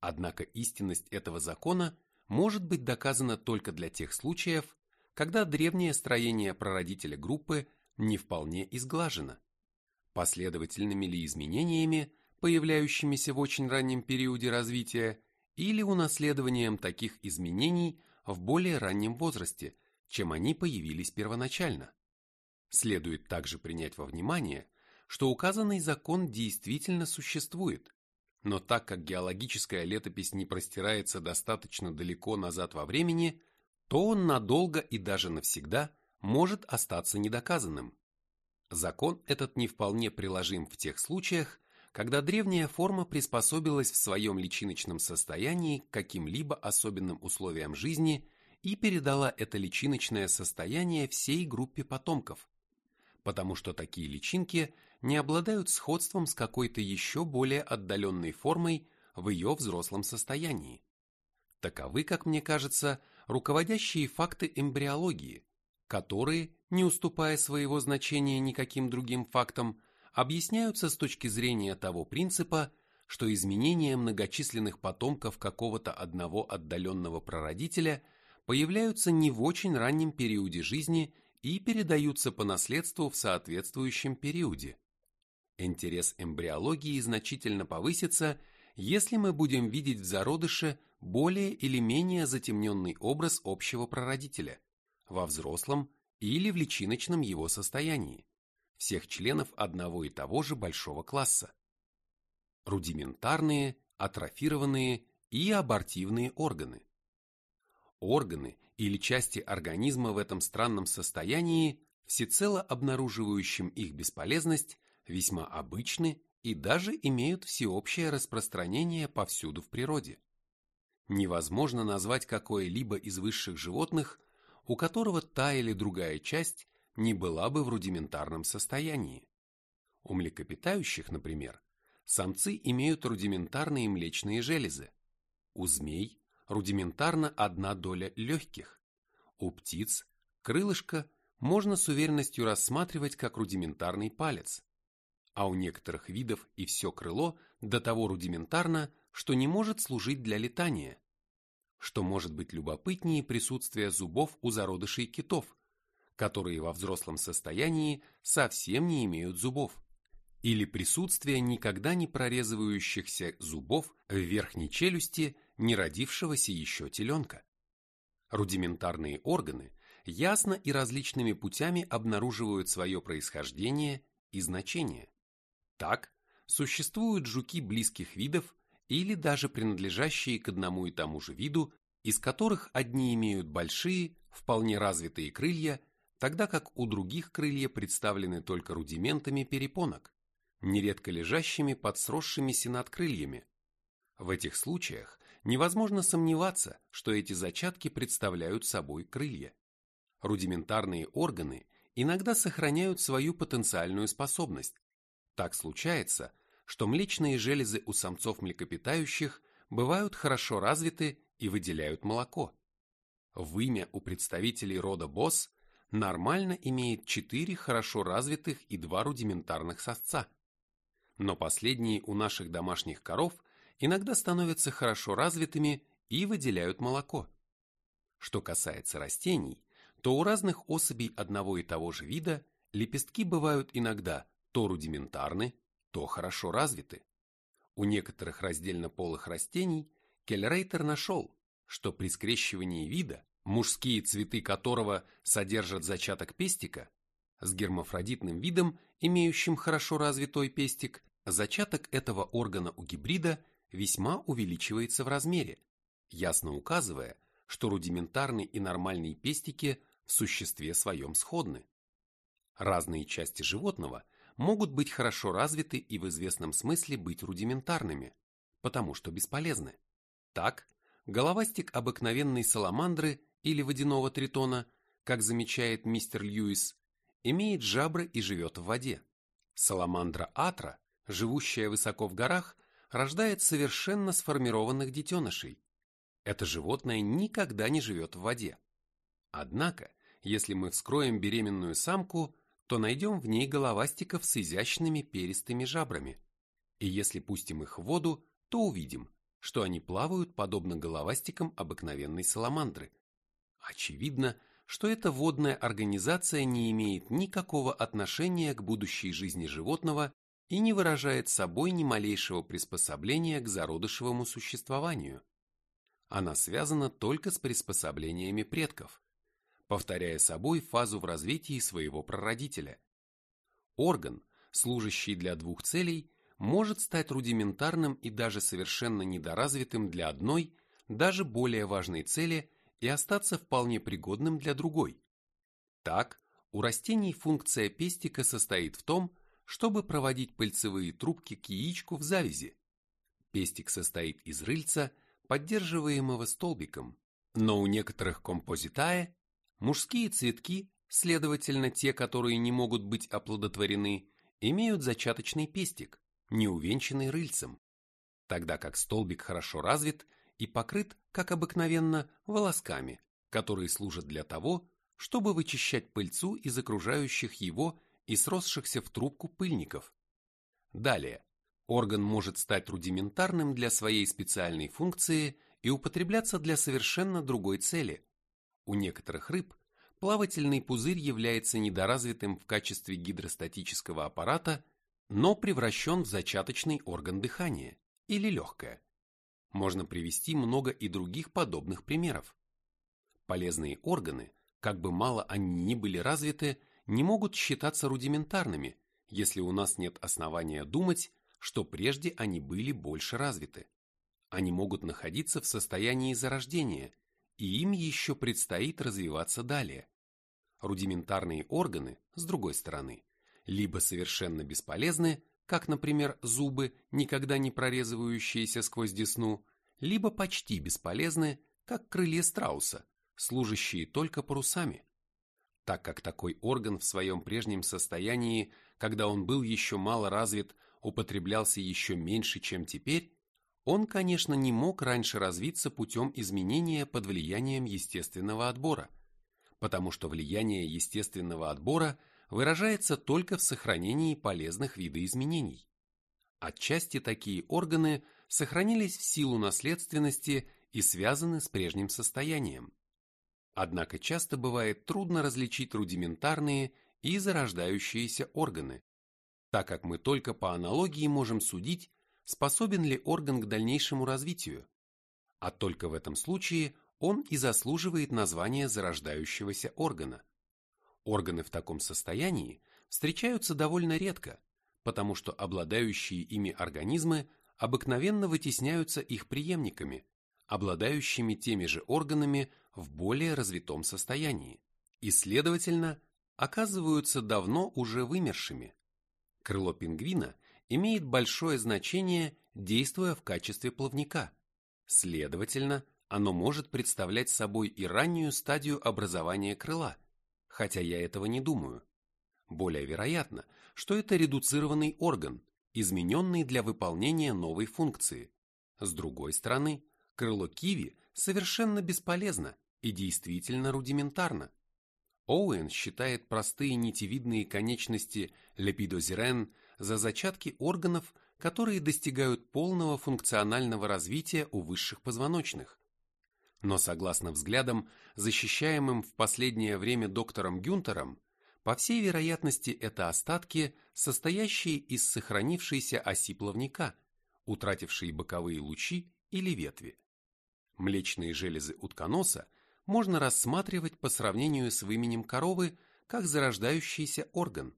Однако истинность этого закона может быть доказана только для тех случаев, когда древнее строение прародителя группы не вполне изглажено. Последовательными ли изменениями, появляющимися в очень раннем периоде развития, или унаследованием таких изменений в более раннем возрасте, чем они появились первоначально. Следует также принять во внимание, что указанный закон действительно существует, но так как геологическая летопись не простирается достаточно далеко назад во времени, то он надолго и даже навсегда может остаться недоказанным. Закон этот не вполне приложим в тех случаях, когда древняя форма приспособилась в своем личиночном состоянии к каким-либо особенным условиям жизни и передала это личиночное состояние всей группе потомков, потому что такие личинки не обладают сходством с какой-то еще более отдаленной формой в ее взрослом состоянии. Таковы, как мне кажется, руководящие факты эмбриологии, которые, не уступая своего значения никаким другим фактам, объясняются с точки зрения того принципа, что изменения многочисленных потомков какого-то одного отдаленного прародителя появляются не в очень раннем периоде жизни и передаются по наследству в соответствующем периоде. Интерес эмбриологии значительно повысится, если мы будем видеть в зародыше более или менее затемненный образ общего прародителя во взрослом или в личиночном его состоянии, всех членов одного и того же большого класса. Рудиментарные, атрофированные и абортивные органы. Органы или части организма в этом странном состоянии, всецело обнаруживающим их бесполезность, весьма обычны и даже имеют всеобщее распространение повсюду в природе. Невозможно назвать какое-либо из высших животных, у которого та или другая часть не была бы в рудиментарном состоянии. У млекопитающих, например, самцы имеют рудиментарные млечные железы. У змей рудиментарно одна доля легких. У птиц крылышко можно с уверенностью рассматривать как рудиментарный палец, а у некоторых видов и все крыло до того рудиментарно, что не может служить для летания. Что может быть любопытнее присутствия зубов у зародышей китов, которые во взрослом состоянии совсем не имеют зубов, или присутствие никогда не прорезывающихся зубов в верхней челюсти неродившегося еще теленка. Рудиментарные органы ясно и различными путями обнаруживают свое происхождение и значение. Так, существуют жуки близких видов или даже принадлежащие к одному и тому же виду, из которых одни имеют большие, вполне развитые крылья, тогда как у других крылья представлены только рудиментами перепонок, нередко лежащими под сросшимися надкрыльями. В этих случаях невозможно сомневаться, что эти зачатки представляют собой крылья. Рудиментарные органы иногда сохраняют свою потенциальную способность, так случается, что млечные железы у самцов млекопитающих бывают хорошо развиты и выделяют молоко. Вымя у представителей рода босс нормально имеет 4 хорошо развитых и 2 рудиментарных сосца. Но последние у наших домашних коров иногда становятся хорошо развитыми и выделяют молоко. Что касается растений, то у разных особей одного и того же вида лепестки бывают иногда то рудиментарны, то хорошо развиты. У некоторых раздельно-полых растений Келлерейтер нашел, что при скрещивании вида, мужские цветы которого содержат зачаток пестика, с гермафродитным видом, имеющим хорошо развитой пестик, зачаток этого органа у гибрида весьма увеличивается в размере, ясно указывая, что рудиментарный и нормальные пестики в существе своем сходны. Разные части животного – могут быть хорошо развиты и в известном смысле быть рудиментарными, потому что бесполезны. Так, головастик обыкновенной саламандры или водяного тритона, как замечает мистер Льюис, имеет жабры и живет в воде. Саламандра атра, живущая высоко в горах, рождает совершенно сформированных детенышей. Это животное никогда не живет в воде. Однако, если мы вскроем беременную самку, то найдем в ней головастиков с изящными перистыми жабрами. И если пустим их в воду, то увидим, что они плавают подобно головастикам обыкновенной саламандры. Очевидно, что эта водная организация не имеет никакого отношения к будущей жизни животного и не выражает собой ни малейшего приспособления к зародышевому существованию. Она связана только с приспособлениями предков, повторяя собой фазу в развитии своего прародителя. Орган, служащий для двух целей, может стать рудиментарным и даже совершенно недоразвитым для одной, даже более важной цели и остаться вполне пригодным для другой. Так, у растений функция пестика состоит в том, чтобы проводить пыльцевые трубки к яичку в завязи. Пестик состоит из рыльца, поддерживаемого столбиком, но у некоторых композитае мужские цветки, следовательно те, которые не могут быть оплодотворены, имеют зачаточный пестик, не увенчанный рыльцем, тогда как столбик хорошо развит и покрыт, как обыкновенно, волосками, которые служат для того, чтобы вычищать пыльцу из окружающих его и сросшихся в трубку пыльников. Далее, орган может стать рудиментарным для своей специальной функции и употребляться для совершенно другой цели. У некоторых рыб плавательный пузырь является недоразвитым в качестве гидростатического аппарата, но превращен в зачаточный орган дыхания или легкое. Можно привести много и других подобных примеров. Полезные органы, как бы мало они ни были развиты, не могут считаться рудиментарными, если у нас нет основания думать, что прежде они были больше развиты. Они могут находиться в состоянии зарождения, и им еще предстоит развиваться далее. Рудиментарные органы, с другой стороны, либо совершенно бесполезны, как, например, зубы, никогда не прорезывающиеся сквозь десну, либо почти бесполезны, как крылья страуса, служащие только парусами. Так как такой орган в своем прежнем состоянии, когда он был еще мало развит, употреблялся еще меньше, чем теперь, он, конечно, не мог раньше развиться путем изменения под влиянием естественного отбора, потому что влияние естественного отбора выражается только в сохранении полезных видоизменений. Отчасти такие органы сохранились в силу наследственности и связаны с прежним состоянием. Однако часто бывает трудно различить рудиментарные и зарождающиеся органы, так как мы только по аналогии можем судить, способен ли орган к дальнейшему развитию, а только в этом случае он и заслуживает названия зарождающегося органа. Органы в таком состоянии встречаются довольно редко, потому что обладающие ими организмы обыкновенно вытесняются их преемниками, обладающими теми же органами в более развитом состоянии и, следовательно, оказываются давно уже вымершими. Крыло пингвина имеет большое значение, действуя в качестве плавника. Следовательно, оно может представлять собой и раннюю стадию образования крыла, хотя я этого не думаю. Более вероятно, что это редуцированный орган, измененный для выполнения новой функции. С другой стороны, крыло киви совершенно бесполезно, и действительно рудиментарно. Оуэн считает простые нитевидные конечности лепидозирен за зачатки органов, которые достигают полного функционального развития у высших позвоночных. Но согласно взглядам, защищаемым в последнее время доктором Гюнтером, по всей вероятности это остатки, состоящие из сохранившейся оси плавника, утратившие боковые лучи или ветви. Млечные железы утконоса можно рассматривать по сравнению с выменем коровы как зарождающийся орган.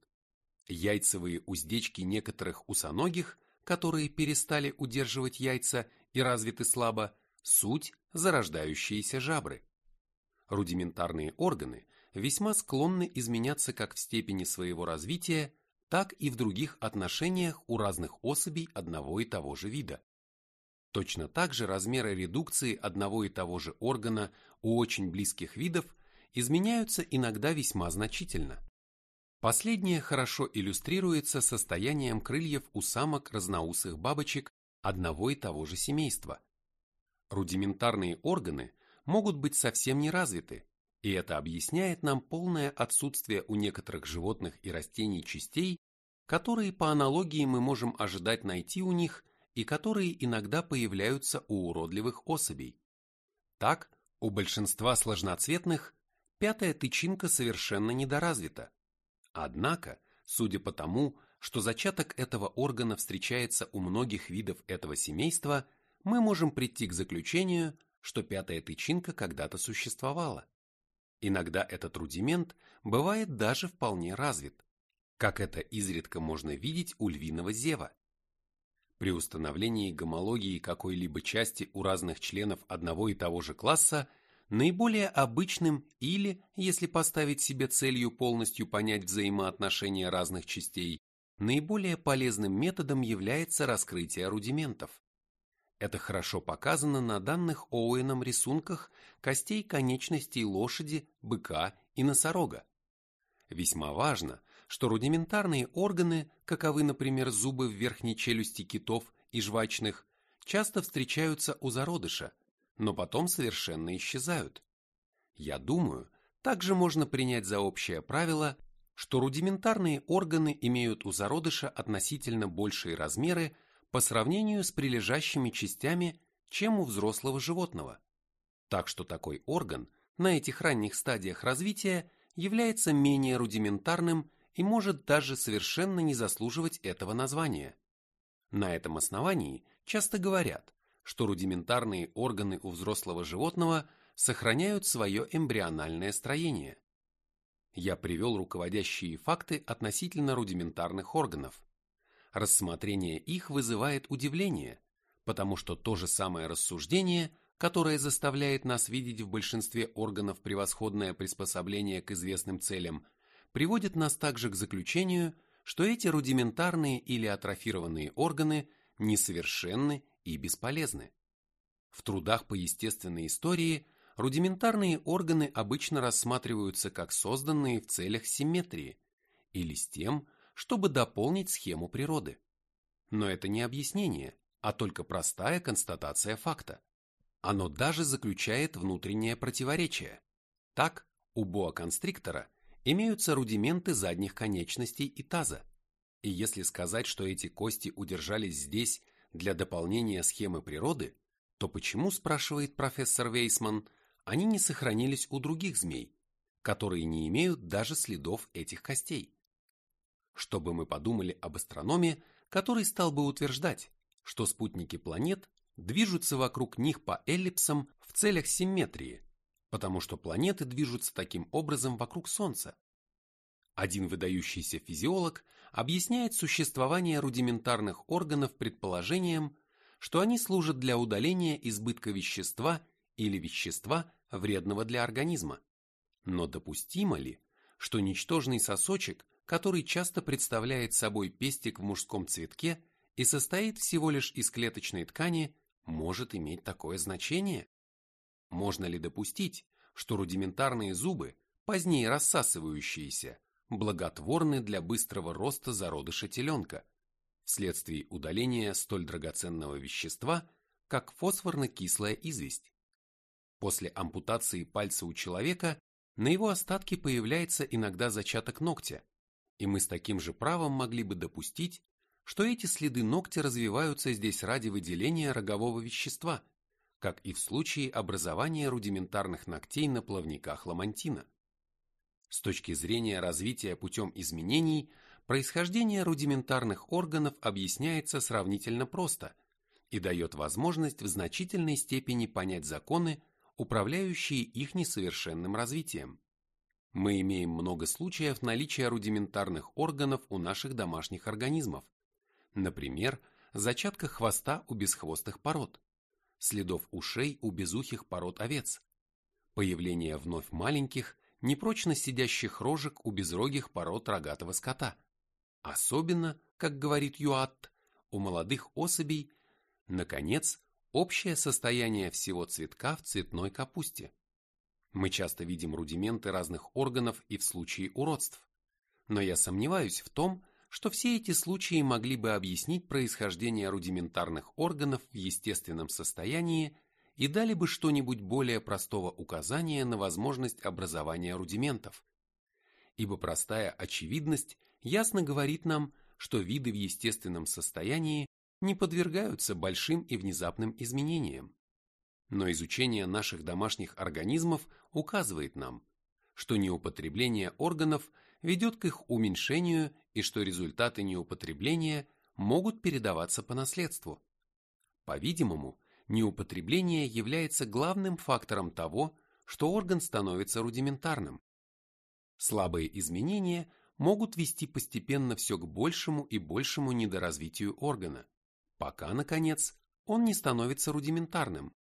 Яйцевые уздечки некоторых усоногих, которые перестали удерживать яйца и развиты слабо, суть зарождающиеся жабры. Рудиментарные органы весьма склонны изменяться как в степени своего развития, так и в других отношениях у разных особей одного и того же вида. Точно так же размеры редукции одного и того же органа у очень близких видов изменяются иногда весьма значительно. Последнее хорошо иллюстрируется состоянием крыльев у самок разноусых бабочек одного и того же семейства. Рудиментарные органы могут быть совсем не развиты, и это объясняет нам полное отсутствие у некоторых животных и растений частей, которые по аналогии мы можем ожидать найти у них и которые иногда появляются у уродливых особей. Так, у большинства сложноцветных пятая тычинка совершенно недоразвита. Однако, судя по тому, что зачаток этого органа встречается у многих видов этого семейства, мы можем прийти к заключению, что пятая тычинка когда-то существовала. Иногда этот рудимент бывает даже вполне развит, как это изредка можно видеть у львиного зева. При установлении гомологии какой-либо части у разных членов одного и того же класса наиболее обычным или, если поставить себе целью полностью понять взаимоотношения разных частей, наиболее полезным методом является раскрытие рудиментов. Это хорошо показано на данных Оуэном рисунках костей конечностей лошади, быка и носорога. Весьма важно, что рудиментарные органы, каковы, например, зубы в верхней челюсти китов и жвачных, часто встречаются у зародыша, но потом совершенно исчезают. Я думаю, также можно принять за общее правило, что рудиментарные органы имеют у зародыша относительно большие размеры по сравнению с прилежащими частями, чем у взрослого животного. Так что такой орган на этих ранних стадиях развития является менее рудиментарным и может даже совершенно не заслуживать этого названия. На этом основании часто говорят, что рудиментарные органы у взрослого животного сохраняют свое эмбриональное строение. Я привел руководящие факты относительно рудиментарных органов, рассмотрение их вызывает удивление, потому что то же самое рассуждение, которое заставляет нас видеть в большинстве органов превосходное приспособление к известным целям, приводит нас также к заключению, что эти рудиментарные или атрофированные органы несовершенны и бесполезны. В трудах по естественной истории рудиментарные органы обычно рассматриваются как созданные в целях симметрии или с тем, чтобы дополнить схему природы. Но это не объяснение, а только простая констатация факта. Оно даже заключает внутреннее противоречие. Так, у боа-констриктора имеются рудименты задних конечностей и таза. И если сказать, что эти кости удержались здесь для дополнения схемы природы, то почему, спрашивает профессор Вейсман, они не сохранились у других змей, которые не имеют даже следов этих костей? Чтобы мы подумали об астрономе, который стал бы утверждать, что спутники планет движутся вокруг них по эллипсам в целях симметрии, потому что планеты движутся таким образом вокруг Солнца. Один выдающийся физиолог объясняет существование рудиментарных органов предположением, что они служат для удаления избытка вещества или вещества, вредного для организма. Но допустимо ли, что ничтожный сосочек который часто представляет собой пестик в мужском цветке и состоит всего лишь из клеточной ткани, может иметь такое значение? Можно ли допустить, что рудиментарные зубы, позднее рассасывающиеся, благотворны для быстрого роста зародыша теленка, вследствие удаления столь драгоценного вещества, как фосфорно-кислая известь? После ампутации пальца у человека на его остатке появляется иногда зачаток ногтя, и мы с таким же правом могли бы допустить, что эти следы ногтя развиваются здесь ради выделения рогового вещества, как и в случае образования рудиментарных ногтей на плавниках ламантина. С точки зрения развития путем изменений, происхождение рудиментарных органов объясняется сравнительно просто и дает возможность в значительной степени понять законы, управляющие их несовершенным развитием. Мы имеем много случаев наличия рудиментарных органов у наших домашних организмов. Например, зачатка хвоста у бесхвостых пород, следов ушей у безухих пород овец, появление вновь маленьких, непрочно сидящих рожек у безрогих пород рогатого скота. Особенно, как говорит Юатт, у молодых особей, наконец, общее состояние всего цветка в цветной капусте. Мы часто видим рудименты разных органов и в случае уродств. Но я сомневаюсь в том, что все эти случаи могли бы объяснить происхождение рудиментарных органов в естественном состоянии и дали бы что-нибудь более простого указания на возможность образования рудиментов. Ибо простая очевидность ясно говорит нам, что виды в естественном состоянии не подвергаются большим и внезапным изменениям. Но изучение наших домашних организмов указывает нам, что неупотребление органов ведет к их уменьшению и что результаты неупотребления могут передаваться по наследству. По-видимому, неупотребление является главным фактором того, что орган становится рудиментарным. Слабые изменения могут вести постепенно все к большему и большему недоразвитию органа, пока, наконец, он не становится рудиментарным.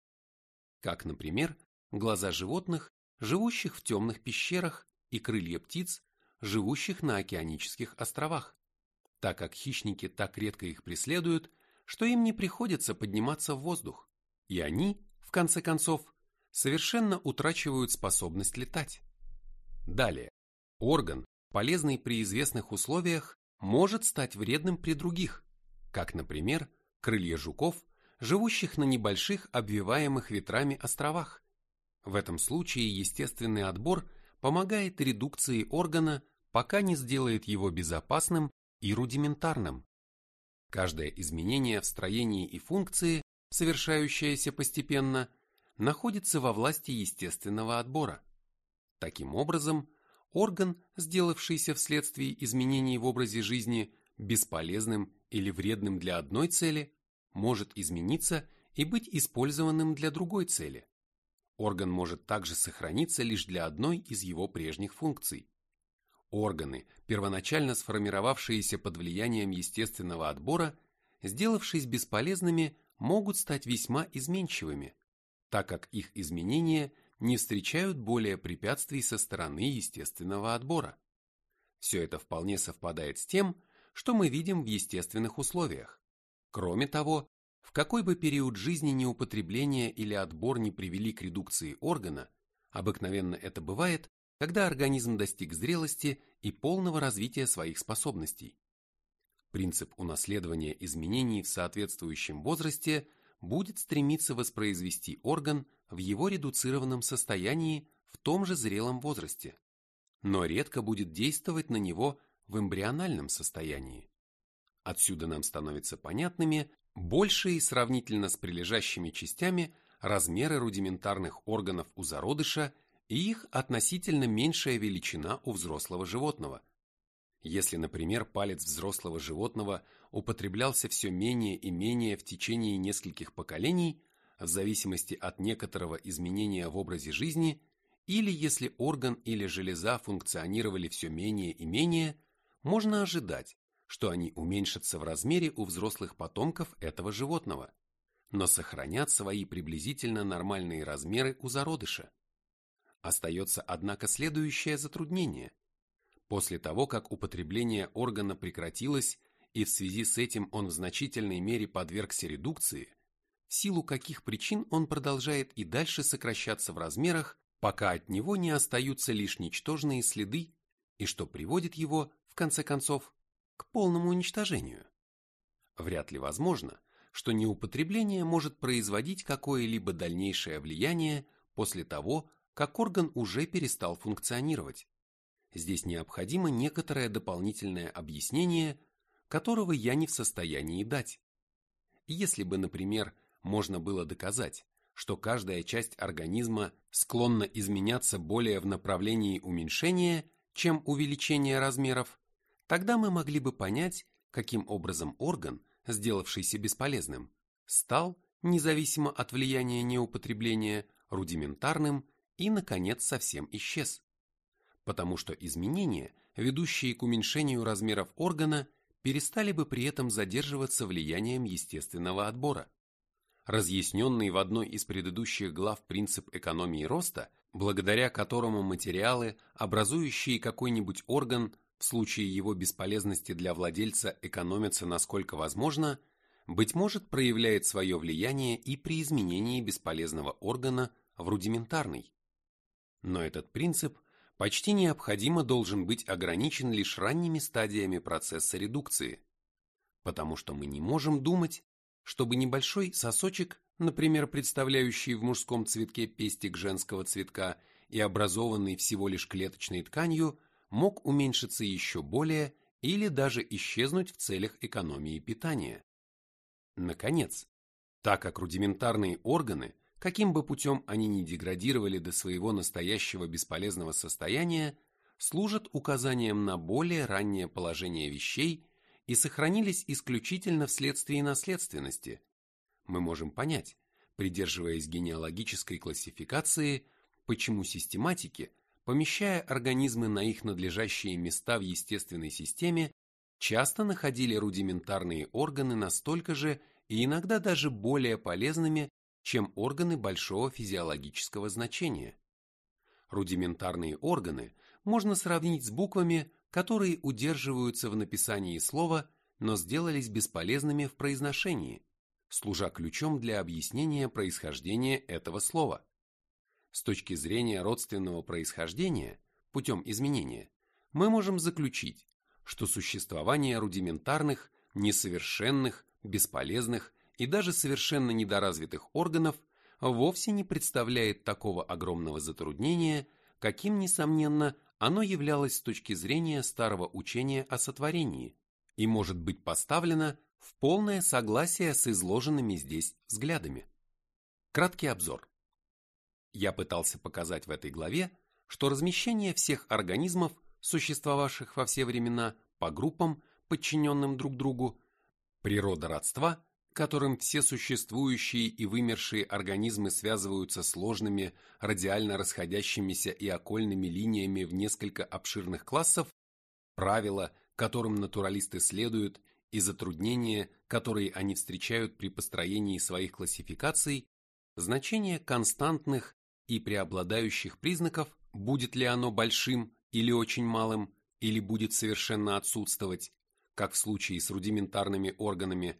Как, например, глаза животных, живущих в темных пещерах, и крылья птиц, живущих на океанических островах, так как хищники так редко их преследуют, что им не приходится подниматься в воздух, и они, в конце концов, совершенно утрачивают способность летать. Далее, орган, полезный при известных условиях, может стать вредным при других, как, например, крылья жуков, живущих на небольших обвиваемых ветрами островах. В этом случае естественный отбор помогает редукции органа, пока не сделает его безопасным и рудиментарным. Каждое изменение в строении и функции, совершающееся постепенно, находится во власти естественного отбора. Таким образом, орган, сделавшийся вследствие изменений в образе жизни бесполезным или вредным для одной цели, может измениться и быть использованным для другой цели. Орган может также сохраниться лишь для одной из его прежних функций. Органы, первоначально сформировавшиеся под влиянием естественного отбора, сделавшись бесполезными, могут стать весьма изменчивыми, так как их изменения не встречают более препятствий со стороны естественного отбора. Все это вполне совпадает с тем, что мы видим в естественных условиях. Кроме того, в какой бы период жизни неупотребление или отбор не привели к редукции органа, обыкновенно это бывает, когда организм достиг зрелости и полного развития своих способностей. Принцип унаследования изменений в соответствующем возрасте будет стремиться воспроизвести орган в его редуцированном состоянии в том же зрелом возрасте, но редко будет действовать на него в эмбриональном состоянии. Отсюда нам становятся понятными большие сравнительно с прилежащими частями размеры рудиментарных органов у зародыша и их относительно меньшая величина у взрослого животного. Если, например, палец взрослого животного употреблялся все менее и менее в течение нескольких поколений, в зависимости от некоторого изменения в образе жизни, или если орган или железа функционировали все менее и менее, можно ожидать, что они уменьшатся в размере у взрослых потомков этого животного, но сохранят свои приблизительно нормальные размеры у зародыша. Остается, однако, следующее затруднение. После того, как употребление органа прекратилось и в связи с этим он в значительной мере подвергся редукции, в силу каких причин он продолжает и дальше сокращаться в размерах, пока от него не остаются лишь ничтожные следы, и что приводит его, в конце концов, к полному уничтожению. Вряд ли возможно, что неупотребление может производить какое-либо дальнейшее влияние после того, как орган уже перестал функционировать. Здесь необходимо некоторое дополнительное объяснение, которого я не в состоянии дать. Если бы, например, можно было доказать, что каждая часть организма склонна изменяться более в направлении уменьшения, чем увеличения размеров, Тогда мы могли бы понять, каким образом орган, сделавшийся бесполезным, стал, независимо от влияния неупотребления, рудиментарным и, наконец, совсем исчез. Потому что изменения, ведущие к уменьшению размеров органа, перестали бы при этом задерживаться влиянием естественного отбора. Разъясненный в одной из предыдущих глав принцип экономии роста, благодаря которому материалы, образующие какой-нибудь орган, в случае его бесполезности для владельца экономится насколько возможно, быть может проявляет свое влияние и при изменении бесполезного органа в рудиментарный. Но этот принцип почти необходимо должен быть ограничен лишь ранними стадиями процесса редукции, потому что мы не можем думать, чтобы небольшой сосочек, например, представляющий в мужском цветке пестик женского цветка и образованный всего лишь клеточной тканью, мог уменьшиться еще более или даже исчезнуть в целях экономии питания. Наконец, так как рудиментарные органы – каким бы путем они ни деградировали до своего настоящего бесполезного состояния, служат указанием на более раннее положение вещей и сохранились исключительно вследствие наследственности. Мы можем понять, придерживаясь генеалогической классификации, почему систематики, помещая организмы на их надлежащие места в естественной системе, часто находили рудиментарные органы настолько же и иногда даже более полезными, чем органы большого физиологического значения. Рудиментарные органы можно сравнить с буквами, которые удерживаются в написании слова, но сделались бесполезными в произношении, служа ключом для объяснения происхождения этого слова. С точки зрения родственного происхождения, путем изменения, мы можем заключить, что существование рудиментарных, несовершенных, бесполезных и даже совершенно недоразвитых органов вовсе не представляет такого огромного затруднения, каким, несомненно, оно являлось с точки зрения старого учения о сотворении и может быть поставлено в полное согласие с изложенными здесь взглядами. Краткий обзор. Я пытался показать в этой главе, что размещение всех организмов, существовавших во все времена, по группам, подчиненным друг другу, природа родства которым все существующие и вымершие организмы связываются сложными, радиально расходящимися и окольными линиями в несколько обширных классов, правила, которым натуралисты следуют, и затруднения, которые они встречают при построении своих классификаций, значение константных и преобладающих признаков, будет ли оно большим или очень малым, или будет совершенно отсутствовать, как в случае с рудиментарными органами,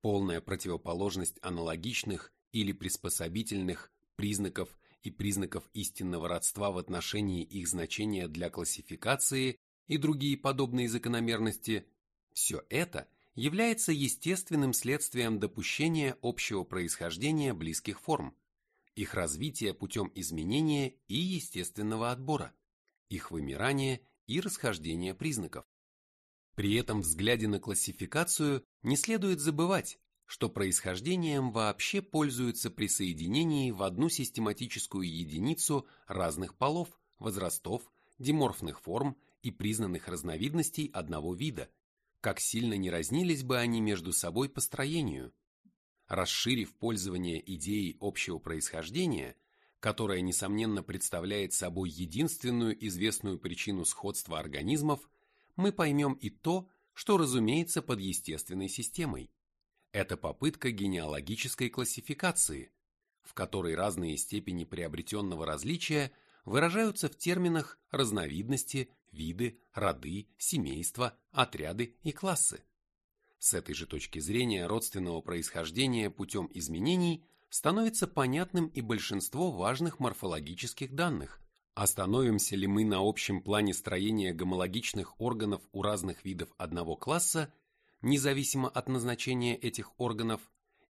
полная противоположность аналогичных или приспособительных признаков и признаков истинного родства в отношении их значения для классификации и другие подобные закономерности, все это является естественным следствием допущения общего происхождения близких форм, их развития путем изменения и естественного отбора, их вымирания и расхождения признаков. При этом взгляде на классификацию не следует забывать, что происхождением вообще пользуются при соединении в одну систематическую единицу разных полов, возрастов, диморфных форм и признанных разновидностей одного вида, как сильно не разнились бы они между собой по строению. Расширив пользование идеей общего происхождения, которая, несомненно, представляет собой единственную известную причину сходства организмов, мы поймем и то, что разумеется под естественной системой. Это попытка генеалогической классификации, в которой разные степени приобретенного различия выражаются в терминах разновидности, виды, роды, семейства, отряды и классы. С этой же точки зрения родственного происхождения путем изменений становится понятным и большинство важных морфологических данных, Остановимся ли мы на общем плане строения гомологичных органов у разных видов одного класса, независимо от назначения этих органов,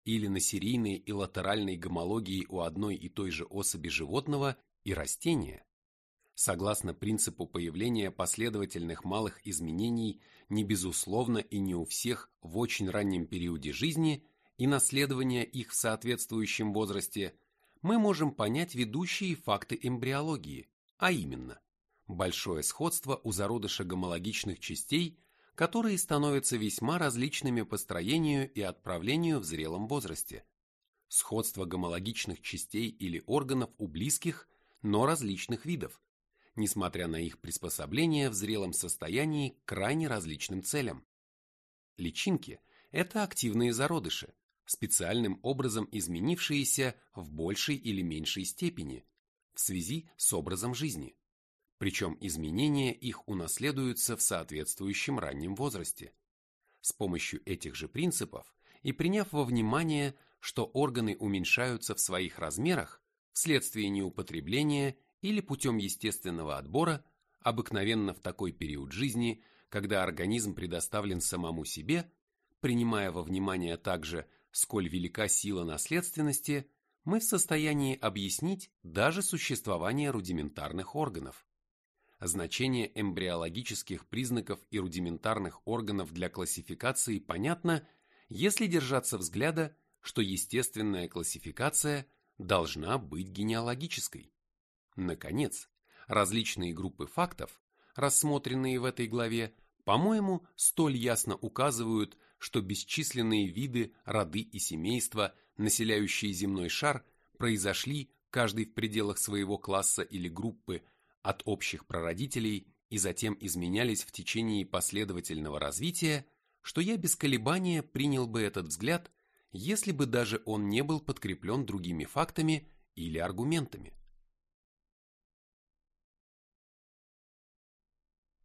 или на серийной и латеральной гомологии у одной и той же особи животного и растения? Согласно принципу появления последовательных малых изменений не безусловно и не у всех в очень раннем периоде жизни и наследования их в соответствующем возрасте, мы можем понять ведущие факты эмбриологии, а именно, большое сходство у зародыша гомологичных частей, которые становятся весьма различными по строению и отправлению в зрелом возрасте. Сходство гомологичных частей или органов у близких, но различных видов, несмотря на их приспособление в зрелом состоянии к крайне различным целям. Личинки – это активные зародыши, специальным образом изменившиеся в большей или меньшей степени, в связи с образом жизни. причем изменения их унаследуются в соответствующем раннем возрасте. С помощью этих же принципов и приняв во внимание, что органы уменьшаются в своих размерах вследствие неупотребления или путем естественного отбора, обыкновенно в такой период жизни, когда организм предоставлен самому себе, принимая во внимание также, сколь велика сила наследственности, мы в состоянии объяснить даже существование рудиментарных органов. Значение эмбриологических признаков и рудиментарных органов для классификации понятно, если держаться взгляда, что естественная классификация должна быть генеалогической. Наконец, различные группы фактов, рассмотренные в этой главе, по-моему, столь ясно указывают, что бесчисленные виды, роды и семейства, населяющие земной шар, произошли, каждый в пределах своего класса или группы, от общих прародителей и затем изменялись в течение последовательного развития, что я без колебания принял бы этот взгляд, если бы даже он не был подкреплен другими фактами или аргументами.